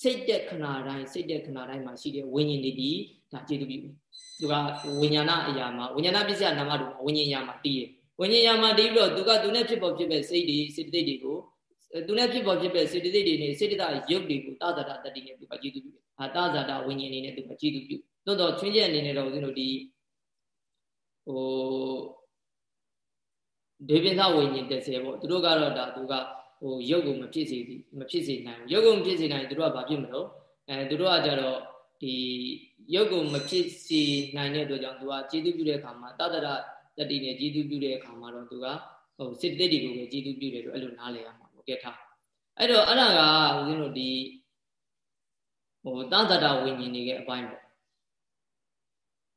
စိတ်တဲ့ခဏတိုင်းစိတ်တဲ့ခဏတိုင်းမှာရှိတဲ့ဝိညာဉ်တွေဒီဒါကျေတုပြုသူကဝိညာဏအရာမှာဝိညာဏပစ္စယနာမတို့ဝိညာဉ်ရာမှာတည်ရ ဝိညာဉ်ရာမှာတည်ပြီးတော့သူကသူနဲ့ဖြစ်ပေါ်ဖြစ်မဲ့စိတ်တွေစိတ်တိတ်တွေကိုသူနဲ့ဖြစ်ပေါ်ဖြစ်မဲ့စေတသိက်တွေနဲ့စေတတရုပ်တွေကိုသာသတာတတိနဲ့သူကကျေတုပြုတယ်။ဟာသာဇာတာဝိညာဉ်အနေနဲ့သူကကျေတုပြု။သို့တော့ချွင်းချက်အနေနဲ့တော့ဦးဇင်းတို့ဒီဟိုဒေပိသဝိညာဉ်30ပေါ့သူတို့ကတော့ဒါသူကဟိုရုပ်ကိုမဖြစ်စေမဖြစ်စေနိုင်ဘူးရုပ်ကိုမဖြစ်စေနိုင်သူတို့ကဘာဖြစ်မလို့အဲသူတို့ကကြတော့ဒီရုပ်ကိုမဖြစ်စေနိုင်တဲ့အတွက်ကြောင့်သူကကျေးဇူးပြုတဲ့အခါမှာတတရ တတိနဲ့ကျေးဇူးပြုတဲ့အခါမှာတော့သူကဟိုစိတ်တိတ်တွေကိုပဲကျေးဇူးပြုတယ်လို့အဲ့လိုနားလည်ရမှာဟုတ်ကဲ့ထားအဲ့တော့အဲ့ဒါကဦးဇင်းတို့ဒီဟိုတတရဝိညာဉ်တွေရဲ့အပိုင်းပေါ့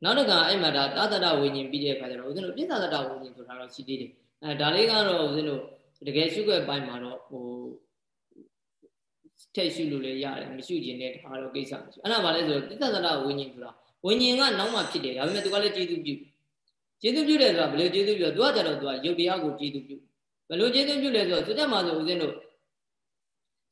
နောက်တစ်ခါအဲ့မှာဒါတတရဝိညာဉ်ပြီးတဲ့အခါကျတော့ဦးဇင်းတို့ပြစ္ဆာတတဝိညာဉ်ဆိုတာတော့ရှိသေးတယ်အဲဒါလေးကတော့ဦးဇင်းတို့တကယ်ရှုွက်ပိုင်းမှာတော့ဟိုထက်ရှုလို့လည်းရတယ်မရှုခြင်းနဲ့ဒါတော့ကိစ္စမရှိအဲ့ဒါဘာလဲဆိုတော့တိသသရဝိညာဉ်ဆိုတာဝိညာဉ်ကနောက်မှဖြစ်တယ်ဒါပေမဲ့သူကလည်းကျေသူပြု ကျေသူပြုတယ်ဆိုတာဘယ်လိုကျေသူပြုသူကကြတော့သူကရုပ်တရားကိုကျေသူပြုဘယ်လိုကျေသူပြုလဲဆိုတော့သူတက်မှာဆိုဦးဇင်းတို့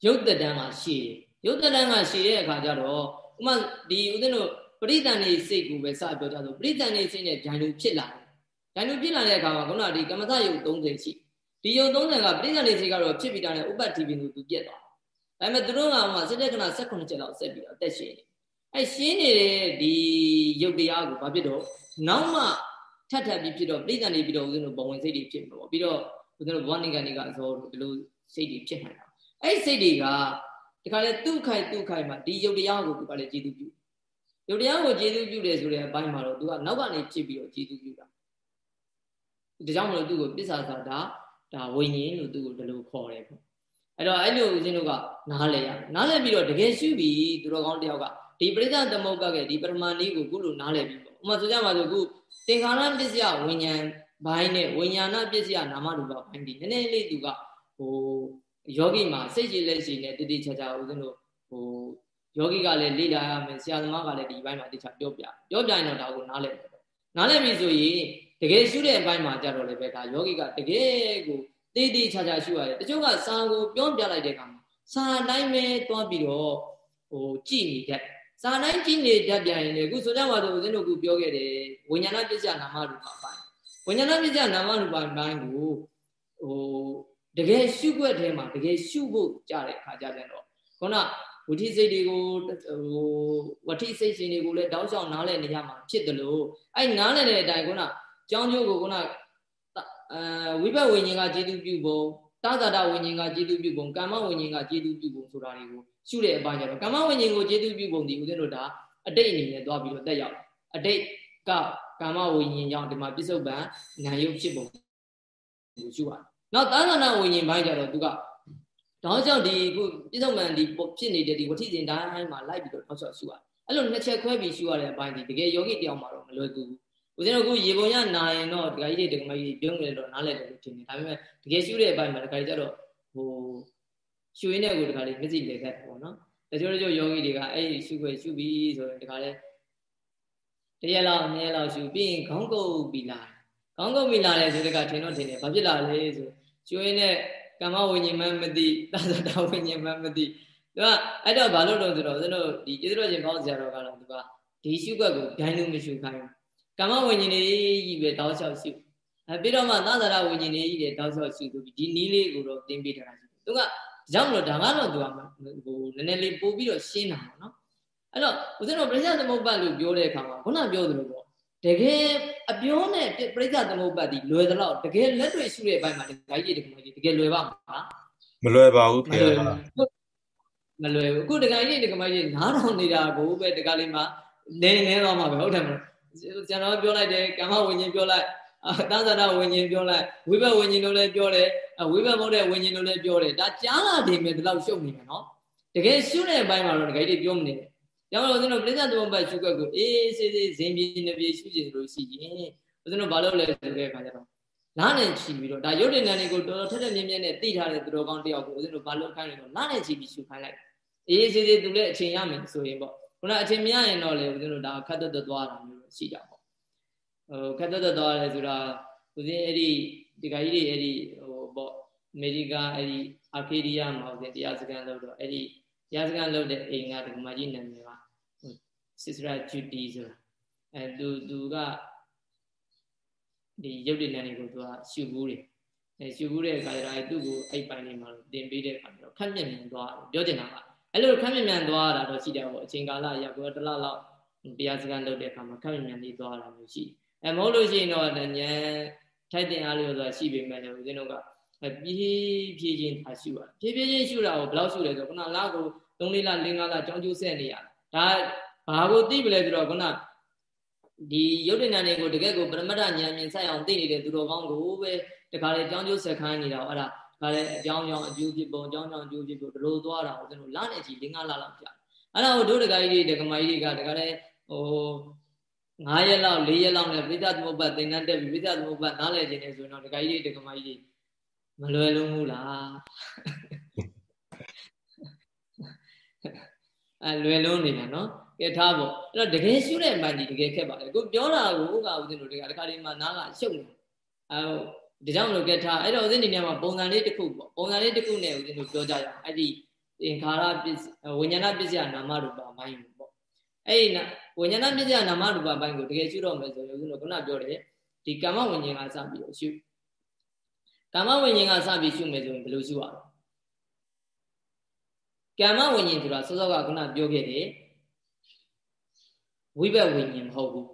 ရုပ်တတန်းကရှည်ရုပ်တတန်းကရှည်တဲ့အခါကျတော့ဥမာဒီဦးဇင်းတို့ပရိသန်နေစိတ်ကိုပဲစပြောကြဆိုပရိသန်နေစိတ်နဲ့ဂျန်လူဖြစ်လာတယ်ဂျန်လူဖြစ်လာတဲ့အခါမှာခုနကဒီကမ္မသယုတ်30ရှိဒီယုတ်30ကပရိသန်နေစိတ်ကတော့ဖြစ်ပြီးတာနဲ့ဥပ္ပတ္တိပင်ကိုသူပြက်သွားဒါပေမဲ့သူတို့ကမှစတဲ့ကနာ16ချက်လောက်ဆက်ပြီးတော့တက်ရှင်းနေအဲရှင်းနေတဲ့ဒီယုတ်တရားကိုဘာဖြစ်တော့နောက်မှ ထပ်ထပ်ပြီးဖြစ်တော့ပြိဿန်နေပြီးတော့ဦးဇင်းတို့ဘဝင်စိတ်တွေဖြစ်မှာပေါ့ပြီးတော့ဦးဇင်းတို့ဘောနိကန်တွေကအစောဒီလိုစိတ်တွေဖြစ်နိုင်တာအဲ့စိတ်တွေကဒီခါလေသူ့ခိုင်သူ့ခိုင်မှာဒီယုတ်တရားကိုသူကလည်းကျေးဇူးပြုယုတ်တရားကိုကျေးဇူးပြုတယ်ဆိုတဲ့အပိုင်းမှာတော့သူကနောက်ကနေဖြစ်ပြီးတော့ကျေးဇူးပြုတာဒါကြောင့်မလို့သူ့ကိုပစ္ဆာသာတာဒါဝိညာဉ်လို့သူ့ကိုဒီလိုခေါ်တယ်ပေါ့အဲ့တော့အဲ့လိုဦးဇင်းတို့ကနားလဲရနားလဲပြီးတော့တကယ်ရှုပြီးသူတော်ကောင်းတယောက်ကဒီပရိသသမုပ္ပါကဒီပရမဏီကိုခုလိုနားလဲပြီးပေါ့ ဥမာဆိုကြပါစို့ခုသင်္ခါရပစ္စယဝိညာဉ်ဘိုင်းနဲ့ဝိညာဏပစ္စယနာမရူပဘိုင်းဒီနည်းနည်းလေးသူကဟိုယောဂီမှာစိတ်ရှိလက်ရှိနဲ့တတိချာချာဦးဇင်းတို့ဟိုယောဂီကလည်းလေ့လာရမယ်ဆရာသမားကလည်းဒီဘိုင်းမှာတခြားပြောပြပြောပြရင်တော့ဒါကိုနားလဲမယ်နားလဲပြီဆိုရင်တကယ်ရှုတဲ့အပိုင်းမှာကြတော့လည်းပဲဒါယောဂီကတကယ်ကိုတေးသေးချာချာရှုရတယ်တချို့ကစာကိုပြောပြလိုက်တဲ့အခါမှာစာတိုင်းပဲတွားပြီးတော့ဟိုကြည်နေတတ် စာတိုင်းကြည်နေတတ်ပြန်ရင်လေခုဆိုကြပါစို့ဦးဇင်းတို့ကပြောခဲ့တယ်ဝိညာဏပစ္စယနာမရူပပိုင်းဝိညာဏပစ္စယနာမရူပပိုင်းကိုဟိုတကယ်ရှုွက်ထဲမှာတကယ်ရှုဖို့ကြတဲ့အခါကျပြန်တော့ခုနဝဋ္ဌိစိတ်တွေကိုဟိုဝဋ္ဌိစိတ်ရှင်တွေကိုလည်းတောက်လျှောက်နားလည်နေရမှာဖြစ်တယ်လို့အဲ့နားလည်တဲ့အတိုင်းခုနကြောင်းကျိုးကိုခုနအဲဝိဘဝိညာဉ်ကကျေတုပြုပုံ တာသာတဝိညာဉ်ကကျေတုပြုပုံကမ္မဝိညာဉ်ကကျေတုပြုပုံဆိုတာတွေကိုရှုတဲ့အပိုင်းကျတော့ကမ္မဝိညာဉ်ကိုကျေတုပြုပုံဒီဦးဇင်းတို့ဒါအတိတ်အနေနဲ့သွားပြီးတော့တက်ရောက်အတိတ်ကကမ္မဝိညာဉ်ကြောင့်ဒီမှာပြစ္ဆုတ်ပံနာယုတ်ဖြစ်ပုံကိုရှုရတယ်။နောက်သာသနာဝိညာဉ်ပိုင်းကျတော့သူကတောင်းလျှောက်ဒီခုပြစ္ဆုတ်ပံဒီဖြစ်နေတဲ့ဒီဝဋ္ဌိစဉ်တိုင်းမှာလိုက်ပြီးတော့တောင်းလျှောက်ရှုရတယ်။အဲ့လိုနှစ်ချက်ခွဲပြီးရှုရတဲ့အပိုင်းဒီတကယ်ယောဂီတယောက်မှာတော့မလွယ်ကူဘူး ဦးဇင်းတို့အခုရေပုံရနာရင်တော့ဒကာကြီးတွေဒကာမကြီးပြုံးနေတော့နားလဲတယ်လို့ထင်တယ်ဒါပေမဲ့တကယ်ရှုတဲ့အပိုင်းမှာဒကာကြီးကျတော့ဟိုရှုရင်းတဲ့ကိုဒကာလေးမျက်စိလေခတ်တယ်ပေါ့နော်တချို့တချို့ယောဂီတွေကအဲ့ဒီရှုခွေရှုပြီးဆိုရင်ဒကာလေးတရက်လောက်နည်းလောက်ရှုပြီးရင်ခေါင်းကုပ်ပြီးလာခေါင်းကုပ်ပြီးလာတယ်ဆိုတဲ့ကထင်တော့ထင်တယ်ဘာဖြစ်လာလဲဆိုရှုရင်းတဲ့ကမ္မဝိညာဉ်မှမသိသာသတာဝိညာဉ်မှမသိသူကအဲ့တော့ဘာလို့လို့ဆိုတော့ဦးဇင်းတို့ဒီကျေးဇူးတော်ရှင်ဘောင်းဆရာတော်ကတော့သူကဒီရှုခွက်ကိုဒိုင်းလို့မရှုခိုင်းဘူး ကာမဝိညာဉ်တွေကြီးပဲတောက်လျှောက်ရှုအဲပြီးတော့မှသသရဝိညာဉ်တွေကြီးတယ်တောက်လျှောက်ရှုသူဒီနီးလေးကိုတော့သင်ပေးထားတာရှိတယ်သူကကြောင့်မလို့ဒါကတော့သူကဟိုနည်းနည်းလေးပို့ပြီးတော့ရှင်းတာပေါ့နော်အဲ့တော့ဦးဇင်းတို့ပရိစ္ဆေသမုပ္ပတ်လို့ပြောတဲ့အခါမှာခုနပြောသလိုပေါ့တကယ်အပြောနဲ့ပရိစ္ဆေသမုပ္ပတ်ဒီလွယ်သလောက်တကယ်လက်တွေ့ရှုတဲ့အပိုင်းမှာတခါကြီးတခါကြီးတကယ်လွယ်ပါမလားမလွယ်ပါဘူးခင်ဗျာမလွယ်ဘူးအခုတခါကြီးတခါကြီးနားထောင်နေတာကိုပဲတခါလေးမှနေနေတော့မှာပဲဟုတ်တယ်မလား ကျွန်တော်ပြောလိုက်တယ်ကမ္မဝိညာဉ်ပြောလိုက်သံသနာဝိညာဉ်ပြောလိုက်ဝိဘဝိညာဉ်လို့လည်းပြောတယ်ဝိဘမဟုတ်တဲ့ဝိညာဉ်လို့လည်းပြောတယ်ဒါကြားလာတယ်မြဲဒီလောက်ရှုပ်နေတယ်နော်တကယ်ရှုတဲ့အပိုင်းမှာတော့တကယ်ကြီးပြောမနေတယ်။ကြောင့်လို့ဦးဇင်းတို့ပြိဿသမုပ္ပါရှုခွက်ကိုအေးစေးစေးဇင်ပြေနေပြေရှုကြည့်လို့ရှိရင်ဦးဇင်းတို့ဘာလုပ်လဲဆိုတဲ့အခါကျတော့နားနဲ့ချီပြီးတော့ဒါရုပ်တဏ္ဍာန်တွေကိုတော်တော်ထက်ထက်မြင်းမြင်းနဲ့သိထားတဲ့သူတော်ကောင်းတယောက်ကိုဦးဇင်းတို့ဘာလုပ်ခိုင်းလဲတော့နားနဲ့ချီပြီးရှုခိုင်းလိုက်အေးစေးစေးသူလည်းအချိန်ရမယ်ဆိုရင်ပေါ့ခုနအချိန်မရရင်တော့လေဦးဇင်းတို့ဒါခတ်သက်သက်သွားတာမျိုး ရှိကြပေါ့ဟိုခက်သက်သက်သွားတယ်ဆိုတာဦးဇင်းအဲ့ဒီဒီကကြီးတွေအဲ့ဒီဟိုပေါ့အမေရိကန်အဲ့ဒီအာကေဒီယာမှာဦးဇင်းတရားစခန်းလုပ်တော့အဲ့ဒီတရားစခန်းလုပ်တဲ့အိမ်ကဒီမကြီးနာမည်ကစစ်စရာဂျူတီဆိုတာအဲသူသူကဒီရုပ်တည်နေတွေကိုသူကရှုဘူးတယ်အဲရှုဘူးတဲ့အခါကျတော့အဲသူ့ကိုအဲ့ပိုင်းလေးမှာတင်ပေးတဲ့အခါကျတော့ခက်မြင်မြင်သွားပြောချင်တာကအဲ့လိုခက်မြင်မြင်သွားတာတော့ရှိတယ်ပေါ့အချိန်ကာလရကောတလလောက် တရားစခန်းလုပ်တဲ့အခါမှာခက်မြင်မြင်လေးသွားတာမျိုးရှိတယ်အဲမဟုတ်လို့ရှိရင်တော့ဉာဏ်ထိုက်တင်အားလျော်စွာရှိပေမဲ့လည်းဦးဇင်းတို့ကပြေးပြေးချင်းထားရှုရပြေးပြေးချင်းရှုတာကိုဘယ်လောက်ရှုလဲဆိုခုနလာကို3လေးလ5လကြောင်းကျိုးဆက်နေရတာဒါဘာကိုသိပလဲဆိုတော့ခုနဒီရုပ်တဏ္ဍာန်တွေကိုတကယ်ကိုပရမတ္ထဉာဏ်မြင်ဆိုင်အောင်သိနေတဲ့သူတော်ကောင်းကိုပဲတခါလေကြောင်းကျိုးဆက်ခိုင်းနေတာအဲ့ဒါဒါလည်းအကြောင်းကြောင့်အကျိုးဖြစ်ပုံအကြောင်းကြောင့်အကျိုးဖြစ်ပုံဒီလိုသွားတာကိုကျွန်တော်လနဲ့ကြီး5လလောက်ကြာအဲ့ဒါကိုတို့တကကြီးတွေဒကမကြီးတွေကတကလည်း ဟို9ရက်လောက်4ရက်လောက်နဲ့ပိဿသမုပ္ပတ်သင်္ကန်းတက်ပြီးပိဿသမုပ္ပတ်နားလည်ခြင်းနဲ့ဆိုရင်တော့ဒကကြီးတွေဒကမကြီးတွေမလွယ်လုံးဘူးလားအဲလွယ်လုံးနေတာနော်ကဲထားပေါ့အဲ့တော့တကယ်ရှုတဲ့မှန်ဒီတကယ်ခက်ပါလေကိုပြောတာကိုဥက္ကဦးဇင်းတို့တွေကတခါလေးမှနားကရှုပ်နေအဲဒါကြောင့်လို့ကဲထားအဲ့တော့ဦးဇင်းဒီနေရာမှာပုံစံလေးတစ်ခုပေါ့ပုံစံလေးတစ်ခုနဲ့ဦးဇင်းတို့ပြောကြရအောင်အဲ့ဒီသင်္ခါရပစ္စဝိညာဏပစ္စယနာမရူပဘိုင်းပေါ့ အဲ့ဒီဝိညာဏပစ္စယနာမရူပဘိုင်းကိုတကယ်ရှုတော့မယ်ဆိုရင်ဦးဇင်းတို့ခုနပြောတယ်ဒီကာမဝိညာဉ်ကစပြီးတော့ရှုကာမဝိညာဉ်ကစပြီးရှုမယ်ဆိုရင်ဘယ်လိုရှုရလဲကာမဝိညာဉ်ဆိုတာစောစောကခုနပြောခဲ့တယ်ဝိဘက်ဝိညာဉ်မဟုတ်ဘူး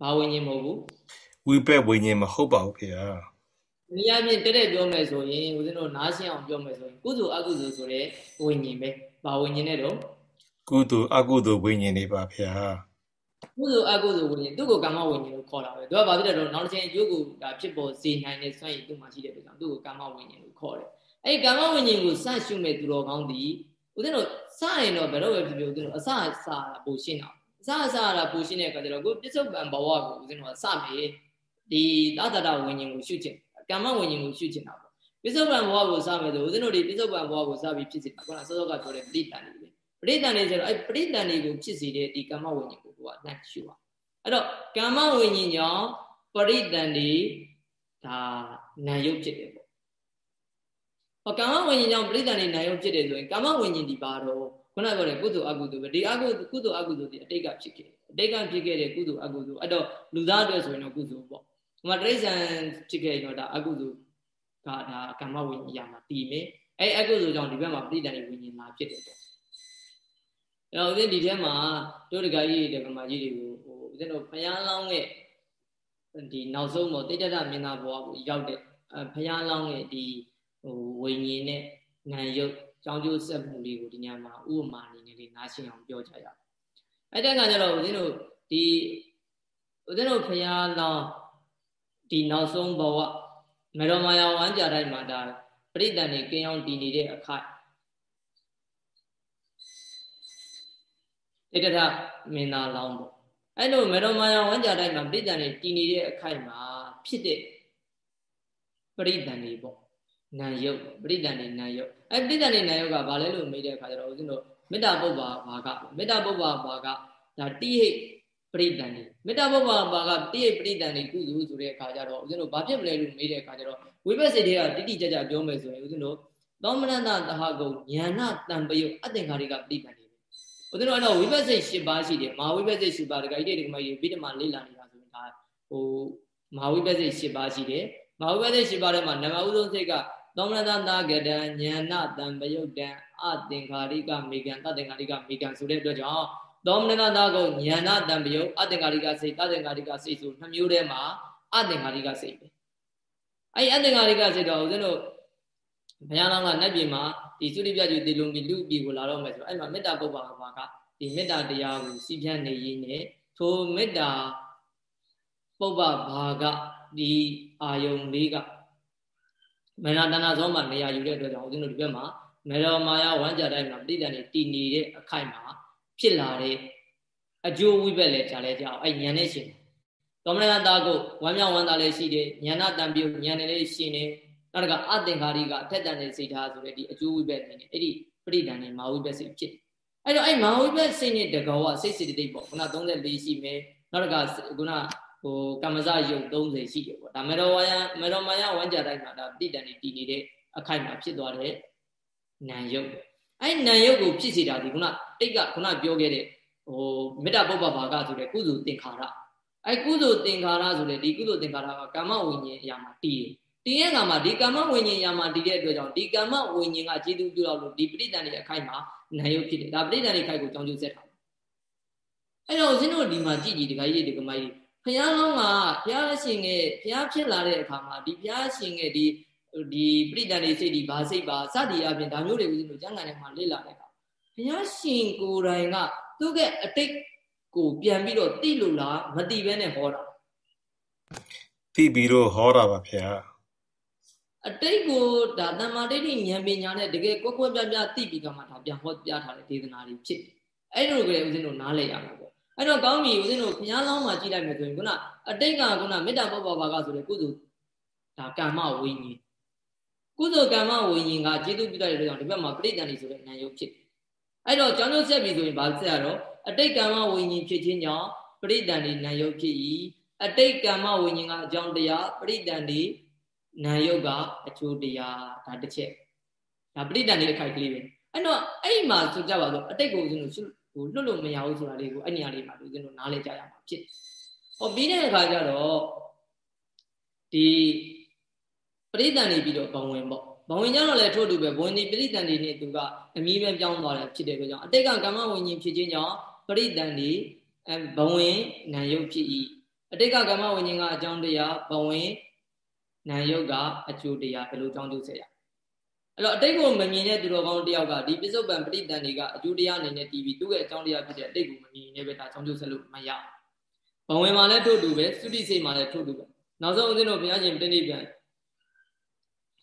ဘာဝိညာဉ်မဟုတ်ဘူးဝိဘက်ဝိညာဉ်မဟုတ်ပါဘူးခင်ဗျာ။နေရာပြင်တက်တဲ့ပြောမယ်ဆိုရင်ဦးဇင်းတို့နားရှင်းအောင်ပြောမယ်ဆိုရင်ကုသိုလ်အကုသိုလ်ဆိုတဲ့ဝိညာဉ်ပဲ။ဘာဝိညာဉ်နဲ့တော့ ကုသိုလ်အကုသိုလ်ဝိညာဉ်တွေပါဗျာ။ကုသိုလ်အကုသိုလ်ဝိညာဉ်သူ့ကိုကာမဝိညာဉ်လို့ခေါ်တာပဲ။သူကဘာဖြစ်လဲတော့နောက်တစ်ချိန်အကျိုးကိုဒါဖြစ်ပေါ်စေနိုင်တဲ့စွမ်းရည်သူ့မှာရှိတဲ့အတွက်ကြောင့်သူ့ကိုကာမဝိညာဉ်လို့ခေါ်တယ်။အဲဒီကာမဝိညာဉ်ကိုစရှုမဲ့သူတော်ကောင်းသည်ဦးဇင်းတို့စရင်တော့ဘယ်တော့ပဲဖြစ်ဖြစ်ဦးဇင်းတို့အစအစတာပိုရှင်းတာအစအစတာပိုရှင်းတဲ့အခါကျတော့ကိုပစ္စုပန်ဘဝကိုဦးဇင်းတို့ကစမယ်ဒီသာတတဝိညာဉ်ကိုရှုခြင်းကမ္မဝိညာဉ်ကိုရှုခြင်းတာပေါ့ပစ္စုပန်ဘဝကိုစမယ်ဆိုဦးဇင်းတို့ဒီပစ္စုပန်ဘဝကိုစပြီးဖြစ်စေတာခုနစောစောကပြောတဲ့ပရိတန်တွေ ပဲပရိတန်တွေဆိုတော့အဲပရိတန်တွေကိုဖြစ်စေတဲ့ဒီကမ္မဝိညာဉ်ကိုကိုကနှံ့ရှုပါအဲ့တော့ကမ္မဝိညာဉ်ကြောင့်ပရိတန်တွေဒါနာယုတ်ဖြစ်တယ်ပေါ့ဟောကမ္မဝိညာဉ်ကြောင့်ပရိတန်တွေနာယုတ်ဖြစ်တယ်ဆိုရင်ကမ္မဝိညာဉ်ဒီပါတော့ခုနပြောတဲ့ကုသိုလ်အကုသိုလ်ပဲဒီအကုကုသိုလ်အကုသိုလ်ဒီအတိတ်ကဖြစ်ခဲ့အတိတ်ကဖြစ်ခဲ့တဲ့ကုသိုလ်အကုသိုလ်အဲ့တော့လူသားအတွက်ဆိုရင်တော့ကုသိုလ်ပေါ့ဟိုမှာတရိစ္ဆာန်ဖြစ်ခဲ့ရင်တော့ဒါအကုသိုလ်ကဒါကမ္မဝိညာဉ်ရမှာတည်မယ်အဲ့အကုသိုလ်ကြောင့်ဒီဘက်မှာပြိတ္တန်ဝိညာဉ်လာဖြစ်တယ်ပေါ့ အဲ့တော့ဦးဇင်းဒီထဲမှာတို့တကကြီးတကမာကြီးတွေကိုဟိုဦးဇင်းတို့ဘုရားလောင်းရဲ့ဒီနောက်ဆုံးပေါ့တိတ္တရမင်းသားဘဝကိုရောက်တဲ့ဘုရားလောင်းရဲ့ဒီဟိုဝိညာဉ်နဲ့ငံရုပ်ကြောင်းကျိုးဆက်မှုလေးကိုဒီညမှာဥပမာအနေနဲ့လေးနားရှင်းအောင်ပြောကြရအောင်အဲ့တဲ့အခါကျတော့ဦးဇင်းတို့ဒီဦးဇင်းတို့ဘုရားလောင်းဒီနောက်ဆုံးဘဝမေတော်မာယာဝမ်းကြတိုင်းမှာဒါပရိသတ်နေကင်းအောင်တည်နေတဲ့အခိုက် တိတ္တမင်းသားလောင်းပေါ့အဲ့လိုမေတော်မာယာဝမ်းကြတိုင်းမှာပရိသတ်နေတည်နေတဲ့အခိုက်မှာဖြစ်တဲ့ပရိသတ်နေပေါ့နာယုတ်ပရိသတ်နေနာယုတ်အဲ့ပရိသတ်နေနာယုတ်ကဘာလဲလို့မေးတဲ့အခါကျတော့ဦးဇင်းတို့မေတ္တာပုပ္ပါဘာကမေတ္တာပုပ္ပါဘာကဒါတိဟိပရိဒဏ်တွေမေတ္တာဘဝဘာကတိရိပရိဒဏ်တွေကုသိုလ်ဆိုတဲ့အခါကျတော့ဦးဇင်းတို့ဘာဖြစ်မလဲလို့မေးတဲ့အခါကျတော့ဝိပဿစိတ်တွေကတိတိကျကျပြောမယ်ဆိုရင်ဦးဇင်းတို့သောမနတသဟကုံဉာဏတံပယုအသင်္ခါရိကပရိဒဏ်တွေ ဦးဇင်းတို့အဲ့တော့ဝိပဿစိတ်၈ပါးရှိတယ်မဟာဝိပဿစိတ်၈ပါးတကကြီးတွေကမကြီးဗိဓမာလေ့လာနေတာဆိုရင်ဒါဟိုမဟာဝိပဿစိတ်၈ပါးရှိတယ်မဟာဝိပဿစိတ်၈ပါးထဲမှာနံပါတ်ဦးဆုံးစိတ်ကသောမနတသာကတံဉာဏတံပယုတ်တံအသင်္ခါရိကမေကံတသင်္ခါရိကမေကံဆိုတဲ့အတွက်ကြောင့်သောမနတသာကိုဉာဏတံပယုတ်အသင်္ကာရိကစိတ်တသင်္ကာရိကစိတ်ဆိုနှမျိုးထဲမှာအသင်္ကာရိကစိတ်ပဲအဲ့အသင်္ကာရိကစိတ်တော့ဦးဇင်းတို့ဘုရားလောင်းကနတ်ပြည်မှာ ဒီသုတိပြကျူတည်လုံးပြီးလူပြည်ကိုလာတော့မယ်ဆိုအဲ့မှာမေတ္တာပုပ္ပါဘာကဒီမေတ္တာတရားကိုစီးပြနေရင်းနဲ့ထိုမေတ္တာပုပ္ပါဘာကဒီအာယုံလေးကမနာတနာဇောမှာနေရာယူတဲ့အတွက်ကြောင့်ဦးဇင်းတို့ဒီဘက်မှာမေရောမာယဝမ်းကြတိုင်းမှာပြိတ္တန်နေတည်နေတဲ့အခိုက်မှာဖြစ်လာတဲ့အကျိုးဝိဘက်လည်းဂျာလဲကြအောင်အဲ့ဉာဏ်နဲ့ရှင်သောမနတာကိုဝမ်းမြောက်ဝမ်းသာလည်းရှိတယ်ဉာဏတံပြုဉာဏ်နဲ့လည်းရှင်တယ် နောက်တကအသင်္ခါရိကအထက်တန်တဲ့စိတ်ထားဆိုတဲ့ဒီအကျိုးဝိဘက်နေတယ်အဲ့ဒီပရိဒဏ်နဲ့မာဝိဘက်စိတ်ဖြစ်အဲ့တော့အဲ့မာဝိဘက်စိတ်နဲ့တကောကစိတ်စိတ်တိတ်ပေါ့ခုန34ရှိမယ်နောက်တကခုနဟိုကမ္မဇယုတ်30ရှိတယ်ပေါ့ဒါမေရောဝါယမေရောမာယဝမ်းကြတိုင်းမှာဒါပရိဒဏ်နဲ့တည်နေတဲ့အခိုက်မှာဖြစ်သွားတဲ့နာယုတ်အဲ့နံရုပ်ကိုဖြစ်စေတာဒီခုနတိတ်ကခုနပြောခဲ့တဲ့ဟိုမေတ္တာပုပ္ပဘာကဆိုတဲ့ကုသိုလ်သင်္ခါရအဲ့ကုသိုလ်သင်္ခါရဆိုတဲ့ဒီကုသိုလ်သင်္ခါရကကာမဝိညာဉ်အရာမှာတည်တယ် တည်ရဲ့ကမှာဒီကာမဝိညာဉ်အရာမှာတည်တဲ့အတွက်ကြောင့်ဒီကာမဝိညာဉ်ကကျေးဇူးပြုတော့လို့ဒီပဋိသန္ဓေအခိုက်မှာနံရုပ်ဖြစ်တယ်ဒါပဋိသန္ဓေခိုက်ကိုကြောင်းကျိုးဆက်တာအဲ့တော့ဦးဇင်းတို့ဒီမှာကြည့်ကြည့်ဒီကကြီးဒီကမကြီးဖះလောင်းကဖះရှင်ရဲ့ဖះဖြစ်လာတဲ့အခါမှာဒီဖះရှင်ရဲ့ဒီဒီပရိဒဏ်တွေစိတ်ဒီဘာစိတ်ပါစသည်အပြင်ဒါမျိုးတွေဦးဇင်းတို့ကျမ်းဂန်ထဲမှာလေ့လာတဲ့အခါဘုရားရှင်ကိုယ်တိုင်ကသူ့ရဲ့အတိတ်ကိုပြန်ပြီးတော့သိလို့လားမသိဘဲနဲ့ဟောတာသိပြီးတော့ဟောတာပါဗျာ အတိတ်ကိုဒါတမ္မာဒိဋ္ဌိဉာဏ်ပညာနဲ့တကယ်ကွက်ကွက်ပြပြသိပြီးကမှဒါပြန်ဟောပြထားတဲ့ဒေသနာတွေဖြစ်တယ်အဲ့လိုကလေးဦးဇင်းတို့နားလည်ရမှာပေါ့အဲ့တော့ကောင်းပြီဦးဇင်းတို့ဘုရားလောင်းမှာကြည့်လိုက်မယ်ဆိုရင်ခုနအတိတ်ကခုနမေတ္တာပုပ္ပဘာကဆိုတဲ့ကုသိုလ်ဒါကမ္မဝိညာဉ်ကုသိုလ်ကမ္မဝိညာဉ်ကကျေးဇူးပြုတတ်တဲ့ကြောင့်ဒီဘက်မှာပရိသန္တိဆိုတဲ့နာယုတ်ဖြစ်အဲ့တော့ကျောင်းတို့ဆက်ပြီဆိုရင်ဘာဆက်ရတော့အတိတ်ကမ္မဝိညာဉ်ဖြစ်ခြင်းကြောင့်ပရိသန္တိနာယုတ်ဖြစ်၏အတိတ်ကမ္မဝိညာဉ်ကအကြောင်းတရားပရိသန္တိ နာယုတ်ကအကျိုးတရားဒါတစ်ချက်ဒါပရိသန္တိအခိုက်ကလေးပဲအဲ့တော့အဲ့ဒီမှာဆိုကြပါတော့အတိတ်ကိုဦးဇင်းတို့ဟိုလွတ်လို့မရဘူးဆိုတာလေးကိုအဲ့နေရာလေးမှာဦးဇင်းတို့နားလည်ကြရမှာဖြစ်ဟောပြီးတဲ့အခါကျတော့ဒီပရိသန်နေပြီးတော့ဘဝင်ပေါ့ဘဝင်ကြတော့လည်းထို့တူပဲဘဝင်ဒီပရိသန်နေနဲ့သူကအမီးပဲပြောင်းသွားတယ်ဖြစ်တယ်ကြောင့်အတိတ်ကကမ္မဝိညာဉ်ဖြစ်ခြင်းကြောင့်ပရိသန်နေအဘဝင်နာယုတ်ဖြစ်၏အတိတ်ကကမ္မဝိညာဉ်ကအကြောင်းတရားဘဝင် နာယုတ်ကအကျိုးတရားဘယ်လိုကြောင်းကျိုးဆက်ရအဲ့တော့အတိတ်ကိုမမြင်တဲ့သူတော်ကောင်းတယောက်ကဒီပစ္စုပန်ပရိသန်တွေကအကျိုးတရားအနေနဲ့တည်ပြီးသူ့ရဲ့အကြောင်းတရားဖြစ်တဲ့အတိတ်ကိုမမြင်နေပဲဒါကြောင်းကျိုးဆက်လို့မရဘဝင်မှာလည်းထို့တူပဲသုတိစိတ်မှာလည်းထို့တူပဲနောက်ဆုံးဦးဇင်းတို့ဘုရားရှင်ပြိဋိဘံ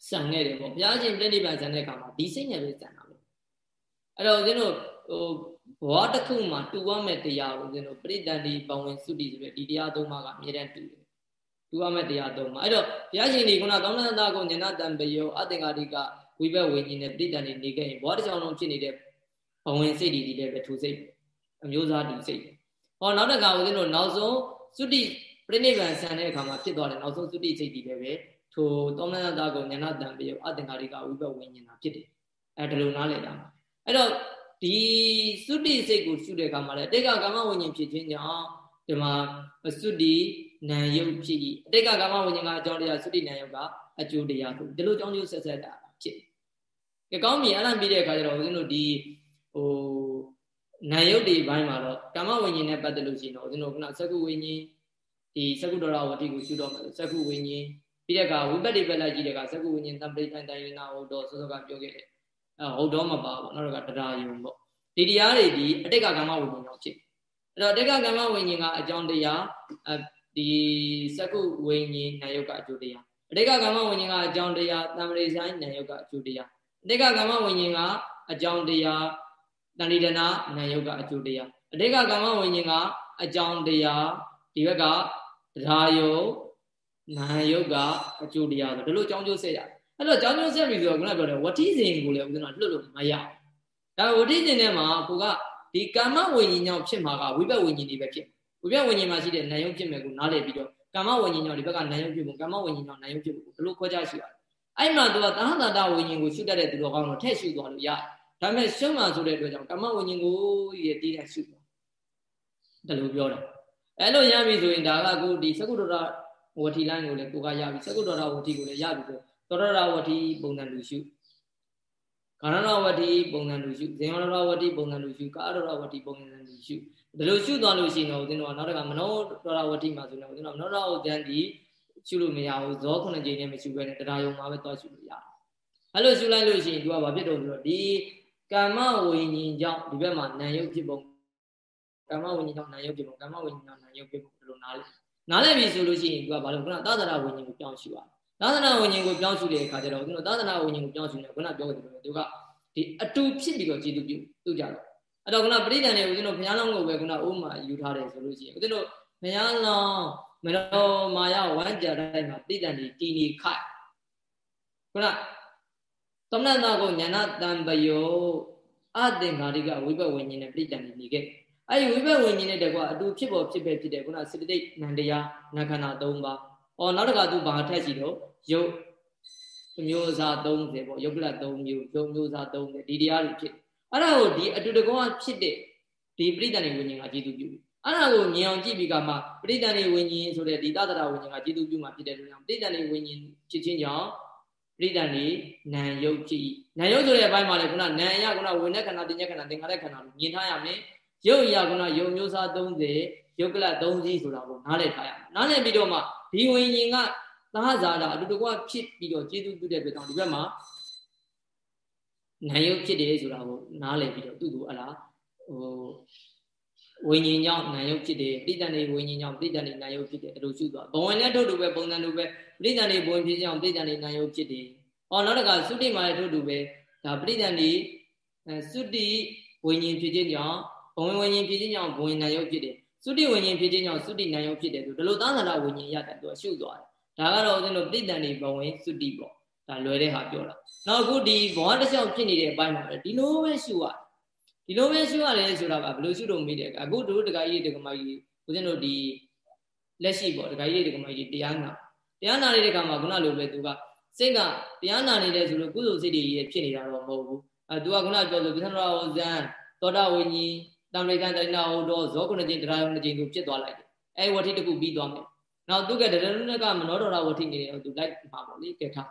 ဆံခဲ့တယ်ပေါ့ဘုရားရှင်ပြိဋိဘံဆံတဲ့အခါမှာဒီစိတ်နဲ့ပဲဆံတာပဲအဲ့တော့ဦးဇင်းတို့ဟိုဘောတစ်ခုမှာတူရမယ့်တရားကိုဦးဇင်းတို့ပရိသန္တိပဝင်သုတိဆိုတဲ့ဒီတရားသုံးပါးကအမြဲတမ်းတူတယ် တူရမယ့်တရားသုံးပါအဲ့တော့ဘုရားရှင်ဒီခုနသောဏတတာကိုဉာဏတံပယောအသင်္ကာတိကဝိဘက်ဝိညာဉ်နဲ့ပရိသန္တိနေခဲ့ရင်ဘောတစ်ချောင်းလုံးဖြစ်နေတဲ့ဘဝင်စိတ်ဒီဒီလည်းပဲထူစိတ်အမျိုးသားတူစိတ်ဟောနောက်တစ်ခါဦးဇင်းတို့နောက်ဆုံးသုတိပြိဋိဘံဆန်တဲ့အခါမှာဖြစ်သွားတယ်နောက်ဆုံးသုတိစိတ်ဒီလည်းပဲထိုသောမနတကိုဉာဏတံပယောအသင်္ကာရိကဝိဘဝိညာဏဖြစ်တယ်အဲဒီလိုနားလည်တာမှာအဲ့တော့ဒီသုတိစိတ်ကိုရှုတဲ့အခါမှာလည်းအတိတ်ကကာမဝိညာဉ်ဖြစ်ခြင်းကြောင့်ဒီမှာသုတိ နံယုတ်ဖြစ်၏အတိတ်ကကာမဝိညာဉ်ကအကြောင်းတရားသုတိနံယုတ်ကအကျိုးတရားဆိုဒီလိုကြောင်းကျိုးဆက်ဆက်တာဖြစ်ကဲကောင်းပြီအဲ့ဒါပြီးတဲ့အခါကျတော့ဦးဇင်းတို့ဒီဟိုနံယုတ်တွေဘိုင်းမှာတော့ကာမဝိညာဉ်နဲ့ပတ်သက်လို့ရှိရင်တော့ဦးဇင်းတို့ကစကုဝိညာဉ်ဒီစကုတော်ရဝတိကိုရှုတော့မယ်စကုဝိညာဉ်ပြီးတဲ့အခါဝိပတ္တိပလိုက်ကြည့်တဲ့အခါစကုဝိညာဉ်တံပရိတိုင်တိုင်နာဟုတ်တော့စောစောကပြောခဲ့တယ်အဲဟုတ်တော့မပါဘူးနောက်တော့ကတရားယုံပေါ့ဒီတရားတွေဒီအတိတ်ကကမ္မဝိညာဉ်ကြောင့်ဖြစ်အဲ့တော့အတိတ်ကကမ္မဝိညာဉ်ကအကြောင်းတရား ဒီစကုဝိညာဉ်နာယုတ်ကအကျိုးတရားအတိတ်ကကမ္မဝိညာဉ်ကအကြောင်းတရားတံပရိဆိုင်နာယုတ်ကအကျိုးတရားအတိတ်ကကမ္မဝိညာဉ်ကအကြောင်းတရားတဏိဒနာနာယုတ်ကအကျိုးတရားအတိတ်ကကမ္မဝိညာဉ်ကအကြောင်းတရားဒီဘက်ကတရားယုတ်နာယုတ်ကအကျိုးတရားဆိုဒီလိုကြောင်းကျိုးဆက်ရတယ်အဲ့တော့ကြောင်းကျိုးဆက်ပြီဆိုတော့ခုနပြောတယ်ဝတိစဉ်ကိုလည်းဦးဇင်းကလွတ်လို့မရဒါဝတိစဉ်ထဲမှာကိုကဒီကာမဝိညာဉ်ကြောင့်ဖြစ်မှာကဝိဘက်ဝိညာဉ်တွေပဲဖြစ် ဝိဘက်ဝိညာဉ်မှာရှိတဲ့နာယုတ်ဖြစ်မယ်ကိုနားလည်ပြီးတော့ကာမဝိညာဉ်ကြောင့်ဒီဘက်ကနာယုတ်ဖြစ်ဖို့ကာမဝိညာဉ်ကြောင့်နာယုတ်ဖြစ်ဖို့ဘယ်လိုခွဲခြားရှိရလဲအဲ့မှာသူကသာဟတတဝိညာဉ်ကိုရှုတတ်တဲ့သူတော်ကောင်းတော့ထည့်ရှုသွားလို့ရတယ်ဒါပေမဲ့ရှုံးမှဆိုတဲ့အတွက်ကြောင့်ကာမဝိညာဉ်ကိုရည်တည်တဲ့ရှုသွားဒါလိုပြောတာအဲ့လိုရပြီဆိုရင်ဒါကကိုဒီသကုတ္တရဝတီလိုင်းကိုလည်းကိုကရပြီသကုတ္တရဝတီကိုလည်းရပြီဆိုသောတရဝတီပုံစံလူရှုကာရဏဝတီပုံစံလူရှုဇေယရဝတီပုံစံလူရှုကာရဏဝတီပုံစံလူရှု ဒီလိုရှုသွားလို့ရှိရင်တော့ဦးဇင်းတို့ကနောက်တစ်ခါမနောတရဝတီမှာဆိုတော့ဦးဇင်းတို့မနောရဝတန်ဒီရှုလို့မရဘူးဇောခုနှစ်ကြိမ်နဲ့မရှုဘဲနဲ့တရားယုံမှာပဲသွားရှုလို့ရတယ်အဲ့လိုရှုလိုက်လို့ရှိရင်သူကဘာဖြစ်တော့ဆိုတော့ဒီကာမဝိညာဉ်ကြောင့်ဒီဘက်မှာနာယုတ်ဖြစ်ပုံကာမဝိညာဉ်ကြောင့်နာယုတ်ဖြစ်ပုံကာမဝိညာဉ်ကြောင့်နာယုတ်ဖြစ်ပုံဒီလိုနားလဲနားလဲပြီဆိုလို့ရှိရင်သူကဘာလို့ခုနသာသနာဝိညာဉ်ကိုပြောင်းရှုရတယ်သာသနာဝိညာဉ်ကိုပြောင်းရှုတဲ့အခါကျတော့သူတို့သာသနာဝိညာဉ်ကိုပြောင်းရှုနေခုနပြောခဲ့တယ်လို့သူကဒီအတူဖြစ်ပြီးတော့ကျေသူပြုသူကြတော့ အဲ့တော့ခုနပရိဒဏ်တွေဦးဇင်းတို့ဘုရားလောင်းကိုပဲခုနဥမာယူထားတယ်ဆိုလို့ရှိရင်ဦးဇင်းတို့ဘုရားလောင်းမတော်မာယဝမ်းကြတိုင်းမှာပရိဒဏ်တွေတီနေခိုက်ခုနသမဏနာကိုညာနာတံပယောအသင်္ဃာရိကဝိဘဝိညာဉ်နဲ့ပရိဒဏ်တွေနေခဲ့အဲ့ဒီဝိဘဝိညာဉ်နဲ့တကွာအတူဖြစ်ပေါ်ဖြစ်ပဲဖြစ်တယ်ခုနစေတသိက်နန္တရားနာခန္ဓာ၃ပါး။အော်နောက်တစ်ခါသူဘာထက်ရှိတော့ယုတ်မျိုးအစား30ပေါ့ယုတ်ကလတ်3မျိုးယုတ်မျိုးအစား30ဒီတရားတွေဖြစ် အဲ့ဒါကိုဒီအတူတကောဖြစ်တဲ့ဒီပရိသတ်နေဝိညာဉ်ကကျေသူပြုအဲ့ဒါကိုမြင်အောင်ကြည့်ပြီးကမှပရိသတ်နေဝိညာဉ်ဆိုတဲ့ဒီတတရာဝိညာဉ်ကကျေသူပြုမှာဖြစ်တဲ့လို့ကြောင့်ပရိသတ်နေဝိညာဉ်ဖြစ်ခြင်းကြောင့်ပရိသတ်နေနာယုတ်ကြည့်နာယုတ်ဆိုတဲ့အပိုင်းမှာလေခုနနာယခုနဝိညာဉ်ခန္ဓာတင်ညခန္ဓာသင်္ခါရခန္ဓာလို့မြင်ထားရမယ်ယုတ်ရခုနယုတ်မျိုးစား30ယုတ်ကလတ်3စီးဆိုတာကိုနားလည်ထားရမယ်နားလည်ပြီးတော့မှဒီဝိညာဉ်ကသာဇာတာအတူတကွဖြစ်ပြီးတော့ကျေးဇူးပြုတဲ့အတွက်ကြောင့်ဒီဘက်မှာ နိုင်ရုပ်ဖြစ်တယ်ဆိုတာကိုနားလည်ပြီးတော့သူ့ကိုအလားဟိုဝိညာဉ်ကြောင့်နာယုတ်ဖြစ်တယ်ပိဋကံနေဝိညာဉ်ကြောင့်ပိဋကံနေနာယုတ်ဖြစ်တယ်အဲ့လိုရှုသွားဘဝင်လည်းထုတ်တူပဲပုံစံတူပဲပိဋကံနေဘဝင်ဖြစ်ကြောင့်ပိဋကံနေနာယုတ်ဖြစ်တယ်ဟောနောက်တကသုတိမာလည်းထုတ်တူပဲဒါပိဋကံနေသုတိဝိညာဉ်ဖြစ်ခြင်းကြောင့်ဘဝင်ဝိညာဉ်ဖြစ်ခြင်းကြောင့်ဘဝင်နာယုတ်ဖြစ်တယ်သုတိဝိညာဉ်ဖြစ်ခြင်းကြောင့်သုတိနာယုတ်ဖြစ်တယ်ဆိုဒီလိုသာသနာဝိညာဉ်ရတယ်သူကရှုသွားတယ်ဒါကတော့ဦးဇင်းတို့ပိဋကံနေဘဝင်သုတိပေါ့ ဒါလွယ်တဲ့ဟာပြောတာနောက်အခုဒီဘဝတစ်လျှောက်ဖြစ်နေတဲ့အပိုင်းမှာဒီလိုပဲရှုရတယ်ဒီလိုပဲရှုရတယ်ဆိုတာကဘယ်လိုရှုလို့မိတယ်အခုတို့တခါကြီးတခါမကြီးဦးဇင်းတို့ဒီလက်ရှိပေါ့တခါကြီးတခါမကြီးတရားနာတရားနာနေတဲ့ခါမှာခုနလိုပဲသူကစိတ်ကတရားနာနေတယ်ဆိုလို့ကုသိုလ်စိတ်တွေဖြစ်နေတာတော့မဟုတ်ဘူးအဲသူကခုနပြောလို့ပိသနာဝဇံသောတာဝိညာဉ်တမ္ပရိကံတဏှာဟောတော့ဇောကုဏကျင်တရားကုဏကျင်ကိုဖြစ်သွားလိုက်တယ်အဲဝဋ္ထိတခုပြီးသွားမယ်နောက်သူကတရဏကမနောတော်ဝဋ္ထိနေတယ်သူလိုက်မှာပေါ့လေကဲထား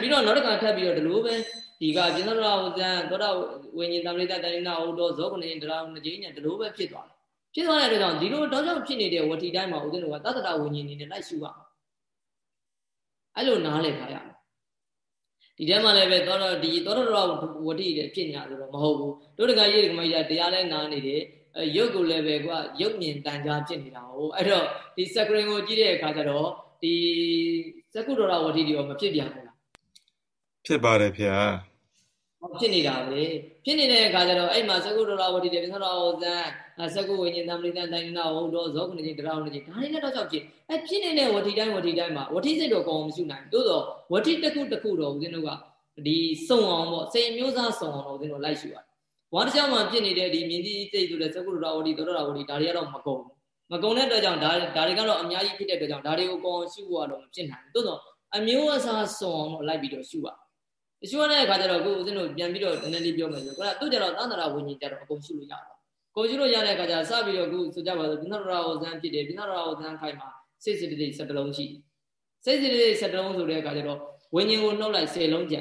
ပြီးတော့နောက်တစ်ခါထပ်ပြီးတော့ဒီလိုပဲဒီကပြင်းသောဝဇံသောတာဝိညာဉ်တမ္ပရိတတဏှာဟောတော့ဇောကုဏကျင်တရားကုဏကျင်ညာဒီလိုပဲဖြစ်သွားတယ်ဖြစ်သွားတဲ့အတွက်ကြောင့်ဒီလိုတောကြောင့်ဖြစ်နေတဲ့ဝဋ္ထိတိုင်းမှာဦးဇင်းတို့ကသတ္တတဝိညာဉ်နေနဲ့လိုက်ရှုရအောင်အဲ့လိုနားလည်ထားရမယ်ဒီထဲမှာလည်းပဲသောတော်ဒီသောတော်ဝတိတွေဖြစ်နေတာဆိုတော့မဟုတ်ဘူးတို့တကရေးကမကြီးတရားလဲနားနေတယ်ရုပ်ကိုလည်းပဲကွာရုပ်မြင်တန်ကြားဖြစ်နေတာဟုတ်အဲ့တော့ဒီစကရင်ကိုကြည့်တဲ့အခါကျတော့ဒီစကုတော်ရဝတိတွေရောမဖြစ်ပြန်ဘူးလား ဖြစ်ပါတယ်ဖေဟာဖြစ်နေတာပဲဖြစ်နေတဲ့အခါကျတော့အဲ့မှာစကုတော်ရဝတိတွေပြသတော်ဟောဇံစကုဝိညာဉ်တံပရိသန်တိုင်းနာဟုတ်တော့ဇောကုဏချင်းတရားကုဏချင်းဒါတွေနဲ့တော့ကြောက်ဖြစ်အဲဖြစ်နေတဲ့ဝတိတိုင်းဝတိတိုင်းမှာဝတိစိတ်တော့ကောင်းမရှိနိုင်သို့တော့ဝတိတစ်ခုတစ်ခုတော့ဦးဇင်းတို့ကဒီစုံအောင်ပေါ့စိတ်မျိုးစားစုံအောင်တော့ဦးဇင်းတို့လိုက်ရှုရတယ်ဝါတစ်ချောင်းမှာဖြစ်နေတဲ့ဒီမြင်ကြီးစိတ်ဆိုတဲ့စကုတော်ရဝတိသောတော်ရဝတိဒါတွေကတော့မကုန်ဘူးမကုန်တဲ့အတွက်ကြောင့်ဒါဒါတွေကတော့အများကြီးဖြစ်တဲ့အတွက်ကြောင့်ဒါတွေကိုကောင်းရှုရတော့မဖြစ်နိုင်ဘူးသို့တော့အမျိုးအစားစုံအောင်တော့လိုက်ပြီးတော့ရှုရ ရှုရတဲ့အခါကျတော့ကိုဦးဇင်းတို့ပြန်ပြီးတော့နည်းနည်းလေးပြောမယ်ဆိုတော့သူ့ကြတော့သန္တရာဝိညာဉ်ကြတော့အကုန်ရှုလို့ရတာကိုရှုလို့ရတဲ့အခါကျစပြီးတော့ခုဆိုကြပါစို့ပိဏ္ဍရာဝဇံဖြစ်တယ်ပိဏ္ဍရာဝဇံခိုင်မှာစိတ်စိတ္တိ7လုံးရှိစိတ်စိတ္တိ7လုံးဆိုတဲ့အခါကျတော့ဝိညာဉ်ကိုနှုတ်လိုက်10လုံးကြံ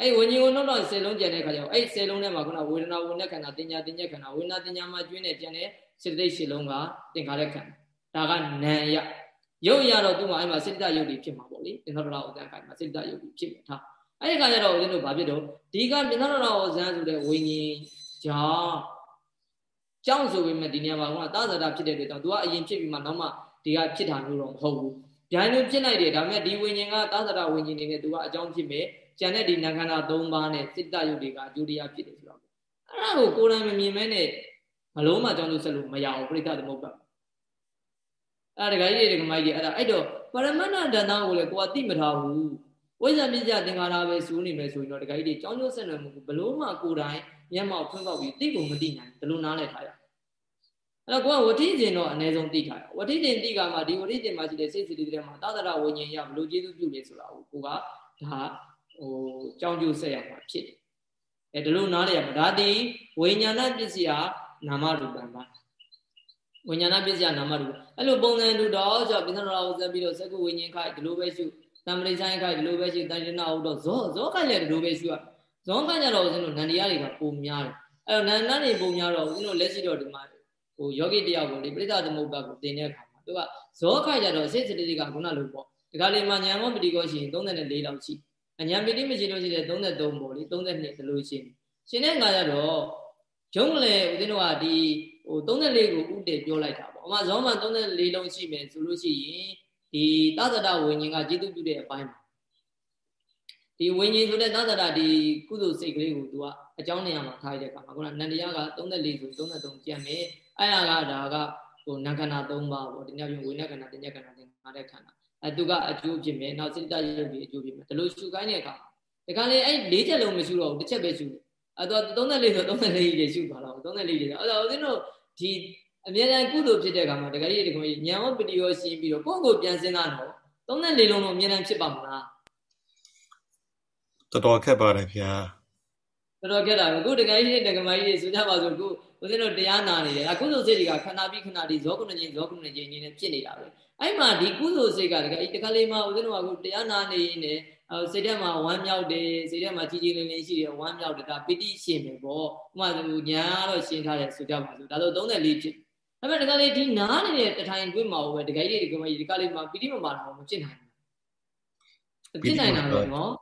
အဲ့ဝိညာဉ်ကိုနှုတ်လိုက်10လုံးကြံတဲ့အခါကျတော့အဲ့10လုံးထဲမှာခုနဝေဒနာဝိညာဉ်ခန္ဓာတင်ညာတင်ညာခန္ဓာဝေဒနာတင်ညာမှာကျွင်းနေကြံတဲ့စိတ္တိ7လုံးကသင်္ခါရခန္ဓာဒါကနာယရုပ်ရတော့သူ့မှာအဲ့မှာစိတ္တရုပ်တွေဖြစ်မှာပေါ့လေပိဏ္ဍရာဝဇံခိုင်မှာစိတ္တရုပ်တွေဖြစ်မှာထား အဲ့ဒီခါကျတော့ဦးဇင်းတို့ဘာဖြစ်တော့ဒီကပိဏ္ဍရာဝဇံဆိုတဲ့ဝိညာဉ်ကြောင့်ကြောင့်ဆိုပေမဲ့ဒီနေရာမှာကသာဇာတာဖြစ်တဲ့အတွက်ကြောင့် तू ကအရင်ဖြစ်ပြီးမှနောက်မှဒီကဖြစ်တာမျိုးတော့မဟုတ်ဘူး။ဗျိုင်းလို့ဖြစ်လိုက်တယ်ဒါပေမဲ့ဒီဝိညာဉ်ကသာဇာတာဝိညာဉ်နေနဲ့ तू ကအကြောင်းဖြစ်မဲ့ကျန်တဲ့ဒီနံခန္ဓာ၃ပါးနဲ့စိတ္တယုတ်တွေကအကျိုးတရားဖြစ်တယ်ဆိုတော့အဲ့ဒါကိုကိုယ်တိုင်မမြင်မဲနဲ့မလုံးမှကြောင်းလို့ဆက်လို့မရဘူးပြိဿသမုပ္ပါအဲ့ဒါဒကာကြီးတွေကမိုက်ကြီးအဲ့ဒါအဲ့တော့ပရမဏဒဏ္ဍကိုလည်းကိုကသိမထားဘူး ဝိဇ္ဇာပစ္စယသင်္ခါရပဲစူးနေမယ်ဆိုရင်တော့ဒကာကြီးတွေကြောင်းကျိုးဆက်နွယ်မှုဘလို့မှကိုယ်တိုင်မျက်မှောက်ဖွင့်ပေါက်ပြီးသိကုန်မသိနိုင်ဘူးဘလို့နားလည်ထားရအဲ့တော့ကိုကဝဋ္ထိကျင်တော့အ ਨੇ ဆုံးသိထားရဝဋ္ထိကျင်သိကမှဒီဝဋ္ထိကျင်မှာရှိတဲ့စိတ်စီတွေမှာသာသနာဝိညာဉ်ရဘလို့ကျေးဇူးပြုနေဆိုတာကိုကိုကဒါဟိုကြောင်းကျိုးဆက်ရမှာဖြစ်တယ်အဲဒါလို့နားလည်ရမှာဒါဒီဝိညာဏပစ္စယနာမရူပံပါဝိညာဏပစ္စယနာမရူပအဲ့လိုပုံစံတူတော့ဆိုပိသနာဝဇ္ဇပြီးတော့စကုဝိညာဉ်ခိုက်ဒီလိုပဲရှု တမ္ပရိဆိုင်ခိုက်ဒီလိုပဲရှုတန်ရဏဟုတ်တော့ဇောဇောခိုက်လည်းဒီလိုပဲရှုရဇောခိုက်ကြတော့ဦးဇင်းတို့နန္ဒီရတွေကပုံများတယ်အဲ့တော့နန္ဒတွေပုံများတော့ဦးဇင်းတို့လက်ရှိတော့ဒီမှာဟိုယောဂီတယောက်ကိုဒီပရိသသမုပ္ပါကိုသင်တဲ့အခါမှာသူကဇောခိုက်ကြတော့စိတ်စတိကခုနလိုပေါ့ဒီကလေးမှာဉာဏ်မောပတိကောရှိရင်34လောက်ရှိအဉာဏ်ပတိမရှိလို့ရှိရင်33ပေါ့လေ32ဒီလိုရှိရှင်တဲ့အခါကျတော့ဂျုံလေဦးဇင်းတို့ကဒီဟို34ကိုဥတည်ပြောလိုက်တာပေါ့အမှဇောမှ34လုံးရှိမယ်ဆိုလို့ရှိရင် ဒီသတ္တဝိညာဉ်ကကျေတုပြုတဲ့အပိုင်းမှာဒီဝိညာဉ်ဆိုတဲ့သတ္တဒီကုသိုလ်စိတ်ကလေးကို तू ကအကြောင်းနေရာမှာထားရတဲ့အခါမှာခုနနန္တရားက34ဆို33ကျန်မယ်အဲ့ဒါကဒါကဟိုနံခန္ဓာ3ပါးပေါ့ဒီညပြင်ဝိညာဉ်ခန္ဓာတင်ညခန္ဓာတင်ငါတဲ့ခန္ဓာအဲသူကအကျိုးဖြစ်မယ်နောက်စိတ္တရုပ်ကြီးအကျိုးဖြစ်မယ်ဒီလိုရှုခိုင်းတဲ့အခါဒီကနေ့အဲ့၄ချက်လုံးမရှုတော့ဘူးတစ်ချက်ပဲရှုတယ်အဲတော့34ဆို34ကြီးရှုပါတော့34ကြီးအဲ့တော့ဦးဇင်းတို့ဒီ အမြဲတမ်းကုသိုလ်ဖြစ်တဲ့အခါမှာတကယ်ကြီးဒီကောင်ကြီးညံဝပတိရောရှင်းပြီးတော့ကိုယ့်ကိုပြန်စဉ်းစားတော့34လုံးလုံးအမြဲတမ်းဖြစ်ပါမလားတော်တော်ခက်ပါတယ်ဗျာတော်တော်ခက်တာပဲခုတကယ်ကြီးတကယ်မကြီးဆိုကြပါစို့ခုဦးဇင်းတို့တရားနာနေတယ်အခုကုသိုလ်စိတ်တွေကခန္ဓာပြီးခန္ဓာဒီဇောကုဏချင်းဇောကုဏချင်းချင်းနဲ့ဖြစ်နေတာပဲအဲ့မှာဒီကုသိုလ်စိတ်ကတကယ်တကယ်လေးမှာဦးဇင်းတို့ကခုတရားနာနေရင်လည်းစိတ်ထဲမှာဝမ်းမြောက်တယ်စိတ်ထဲမှာကြီးကြီးလင်းလင်းရှိတယ်ဝမ်းမြောက်တယ်ဒါပိဋိရှင်ပဲပေါ့ဥပမာညာတော့ရှင်းထားတယ်ဆိုကြပါစို့ဒါဆို34ဖြစ် ဒါပေမဲ့တကယ်လေးဒီနားနေတဲ့တထိုင်တွင်းမှာပဲတကယ်ကြီးဒီကမကြီးဒီကလေးမှာပိဋိမမာတာမဖြစ်နိုင်ဘူးဖြစ်နိုင်တာတော့နော်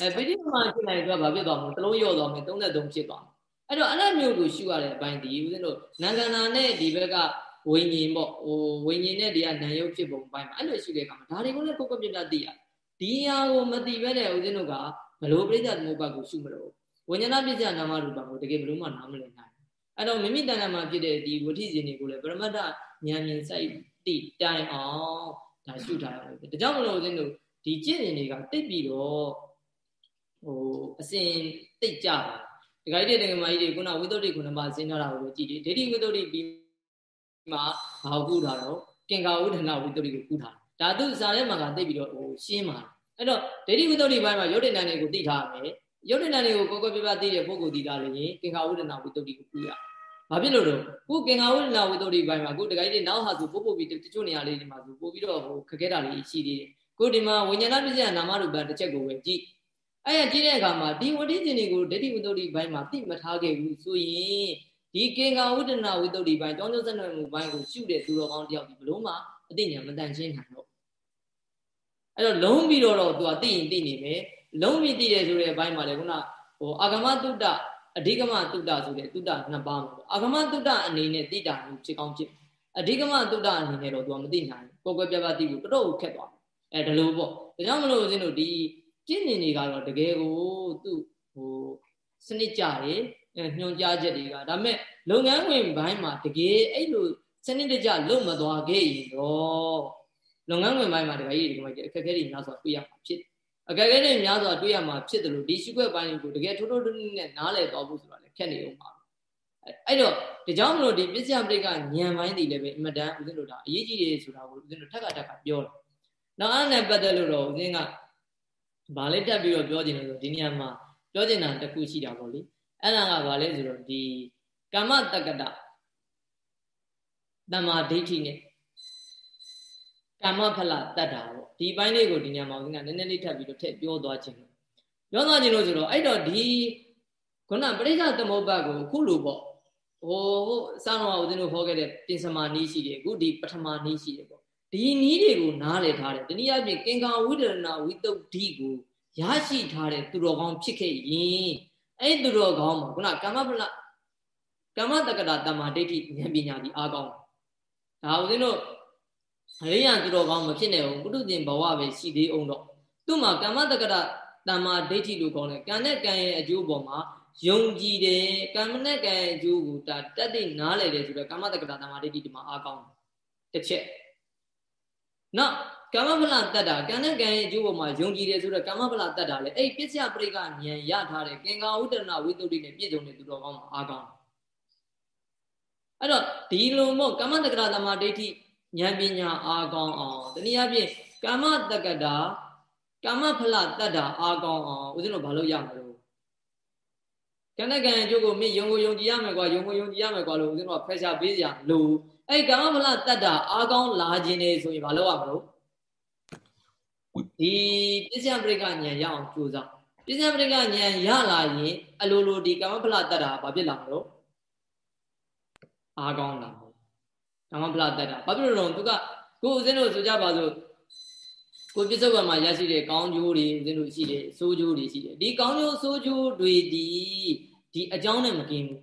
အဲပိဋိပမာဖြစ်နိုင်တော့ဘာဖြစ်သွားမလဲတလုံးရော့သွားမယ်33ဖြစ်သွားအဲ့တော့အဲ့လိုမျိုးကိုရှုရတဲ့အပိုင်းဒီဦးဇင်းတို့နန္ဒနာနဲ့ဒီဘက်ကဝိညာဉ်ပေါ့ဟိုဝိညာဉ်နဲ့ဒီကနံရုပ်ဖြစ်ပုံပိုင်းမှာအဲ့လိုရှိတဲ့အခါမှာဒါတွေကိုလည်းကိုယ်ကိုယ်ပြပြသိရဒီဟာကိုမသိပဲတဲ့ဦးဇင်းတို့ကဘလို့ပြိဿသမုပ္ပါကိုရှုမလို့ဝိညာဏပြစ္ဆနာမရူပကိုတကယ်ဘလို့မှနားမလည်နိုင် အဲ့တော့မိမိတဏ္ဍာမှာဖြစ်တဲ့ဒီဝဋ္ဌိဇင်တွေကိုလည်းပရမတ္တဉာဏ်မြင်စိုက်တိတိုင်အောင်ဒါရှုထားရတယ်ဒါကြောင့်မလို့ဦးဇင်းတို့ဒီကျင့်ရင်တွေကတိတ်ပြီးတော့ဟိုအစဉ်တိတ်ကြပါဒကာကြီးတွေဒကာမကြီးတွေခုနဝိသုဒ္ဓိခုနမှာစဉ်းထားတာကိုကြည့်တယ်ဒိဋ္ဌိဝိသုဒ္ဓိပြီးမှာဘာကိုကူးတာတော့ကင်္ကာဝုဒ္ဓနာဝိသုဒ္ဓိကိုကူးတာဒါသူစာထဲမှာကတိတ်ပြီးတော့ဟိုရှင်းပါအဲ့တော့ဒိဋ္ဌိဝိသုဒ္ဓိဘိုင်းမှာရုပ်တဏ္ဍာန်တွေကိုသိထားရမယ်ရုပ်တဏ္ဍာန်တွေကိုကိုယ်ကိုယ်ပြပြသိတဲ့ပုဂ္ဂိုလ်သိတာလည်းကင်္ကာဝုဒ္ဓနာဝိသုဒ္ဓိကိုကူးရ ဘာဖြစ်လို့တော့ခုကင်္ကာဝုဒ္ဓနာဝိသုဒ္ဓိဘိုင်းမှာခုဒကာကြီးတွေနောက်ဟာဆိုပို့ပို့ပြီးတချို့နေရာလေးတွေမှာဆိုပို့ပြီးတော့ဟိုခက်ခဲတာလေးရှိသေးတယ်ကိုဒီမှာဝိညာဏပစ္စယနာမရူပတစ်ချက်ကိုပဲကြည့်အဲ့ရကြည့်တဲ့အခါမှာဒီဝဋ္ဌိကျင်တွေကိုဒိဋ္ဌိဝိတ္တုဘိုင်းမှာသိမထားခဲ့ဘူးဆိုရင်ဒီကေငါဝိတ္တနာဝိတ္တုဘိုင်းတောင်းကျစနမှုဘိုင်းကိုရှုတဲ့သူတော်ကောင်းတယောက်ဒီဘလို့မှအသိဉာဏ်မတန်ရှင်းနိုင်တော့အဲ့တော့လုံးပြီးတော့တော့သူကသိရင်သိနေမယ်လုံးပြီးသိတယ်ဆိုတဲ့အပိုင်းမှာလေခုနဟိုအာဂမတုတ္တ အဓိကမတုတ္တဆိုတဲ့တုတ္တနှစ်ပါးမှာအာဂမတုတ္တအနေနဲ့သိတာမျိုးဖြစ်ကောင်းဖြစ်အဓိကမတုတ္တအနေနဲ့တော့သူကမသိနိုင်ဘူးကိုယ်ကွယ်ပြပြသိဖို့တော်တော်ခက်သွားတယ်အဲဒါလို့ပေါ့ဒါကြောင့်မလို့ဦးဇင်းတို့ဒီကျင့်နေနေကတော့တကယ်ကိုသူ့ဟိုစနစ်ကြတယ်ညွှန်ကြားချက်တွေကဒါပေမဲ့လုပ်ငန်းဝင်ဘိုင်းမှာတကယ်အဲ့လိုစနစ်တကျလုပ်မသွားခဲ့ရင်တော့လုပ်ငန်းဝင်ဘိုင်းမှာတကယ်ကြီးဒီမှာအခက်အခဲတွေများစွာတွေ့ရမှာဖြစ် အခက်အခဲတွေများစွာတွေ့ရမှာဖြစ်တယ်လို့ဒီရှိခွက်ပိုင်းကိုတကယ်ထိုးထိုးထွန်းထွန်းနဲ့နားလည်သွားဖို့ဆိုတာလည်းခက်နေအောင်ပါအဲ့တော့ဒါကြောင့်မလို့ဒီပစ္စယပရိကညံပိုင်းတွေလည်းပဲအမတန်ဦးဇင်းတို့ဒါအရေးကြီးတယ်ဆိုတာကိုဦးဇင်းတို့ထက်ကထက်ကပြောတယ်။နောက်အဲ့နဲ့ပတ်သက်လို့တော့ဦးဇင်းကဗာလေးတက်ပြီးတော့ပြောချင်လို့ဆိုဒီနေရာမှာပြောချင်တာတစ်ခုရှိတာပေါ့လေအဲ့ဒါကဗာလဲဆိုတော့ဒီကမ္မတက္ကတတမ္မာဒိဋ္ဌိနဲ့ကမ္မဖလတတ်တာပေါ့ ဒီပိုင်းလေးကိုဒီညမှာဦးကနည်းနည်းလေးထပ်ပြီးတော့ထည့်ပြောသွားခြင်းလို့ပြောသွားခြင်းလို့ဆိုတော့အဲ့တော့ဒီခုနပရိစ္ဆသမုပ္ပါကိုခုလိုပေါ့ဟိုစောင်းတော်ဦးဇင်းတို့ဟောခဲ့တဲ့ပြင်စမာနီးရှိတယ်အခုဒီပထမနီးရှိတယ်ပေါ့ဒီနီးတွေကိုနားလည်ထားတယ်တနည်းအားဖြင့်ကင်္ကာဝိဒရဏဝိတုဒ္ဓိကိုရရှိထားတဲ့သူတော်ကောင်းဖြစ်ခဲ့ရင်အဲ့သူတော်ကောင်းမှာခုနကမ္မပလကမ္မတက္ကတာတမ္မာဒိဋ္ဌိဉာဏ်ပညာဒီအားကောင်းဒါဦးဇင်းတို့ အရိယာသူတော်ကောင်းမဖြစ်နိုင်ဘူးပုထုဇဉ်ဘဝပဲရှိသေးအောင်တော့သူ့မှာကမ္မတက္ကတာတမ္မာဒိဋ္ဌိလို့ခေါ်တယ်ကံနဲ့ကံရဲ့အကျိုးပေါ်မှာယုံကြည်တယ်ကံနဲ့ကံရဲ့အကျိုးကိုဒါတက်တဲ့နားလည်တယ်ဆိုတော့ကမ္မတက္ကတာတမ္မာဒိဋ္ဌိဒီမှာအားကောင်းတယ်တစ်ချက်နောက်ကာမဖလတတ်တာကံနဲ့ကံရဲ့အကျိုးပေါ်မှာယုံကြည်တယ်ဆိုတော့ကာမဖလတတ်တာလေအဲ့ပစ္စယပရိကဉာဏ်ရထားတဲ့ကင်္ကာဥဒ္ဒနာဝိတ္တုတိနဲ့ပြည့်စုံတဲ့သူတော်ကောင်းမှာအားကောင်းအဲ့တော့ဒီလိုမို့ကာမတက္ကရာသမာဒိဋ္ဌိ ဉာဏ်ပညာအားကောင်းအောင်တနည်းအားဖြင့်ကာမတက္ကတာကာမဖလတတ်တာအားကောင်းအောင်ဦးဇင်းတို့ဘာလို့ရမလို့ကံနဲ့ကံအကျိုးကိုမင်းယုံကိုယုံကြည်ရမယ်ကွာယုံကိုယုံကြည်ရမယ်ကွာလို့ဦးဇင်းတို့ကဖက်ရှားပေးစရာလို့အဲ့ကာမဖလတတ်တာအားကောင်းလာခြင်းနေဆိုရင်ဘာလို့ရမလို့ဒီပစ္စယပရိကဉာဏ်ရအောင်ကြိုးစားပစ္စယပရိကဉာဏ်ရလာရင်အလိုလိုဒီကာမဖလတတ်တာဘာဖြစ်လာမလို့အားကောင်းလာ မှာကာမဖလတတ်တာဘာဖြစ်လို့လဲသူကကိုဦးဇင်းတို့ဆိုကြပါစို့ကိုပြစ္ဆုတ်ကမှာရရှိတဲ့ကောင်းကျိုးတွေဦးဇင်းတို့ရှိတယ်ဆိုးကျိုးတွေရှိတယ်ဒီကောင်းကျိုးဆိုးကျိုးတွေဒီဒီအကြောင်းနဲ့မကင်းဘူး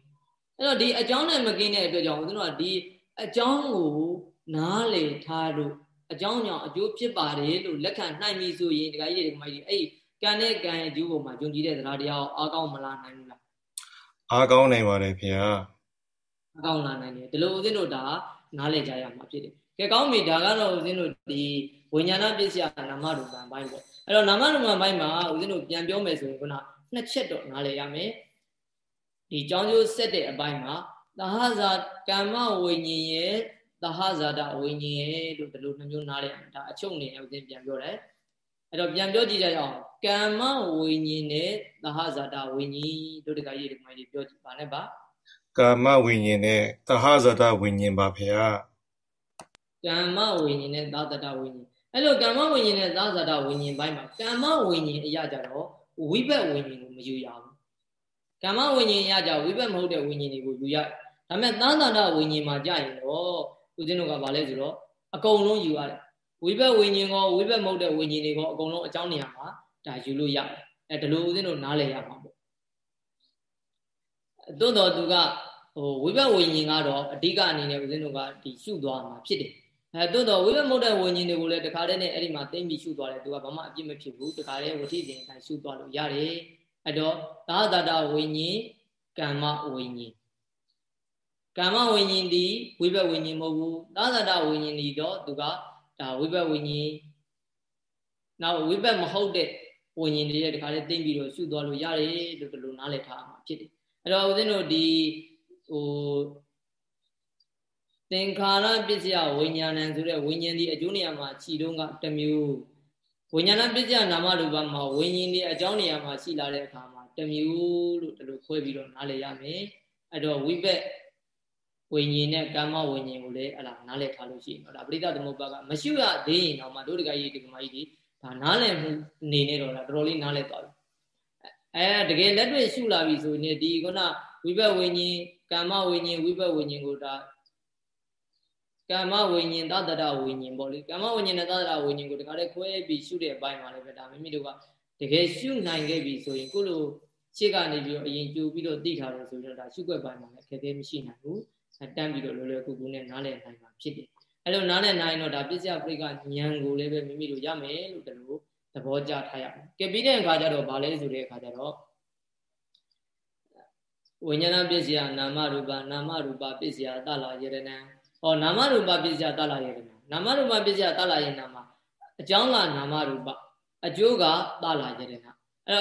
အဲ့တော့ဒီအကြောင်းနဲ့မကင်းတဲ့အတွက်ကြောင့်ဦးဇင်းတို့ကဒီအကြောင်းကိုနားလေထားလို့အကြောင်းကြောင့်အကျိုးဖြစ်ပါတယ်လို့လက်ခံနိုင်ပြီဆိုရင်ဒကာကြီးတွေကမကြီးအဲ့ကံနဲ့ကံအကျိုးပေါ်မှာယုံကြည်တဲ့တရားတရားအားကောင်းမလားနိုင်ဘူးလားအားကောင်းနိုင်ပါတယ်ခင်ဗျာအားကောင်းလာနိုင်တယ်ဒီလိုဦးဇင်းတို့ဒါ နားလည်ကြရမှာဖြစ်တယ်ကဲကောင်းပြီဒါကတော့ဦးဇင်းတို့ဒီဝိညာဏပစ္စယနာမရူပံဘိုင်းပေါ့အဲ့တော့နာမရူပံဘိုင်းမှာဦးဇင်းတို့ပြန်ပြောမယ်ဆိုရင်ခုနနှစ်ချက်တော့နားလည်ရမယ်ဒီကြောင်းကျိုးဆက်တဲ့အပိုင်းမှာသဟဇာကမ္မဝိညာဉ်ရဲ့သဟဇာတဝိညာဉ်ရဲ့လို့ဒီလိုနှမျိုးနားလည်အောင်ဒါအချုပ်နေဦးဇင်းပြန်ပြောတယ်အဲ့တော့ပြန်ပြောကြည့်ကြရအောင်ကမ္မဝိညာဉ်နဲ့သဟဇာတဝိညာဉ်တို့တကကြီးဒီမိုင်းကြီးပြောကြည့်ပါနဲ့ပါ ကာမဝိညာဉ်နဲ့သဟဇာတဝိညာဉ်ပါဖေဟာကမ္မဝိညာဉ်နဲ့သာသတဝိညာဉ်အဲ့လိုကမ္မဝိညာဉ်နဲ့သာသတဝိညာဉ်ဘိုင်းမှာကမ္မဝိညာဉ်အရာကြတော့ဝိဘက်ဝိညာဉ်ကိုမယူရဘူးကမ္မဝိညာဉ်အရာကြဝိဘက်မဟုတ်တဲ့ဝိညာဉ်တွေကိုယူရတယ်ဒါပေမဲ့သာသတဝိညာဉ်မှာကြာရင်တော့ဦးဇင်းတို့ကဗာလဲဆိုတော့အကုန်လုံးယူရတယ်ဝိဘက်ဝိညာဉ်ကောဝိဘက်မဟုတ်တဲ့ဝိညာဉ်တွေကောအကုန်လုံးအကြောင်းနေရာမှာဒါယူလို့ရတယ်အဲဒါလိုဦးဇင်းတို့နားလည်ရမှာပေါ့ သို့တော်သူကဟိုဝိဘက်ဝိညာဉ်ကတော့အဓိကအနေနဲ့ဦးဇင်းတို့ကဒီရှုသွားမှာဖြစ်တယ်အဲသို့တော်ဝိဘက်မဟုတ်တဲ့ဝိညာဉ်တွေကိုလည်းတခါတည်းနဲ့အဲ့ဒီမှာသိမ့်ပြီးရှုသွားတယ်သူကဘာမှအပြစ်မဖြစ်ဘူးတခါတည်းဝဋ္ဌိစဉ်အတိုင်းရှုသွားလို့ရတယ်အဲ့တော့သာသတဝိညာဉ်ကမ္မဝိညာဉ်ကမ္မဝိညာဉ်ဒီဝိဘက်ဝိညာဉ်မဟုတ်ဘူးသာသတဝိညာဉ်ဒီတော့သူကဒါဝိဘက်ဝိညာဉ်နောက်ဝိဘက်မဟုတ်တဲ့ဝိညာဉ်တွေရဲ့တခါလေးသိမ့်ပြီးတော့ရှုသွားလို့ရတယ်လို့ဒီလိုနားလည်ထားမှာဖြစ်တယ် အဲ့တော့ဦးဇင်းတို့ဒီဟိုသင်္ခါရပစ္စယဝိညာဏံဆိုတဲ့ဝိညာဉ်ဒီအကျိုးနေရာမှာခြီတုံးကတစ်မျိုးဝိညာဏပစ္စယနာမရူပမှာဝိညာဉ်ဒီအကြောင်းနေရာမှာရှိလာတဲ့အခါမှာတစ်မျိုးလို့ဒီလိုခွဲပြီးတော့နားလည်ရမယ်အဲ့တော့ဝိဘက်ဝိညာဉ်နဲ့ကာမဝိညာဉ်ကိုလည်းအလားနားလည်ထားလို့ရှိရင်တော့ဒါပရိသသမုပ္ပါကမရှိရသေးရင်တော့မှတို့တကကြီးဒီကမကြီးဒီဒါနားလည်မှုနေနေတော့လားတော်တော်လေးနားလည်သွားပြီ အဲတကယ်လက်တွေ့ရှုလာပြီဆိုရင်ဒီခုနဝိဘက်ဝိညာဉ်ကာမဝိညာဉ်ဝိဘက်ဝိညာဉ်ကိုဒါကာမဝိညာဉ်သတ္တရဝိညာဉ်ပေါ့လေကာမဝိညာဉ်နဲ့သတ္တရဝိညာဉ်ကိုတခါတည်းခွဲပြီးရှုတဲ့အပိုင်းမှာလည်းပဲဒါမိမိတို့ကတကယ်ရှုနိုင်ခဲ့ပြီဆိုရင်ကိုလိုရှေ့ကနေပြီးတော့အရင်ကြိုပြီးတော့သိထားတယ်ဆိုတော့ဒါရှုွက်ပိုင်းမှာလည်းအခက်အခဲမရှိနိုင်ဘူးတန်းပြီးတော့လောလောကူကူနဲ့နားလည်နိုင်မှာဖြစ်တယ်အဲ့လိုနားလည်နိုင်တော့ဒါပစ္စယပရိကဉာဏ်ကိုလည်းပဲမိမိတို့ရမယ်လို့တလို့ သဘောကျထားရမယ်ကဲပြီးတဲ့အခါကျတော့ဗာလဲဆိုတဲ့အခါကျတော့ဝိညာဏပစ္စယနာမရူပနာမရူပပစ္စယတလာယရဏံဟောနာမရူပပစ္စယတလာယရဏံနာမရူပပစ္စယတလာယရဏံမှာအကြောင်းကနာမရူပအကျိုးကတလာယရဏအဲ့တော့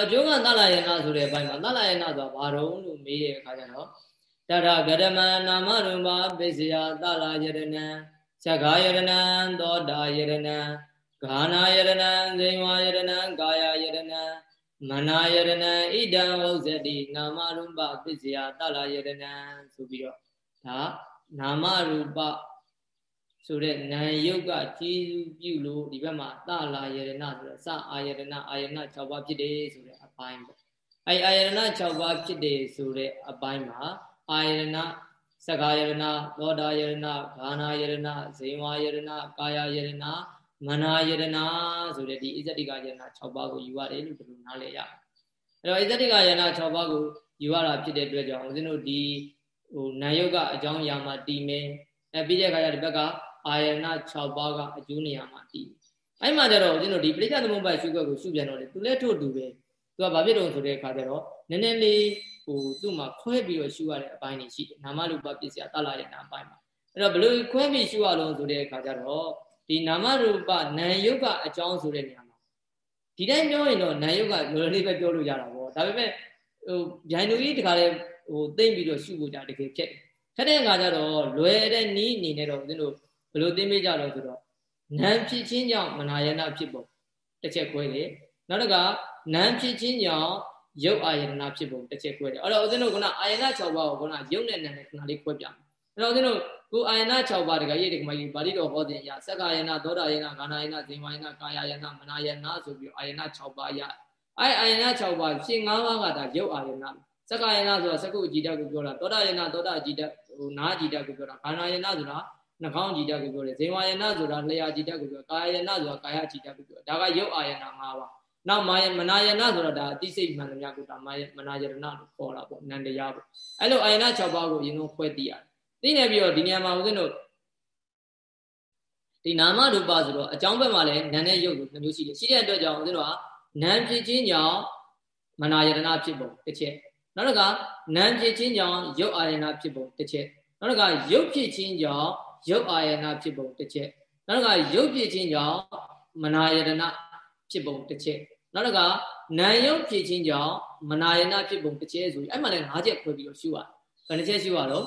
အကျိုးကတလာယရဏဆိုတဲ့အပိုင်းမှာတလာယရဏဆိုတာဘာတော့လို့မေးတဲ့အခါကျတော့တရဂရမနာမရူပပစ္စယတလာယရဏံသက္ခာယရဏံသောတာယရဏံ ဂာနာယရဏံဇိဝယရဏံကာယယရဏံမနာယရဏံဣဒံဝုဇ္ဇတိနာမရူပပစ္စယတလာယရဏံဆိုပြီးတော့ဒါနာမရူပဆိုတဲ့နာယုတ်ကကျေးဇူးပြုလို့ဒီဘက်မှာတလာယရဏဆိုတဲ့စအာယရဏအာယရဏ6ပါးဖြစ်တယ်ဆိုတဲ့အပိုင်းပေါ့အဲအာယရဏ6ပါးဖြစ်တယ်ဆိုတဲ့အပိုင်းမှာအာယရဏသက္ကာယရဏသောတာယရဏဂာနာယရဏဇေဝယရဏကာယယရဏ မနာယရဏဆိုတဲ့ဒီဣဇတိကယရဏ6ပါးကိုယူရတယ်လို့ဒီလိုနားလည်ရအဲ့တော့ဣဇတိကယရဏ6ပါးကိုယူရတာဖြစ်တဲ့အတွက်ကြောင့်ဦးဇင်းတို့ဒီဟိုနာယုတ်ကအကြောင်းအရာမှာတည်မယ်အဲပြီးတဲ့အခါကျဒီဘက်ကအာယရဏ6ပါးကအကျိုးနေရာမှာတည်အဲ့မှာကျတော့ဦးဇင်းတို့ဒီပရိစ္ဆေသမုပ္ပါရှုခွက်ကိုရှုပြန်တော့လေသူလည်းထို့တူပဲသူကဘာဖြစ်တော့ဆိုတဲ့အခါကျတော့နည်းနည်းလေးဟိုသူ့မှာခွဲပြီးတော့ရှုရတဲ့အပိုင်းတွေရှိတယ်နာမရူပပစ္စယတလာရဲ့နာအပိုင်းမှာအဲ့တော့ဘလို့ခွဲပြီးရှုရလို့ဆိုတဲ့အခါကျတော့ ဒီနာမရူပနာယုတ်ကအကြောင်းဆိုတဲ့နေရာမှာဒီတိုင်းပြောရင်တော့နာယုတ်ကလောလောလေးပဲပြောလို့ရတာပေါ့ဒါပေမဲ့ဟိုဂျိုင်နူကြီးတခါလေဟိုသိမ့်ပြီးတော့ရှုဖို့ကြတကယ်ဖြစ်တယ်ခက်တဲ့အခါကျတော့လွယ်တဲ့နီးအနေနဲ့တော့ဦးဇင်းတို့ဘလို့သိမ့်မိကြတော့ဆိုတော့နံဖြစ်ချင်းကြောင့်မနာယနာဖြစ်ပုံတစ်ချက်ခွဲတယ်နောက်တစ်ခါနံဖြစ်ချင်းကြောင့်ရုပ်အာယတနာဖြစ်ပုံတစ်ချက်ခွဲတယ်အဲ့တော့ဦးဇင်းတို့ကအာယနာ6ပါးကိုကရုပ်နဲ့နာနဲ့ခဏလေးခွဲပြမယ်အဲ့တော့ဦးဇင်းတို့ ကိုအာယနာ6ပါးတကရေးတကမကြီးပါဠိတော်ဟောတဲ့ရစက္ကာယနာသောတာယနာဂာနာယနာဇင်ဝယနာကာယယနာမနာယနာဆိုပြီးအာယနာ6ပါးရအဲအာယနာ6ပါးရှင်၅ပါးကဒါရုပ်အာယနာစက္ကာယနာဆိုတာစကုအကြည်တတ်ကိုပြောတာသောတာယနာသောတာအကြည်တတ်ဟိုနာအကြည်တတ်ကိုပြောတာဂာနာယနာဆိုတာနှာခေါင်းအကြည်တတ်ကိုပြောတယ်ဇင်ဝယနာဆိုတာလျှာအကြည်တတ်ကိုပြောကာယယနာဆိုတာကာယအကြည်တတ်ကိုပြောဒါကရုပ်အာယနာ၅ပါးနောက်မာယမနာယနာဆိုတော့ဒါအတိစိတ်မှန်သမျှကိုဒါမာယမနာယရဏလို့ခေါ်တာပေါ့နန္တရားပေါ့အဲ့လိုအာယနာ6ပါးကိုအရင်ဆုံးခွဲသိရတယ် သိနေပြီးတော့ဒီနေရာမှာဦးဇင်းတို့ဒီနာမရူပဆိုတော့အကြောင်းဘက်မှာလည်းနာနဲ့ရုပ်ကိုနှမျိုးရှိတယ်ရှိတဲ့အတွက်ကြောင့်ဦးဇင်းတို့ကနာဖြစ်ခြင်းကြောင့်မနာယရဏဖြစ်ပုံတစ်ချက်နောက်တစ်ခါနာဖြစ်ခြင်းကြောင့်ရုပ်အာယနာဖြစ်ပုံတစ်ချက်နောက်တစ်ခါရုပ်ဖြစ်ခြင်းကြောင့်ရုပ်အာယနာဖြစ်ပုံတစ်ချက်နောက်တစ်ခါရုပ်ဖြစ်ခြင်းကြောင့်မနာယရဏဖြစ်ပုံတစ်ချက်နောက်တစ်ခါနာယုတ်ဖြစ်ခြင်းကြောင့်မနာယနာဖြစ်ပုံတစ်ချက်ဆိုပြီးအဲ့မှာလည်း၅ချက်ခွဲပြီးတော့ရှုရဘယ်နှချက်ရှုရတော့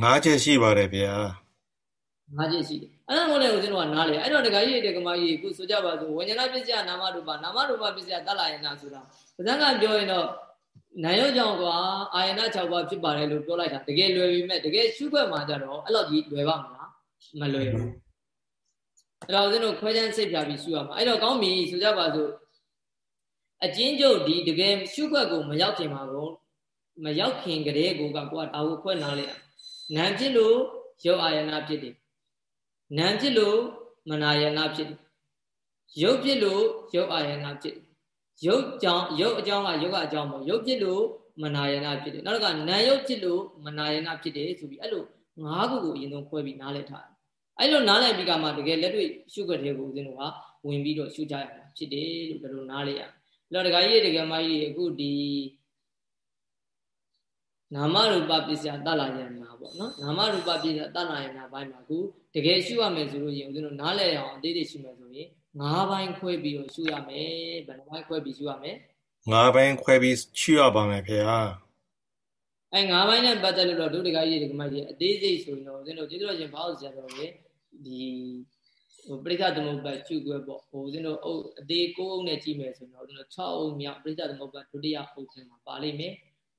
၅ချက်ရှိပါတယ်ဗျာ၅ချက်ရှိတယ်အဲ့ဒါမို့လဲဦးဇင်းတို့ကနားလေအဲ့တော့ဒကာကြီးဒကမကြီးခုဆိုကြပါစို့ဝိညာဏပစ္စယနာမရူပနာမရူပပစ္စယတလာယနာဆိုတာပဇက်ကပြောရင်တော့နာယုတ်ကြောင့်ကွာအာယနာ6ပါးဖြစ်ပါတယ်လို့ပြောလိုက်တာတကယ်လွယ်ပြီမဲ့တကယ်ရှုခွက်မှာကြတော့အဲ့လောက်ကြီးလွယ်ပါမလားမလွယ်ဘူးအဲ့တော့ဦးဇင်းတို့ခွဲချမ်းစိတ်ပြပြီးရှုရမှာအဲ့တော့ကောင်းပြီဆိုကြပါစို့အကျဉ်းချုပ်ဒီတကယ်ရှုခွက်ကိုမရောက်ခင်မှာကိုမရောက်ခင်ကလေးကိုကကိုကဒါကိုခွဲနားလိုက် နာမ်ဖြစ်လို့ရုပ်အာယနာဖြစ်တယ်နာမ်ဖြစ်လို့မနာယနာဖြစ်တယ်ရုပ်ဖြစ်လို့ရုပ်အာယနာဖြစ်တယ်ရုပ်ကြောင့်ရုပ်အကြောင်းကရုပ်ကအကြောင်းပေါ့ရုပ်ဖြစ်လို့မနာယနာဖြစ်တယ်နောက်ကနာယုတ်ဖြစ်လို့မနာယနာဖြစ်တယ်ဆိုပြီးအဲ့လိုငါးခုကိုအရင်ဆုံးခွဲပြီးနားလည်ထားတယ်အဲ့လိုနားလည်ပြီးကမှတကယ်လက်တွေ့ရှုခွက်တဲ့ကိုဦးဇင်းတို့ကဝင်ပြီးတော့ရှုကြရမှာဖြစ်တယ်လို့ဒါလိုနားလည်ရအဲ့တော့ဒကာကြီးတကယ်မကြီးအခုဒီနာမရူပပစ္စယတတ်လာရနာ ပေါ့နော်နာမရူပပစ္စယတတ်လာရနာဘိုင်းမှာအခုတကယ်ရှုရမယ်ဆိုလို့ရင်ဦးဇင်းတို့နားလည်အောင်အသေးသေးရှုမယ်ဆိုရင်၅ဘိုင်းခွဲပြီးတော့ရှုရမယ်ဘယ်နှဘိုင်းခွဲပြီးရှုရမယ်၅ဘိုင်းခွဲပြီးရှုရပါမယ်ဖေဟာအဲ၅ဘိုင်းနဲ့ပတ်သက်လို့တော့ဒုတိယကြီးဒီကမကြီးအသေးစိတ်ဆိုရင်တော့ဦးဇင်းတို့ကျေးဇူးတော်ရှင်ဘာလို့ဆရာတော်လေဒီဟိုပရိသသမုပ္ပါရှုွယ်ပေါ့ဟိုဦးဇင်းတို့အုပ်အသေး၉အုပ်နဲ့ကြည့်မယ်ဆိုရင်တော့ဦးဇင်းတို့6အုပ်မြောက်ပရိသသမုပ္ပါဒုတိယအုပ်ထဲမှာပါလိမ့်မယ်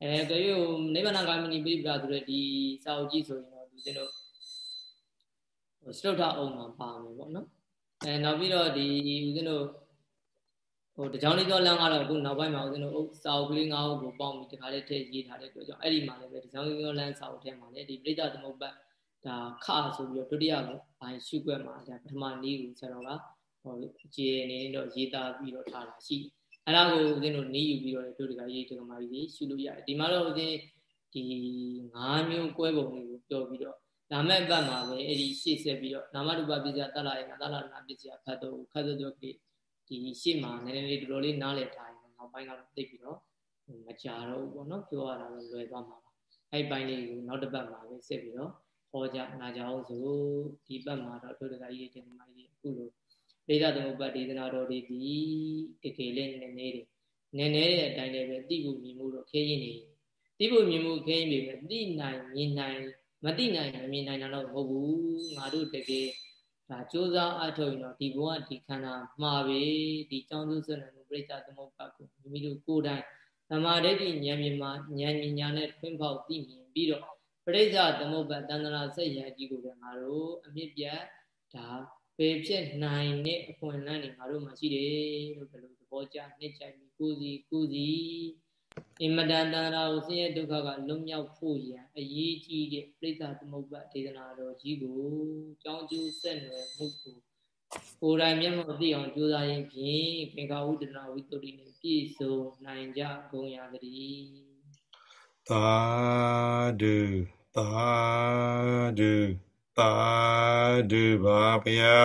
အဲကြရွနိဗ္ဗာန်ဂ ामिनी ပြိပ္ပာဆိုတဲ့ဒီစာအုပ်ကြီးဆိုရင်တော့ဦးဇင်းတို့ဟိုစတုထအုပ်မှာပါမယ်ပေါ့နော်အဲနောက်ပြီးတော့ဒီဦးဇင်းတို့ဟိုတကြောင်လေးတော့လမ်းကတော့အခုနောက်ပိုင်းမှာဦးဇင်းတို့အုပ်စာအုပ်ကလေး၅အုပ်ကိုပေါင်းပြီးတခါလေးထည့်ရေးထားတဲ့အတွက်ကြောင့်အဲ့ဒီမှာလည်းပဲတကြောင်လေးတော့လမ်းစာအုပ်ထဲမှာလည်းဒီပြိတ္တသမုပ္ပတ်ဒါခဆိုပြီးတော့ဒုတိယဘိုင်းရှုွက်မှာဒါပထမနည်းကိုဆရာတော်ကဟိုအခြေအနေနဲ့တော့ရေးသားပြီးတော့ထားတာရှိတယ် အဲ့ဒါကိုဦးဇင်းတို့နည်းယူပြီးတော့တို့တကရေးတကမာကြီးရှုလို့ရတယ်ဒီမှာတော့ဦးဇင်းဒီ၅မျိုးကွဲပုံလေးကိုပြောပြီးတော့နာမည်ပတ်မှာပဲအဲ့ဒီရှေ့ဆက်ပြီးတော့နာမရူပပစ္စယတတ်လာရင်တတ်လာနာပစ္စယဖတ်တော့ခတ်တော့ကိဒီရှေ့မှာနည်းနည်းလေးတော်တော်လေးနားလည်ထားရင်နောက်ပိုင်းကတော့သိပြီးတော့မကြတော့ဘူးပေါ့နော်ပြောရတာတော့လွယ်သွားမှာပါအဲ့ပိုင်းလေးကိုနောက်တစ်ပတ်မှာပဲဆက်ပြီးတော့ဟောကြနာကြအောင်ဆိုဒီပတ်မှာတော့တို့တကကြီးတင်မိုင်းကြီးအခုလို ဒေသသမုပ္ပါဒေသနာတော်တွေဒီတကယ်လေးနည်းနည်းတွေနည်းနည်းတဲ့အတိုင်းလည်းပဲတိဖို့မြင်မှုတော့ခဲရင်နေတိဖို့မြင်မှုခဲရင်ပြီပဲတိနိုင်မြင်နိုင်မတိနိုင်မမြင်နိုင်တော့မဟုတ်ဘူးငါတို့တကယ်ဒါစ조사အထုတ်ရင်တော့ဒီဘဝဒီခန္ဓာမှာပဲဒီကြောင်းစုစွနဲ့ပြိဿသမုပ္ပါကိုမိမိတို့ကိုယ်တိုင်သမာဓိဉာဏ်မြင်မှာဉာဏ်ဉာဏ်နဲ့ထွင်းပေါက်သိမြင်ပြီးတော့ပရိစ္ဆသမုပ္ပါတန္တရာစိတ်ရကြီးကိုပဲငါတို့အမြင့်ပြတ်ဒါ ပေဖြစ်နိုင်တဲ့အခွင့်အလမ်းတွေငါတို့မှာရှိတယ်လို့ဘယ်လိုသဘောကျနှစ်ကြိုက်ပြီးကိုစီကိုစီအင်မတန်တန်ရာကိုဆင်းရဲဒုက္ခကလွတ်မြောက်ဖို့ရန်အရေးကြီးတဲ့ပြိဿသမုပ္ပါဒေသနာတော်ကြီးကိုကြောင်းကျိုးဆက်နွယ်မှုကိုကိုယ်တိုင်မျက်မှောက်သိအောင်ကြိုးစားရင်ဖြင့်ပင်္ဂဝုဒ္ဒနာဝိတ္တုရိနဲ့ပြည့်စုံနိုင်ကြကုန်ရသတည်းသာဓုသာဓု သာဓုပါဗျာ